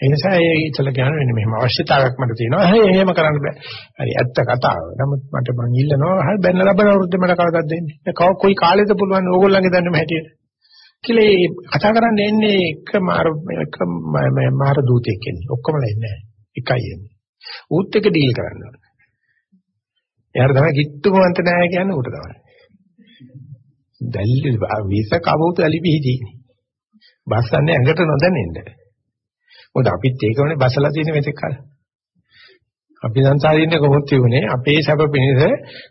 ඒ නිසා ඒ ඉතල කියන වෙන්නේ මෙහෙම අවශ්‍යතාවයක් මට තියෙනවා. හරි එහෙම කරන්න බෑ. හරි ඇත්ත කතාව. නමුත් මට මං ඉල්ලනවා හරි බැන්න ලබන අවුරුද්දේ මට කවදාද දෙන්නේ. කව කොයි කාලෙද පුළුවන් ඕගොල්ලන්ගේ දන්නම හැටියට. කියලා කතා කරන්න එන්නේ එක මාර එක මාර දූතෙක් එන්නේ. ඔක්කොමලා එන්නේ නැහැ. එකයි එන්නේ. ඌත් එක ඩීල් කරන්න ඕනේ. එයාට තමයි කිට්ටුමන්ත නැහැ කියන්නේ ඌට තමයි. දැල්ලි විස කවුතු ඇලිපිහිදී. බස්සන්නේ ඇඟට නොදැනෙන්න. මොකද අපිත් ඒකවනේ බසලා තියෙන මෙතෙක් කල. අපි සංසාරින්නේ කොහොත් තිබුණේ අපේ සැප පිණිස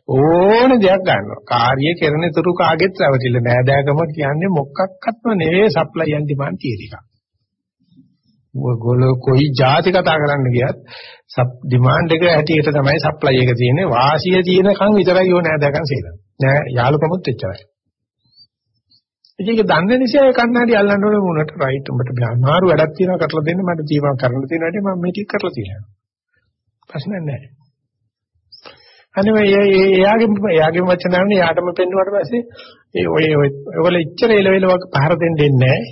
ඕන දෙයක් ගන්නවා. කාර්ය කරන තුරු කාගෙත් රැවටිල්ල නෑදෑකම කියන්නේ මොකක්වත්ම නෙවෙයි සප්ලයි ඇන් ඩිමාන්ඩ් තියරි එකක්. ඔයගොල්ලෝ කොයි જાති කතා කරන්න ගියත් ඩිමාන්ඩ් එක හැටියට තමයි සප්ලයි එක තියෙන්නේ. වාසිය තියෙනකන් විතරයි ඕන නෑදෑකම් සේදන්නේ. නෑ යාළුකමත් එච්චරයි. ඒක දන්නේ නිසා ඒ කන්නාඩි අල්ලන්න ඕනේ මොනට රයිට් උඹට අමාරු වැඩක් තියෙනවා කරලා දෙන්න මට ජීවම් කරන්න තියෙන වැඩි මම මේ ටික කරලා තියෙනවා. ප්‍රශ්න නැහැ. අනේ එයාගේ එයාගේ වචනන්නේ යාටම පෙන්නුවාට පස්සේ ඒ ඔය ඔයගොල්ලෝ ඉච්චර එලවෙල වගේ පහර දෙන්න දෙන්නේ නැහැ.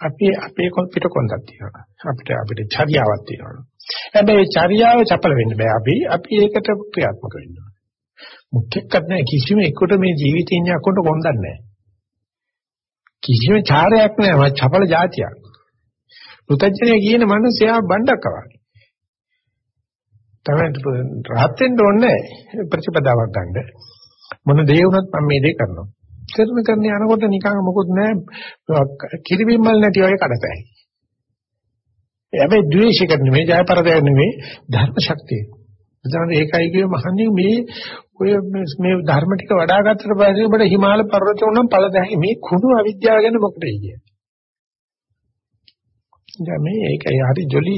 අපි අපේ පිට කොන්දක් තියෙනවා. අපිට අපිට චර්යාවක් තියෙනවා. හැබැයි චර්යාව චපල වෙන්න බෑ. අපි අපි ඒකට ක්‍රියාත්මක වෙන්න ඕනේ. මුඛ්‍යක්වත් නැහැ කිසිම එකට මේ ජීවිතේ ඉන්න අකොට කොන්දක් නැහැ. කිසිම චාරයක් නැහැ. චපල જાතියක්. පුතඥය කියන මනුස්සයා බණ්ඩක් වගේ. තමයි රහත් වෙන්න ඕනේ ප්‍රතිපදාවක් ගන්න. මොන දේ වුණත් මම මේ දේ කරනවා. කරන කරන යනකොට නිකන් මොකුත් නැහැ කිරිබිම්මල් නැති වගේ කඩතයි. හැබැයි ද්වේෂයකට නෙමෙයි ජයපරදයක් නෙමෙයි ධර්ම ශක්තිය. එතන ඒකයි කියේ මහන්නේ මේ ඔය මේ ධර්ම ටික වඩා ගත්තට පස්සේ ඔබට හිමාල පර්වත උනම් ඵල දැහි මේ කුණු අවිද්‍යාව ගැන මොකටද කියන්නේ? දැන් මේ ඒකයි හරි ජොලි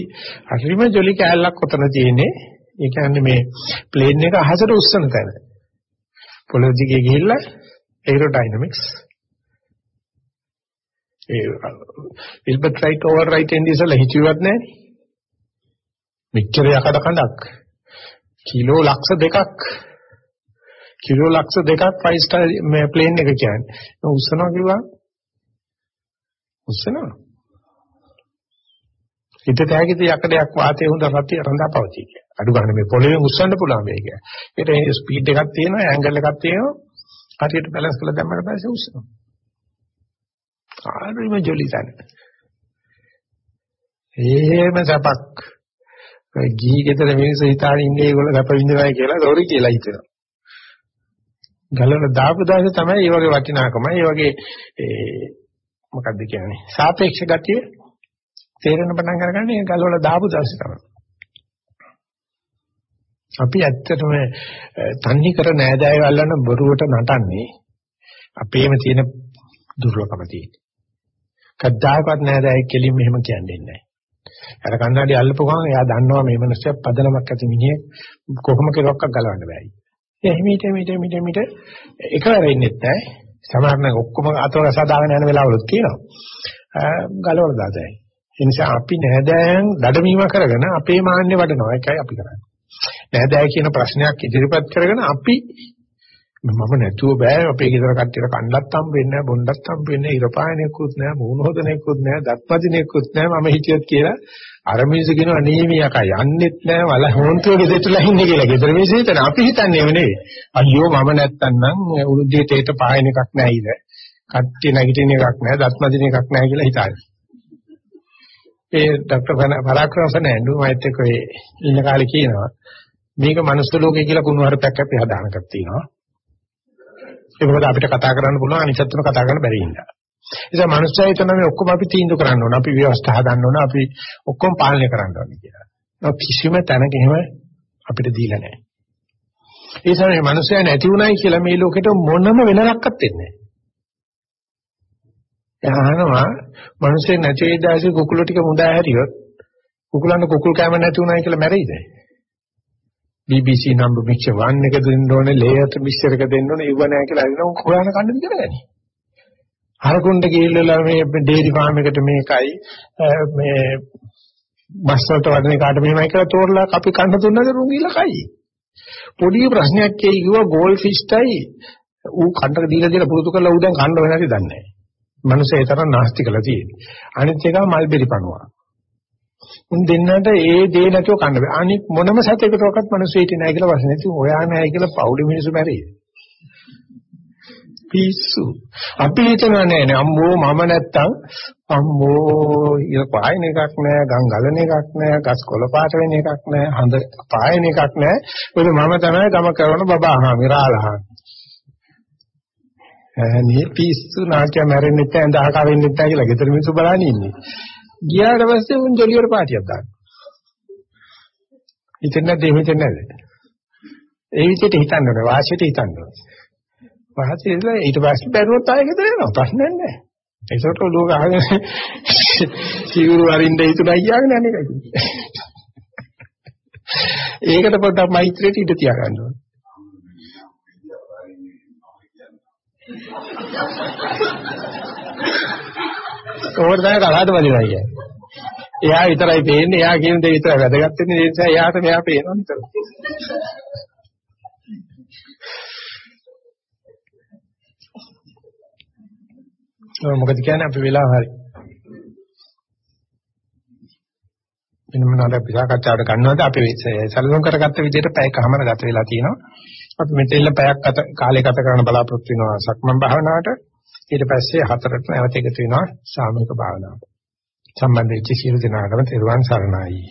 හරිම ජොලි කෑල්ලක් ඔතන තියෙන්නේ. ඒ කියන්නේ මේ ප්ලේන් එක අහසට උස්සන තැන. පොළොව දිගේ ගිහිල්ලා ඒරෝඩයිනමික්ස් ඒ විල්බර්ට් රයිට් ඕවර් රයිට් එන්නේ ඉස්සලා හිතුවත් නැහැ. මෙච්චර යකඩ කඳක් කිලෝ ලක්ෂ දෙකක් කිලෝ ලක්ෂ දෙකක් ෆයිව් ස්ටාර් මේ ප්ලේන් එක කියන්නේ. උස්සනවා කිව්වා උස්සනවා. හිත තෑගිත යකඩයක් වාතයේ හොඳ රතිය රඳාපවතී කිය. අඩු ගන්න මේ පොළවෙන් උස්සන්න පුළුවන් මේක. ඒකට ස්පීඩ් එකක් තියෙනවා, ඇන්ගල් එකක් තියෙනවා. හරියට බැලන්ස් කරලා දැම්මම පස්සේ උස්සනවා. ආරිම ජොලි තන. එහෙම සපක්. ගිහි ගෙදර මිනිස්සු හිතාගෙන ඉන්නේ ඒගොල්ලෝ ගැප විඳිනවායි කියලා සෝරි කියලා හිතනවා. ගලන දාපු දාසේ තමයි මේ වගේ වටිනාකම, මේ වගේ ඒ මොකක්ද කියන්නේ? සාපේක්ෂ ගතිය තේරෙන පටන් අරගන්නේ ගලවලා දාපු දාසේ තමයි. අපි ඇත්තටම තන්නේ කර නෑදෑයව අල්ලන බොරුවට නටන්නේ අපේම තියෙන දුර්ලභම තියෙන්නේ. කද්දාකවත් නෑදෑයෙක් කෙලින් මෙහෙම කියන්නේ නැහැ. අර කන්නඩි අල්ලපු ගමන් එයා දන්නවා මේ මනුස්සයා පදනමක් ඇති මිනිහෙක් කොහොම කෙලොක්ක් ගලවන්න බෑයි. ඒ හිමීට මිට මිට මිට එකවර ඉන්නෙත් නැහැ. සමහරවිට ඔක්කොම අතවල සදාගෙන යන වෙලාවලුත් තියෙනවා. ගලවලා දාතයි. ඒ නිසා අපි නෑදෑයන් දඩමීම කරගෙන අපේ මාන්නේ වඩනවා. ඒකයි අපි කරන්නේ. නෑදෑය කියන ප්‍රශ්නයක් ඉදිරිපත් කරගෙන අපි මම නැතුව බෑ අපේ ගෙදර කට්ටියට කණ්ඩත් හම්බ වෙන්නේ නැහැ බොණ්ඩත් හම්බ වෙන්නේ නැහැ ඉරපායනෙකුත් නැහැ මූණ හොදනෙකුත් නැහැ දත්පදිනෙකුත් නැහැ මම හිතියොත් කියලා අර මිනිස්සු කියන අනේ මේ යකා යන්නෙත් නැහැ වල හොන්තුව ගෙදරටලා ඉන්නේ කියලා ගෙදර මිනිස්සු හිතන අපි හිතන්නේ නෙවෙයි අයියෝ මම නැත්තම් නම් උරුද්දේට ඒට පායන එකක් නැහැ ඉත කට්ටිය නැගිටින එකක් නැහැ දත්පදින එකක් නැහැ කියලා හිතන්නේ ඒ ડોક્ટર පරාක්‍රම ෆර්නෑන්ඩෝ මයිත් එක්ක ඉන්න කාලේ කියනවා මේක මනුස්ස ලෝකේ කියලා කුණු හරපයක් අපි හදානකක් තියෙනවා ඒක මොකද අපිට කතා කරන්න පුළුවන් අනිත්‍යත්වන කතා කරන්න බැරි හින්දා. ඒ නිසා මනුස්සය හිතන මේ ඔක්කොම අපි තීන්දුව කරන්න ඕන. අපි ව්‍යවස්ථා හදන්න ඕන. අපි ඔක්කොම පාලනය කරන්න ඕන කියලා. කිසිම තැනක එහෙම අපිට දීලා නැහැ. ඒ නිසා මේ මනුස්සය නැති උනායි කියලා මේ ලෝකෙට මොනම වෙනරක්වත් වෙන්නේ නැහැ. එහානවා මනුස්සය නැති වේදාසේ කුකුල ටික මුදා හැරියොත් කුකුලන්ට කුකුල් කැම නැති උනායි කියලා මැරෙයිද? BBC number mixture 1 එක දෙන්න ඕනේ layer mixture එක දෙන්න ඕනේ ඉව නැහැ කියලා හිතන හොයන කන්න විතර ගනි. හරකුණ්ඩ ගිහිල්ලා මේ ඩේරි ෆාම් එකට මේකයි මේ මස් වලට වඩන කාට මෙහෙමයි කියලා තෝරලා අපි කන්න දුන්නද රුංගිලා කයි. පොඩි ප්‍රශ්නයක් කියයි කිව්වා ගෝල් ෆිෂ්ටයි ඌ කණ්ඩක දීලා දීලා පුරුදු කරලා ඌ දැන් කන්න වෙන්නේ නැති දන්නේ නැහැ. මනුස්සය ඒ තරම් නාස්ති කළා තියෙන්නේ. අනිත් එක මල්බෙරි පණුවා. උන් දෙන්නට ඒ දේ නැතුව කන්න බෑ. අනික මොනම සතෙකුටවත් මිනිස්සු හිටියේ නැහැ කියලා වශයෙන් නැති ඔයා නැහැ කියලා පෞඩි මිනිස්සු මැරෙයි. පිස්සු. අපි හිතනවා නෑ නේ අම්මෝ මම නැත්තම් අම්මෝ ඉර පායන එකක් නෑ ගම් ගලන එකක් නෑ ගස් කොළ පාට වෙන එකක් නෑ හඳ පායන එකක් නෑ මොකද මම තමයි ගම කරන බබාහා මිරාලහා අනේ පිස්සු නාකිය මැරෙන්නෙත් නැහැ දහක වෙන්නෙත් නැහැ කියලා ගෙදර මිනිස්සු බලන්නේ ඉන්නේ. ගියාට පස්සේ උන් ජොලියට පාටියක් දානවා. හිතෙන්නේ නැද්ද එහෙම හිතෙන්නේ නැද්ද? ඒ විදිහට හිතන්න ඕනේ වාසියට හිතන්න ඕනේ. වාසියට ඊට පස්සේ බැරුවොත් ආයෙ ගෙදර එනවා ප්‍රශ්නයක් නැහැ. ඒකට ඔළුව ගහගෙන සිවුරු වරින්ද හිතුණා කියලාගෙන අනේකයි. ඒකට පොඩ්ඩක් මෛත්‍රියට ඉඳ තියාගන්න ඕනේ. ඕකට තමයි කලහට වදිනවා කියන්නේ. එයා විතරයි පේන්නේ, එයා කියන දේ විතරයි වැදගත් වෙන්නේ. ඒ නිසා එයාට මෙයා පේනවා විතරයි. මොකද කියන්නේ අපි වෙලාව හරි. වෙන මොනවාද අපි සාකච්ඡාවට ගන්නවද අපි සැලසුම් කරගත්ත විදිහට පැයකමාර ගත වෙලා තියෙනවා. අපි මෙතෙල්ල පැයක් අත කාලය ගත කරන්න බලාපොරොත්තු වෙනවා සක්මන් භාවනාවට. ඊට පස්සේ හතරට නැවත එකතු වෙනවා සාමූහික භාවනාවට. සම්බන්ධ වෙච්ච සියලු දෙනාටම තෙරුවන් සරණයි.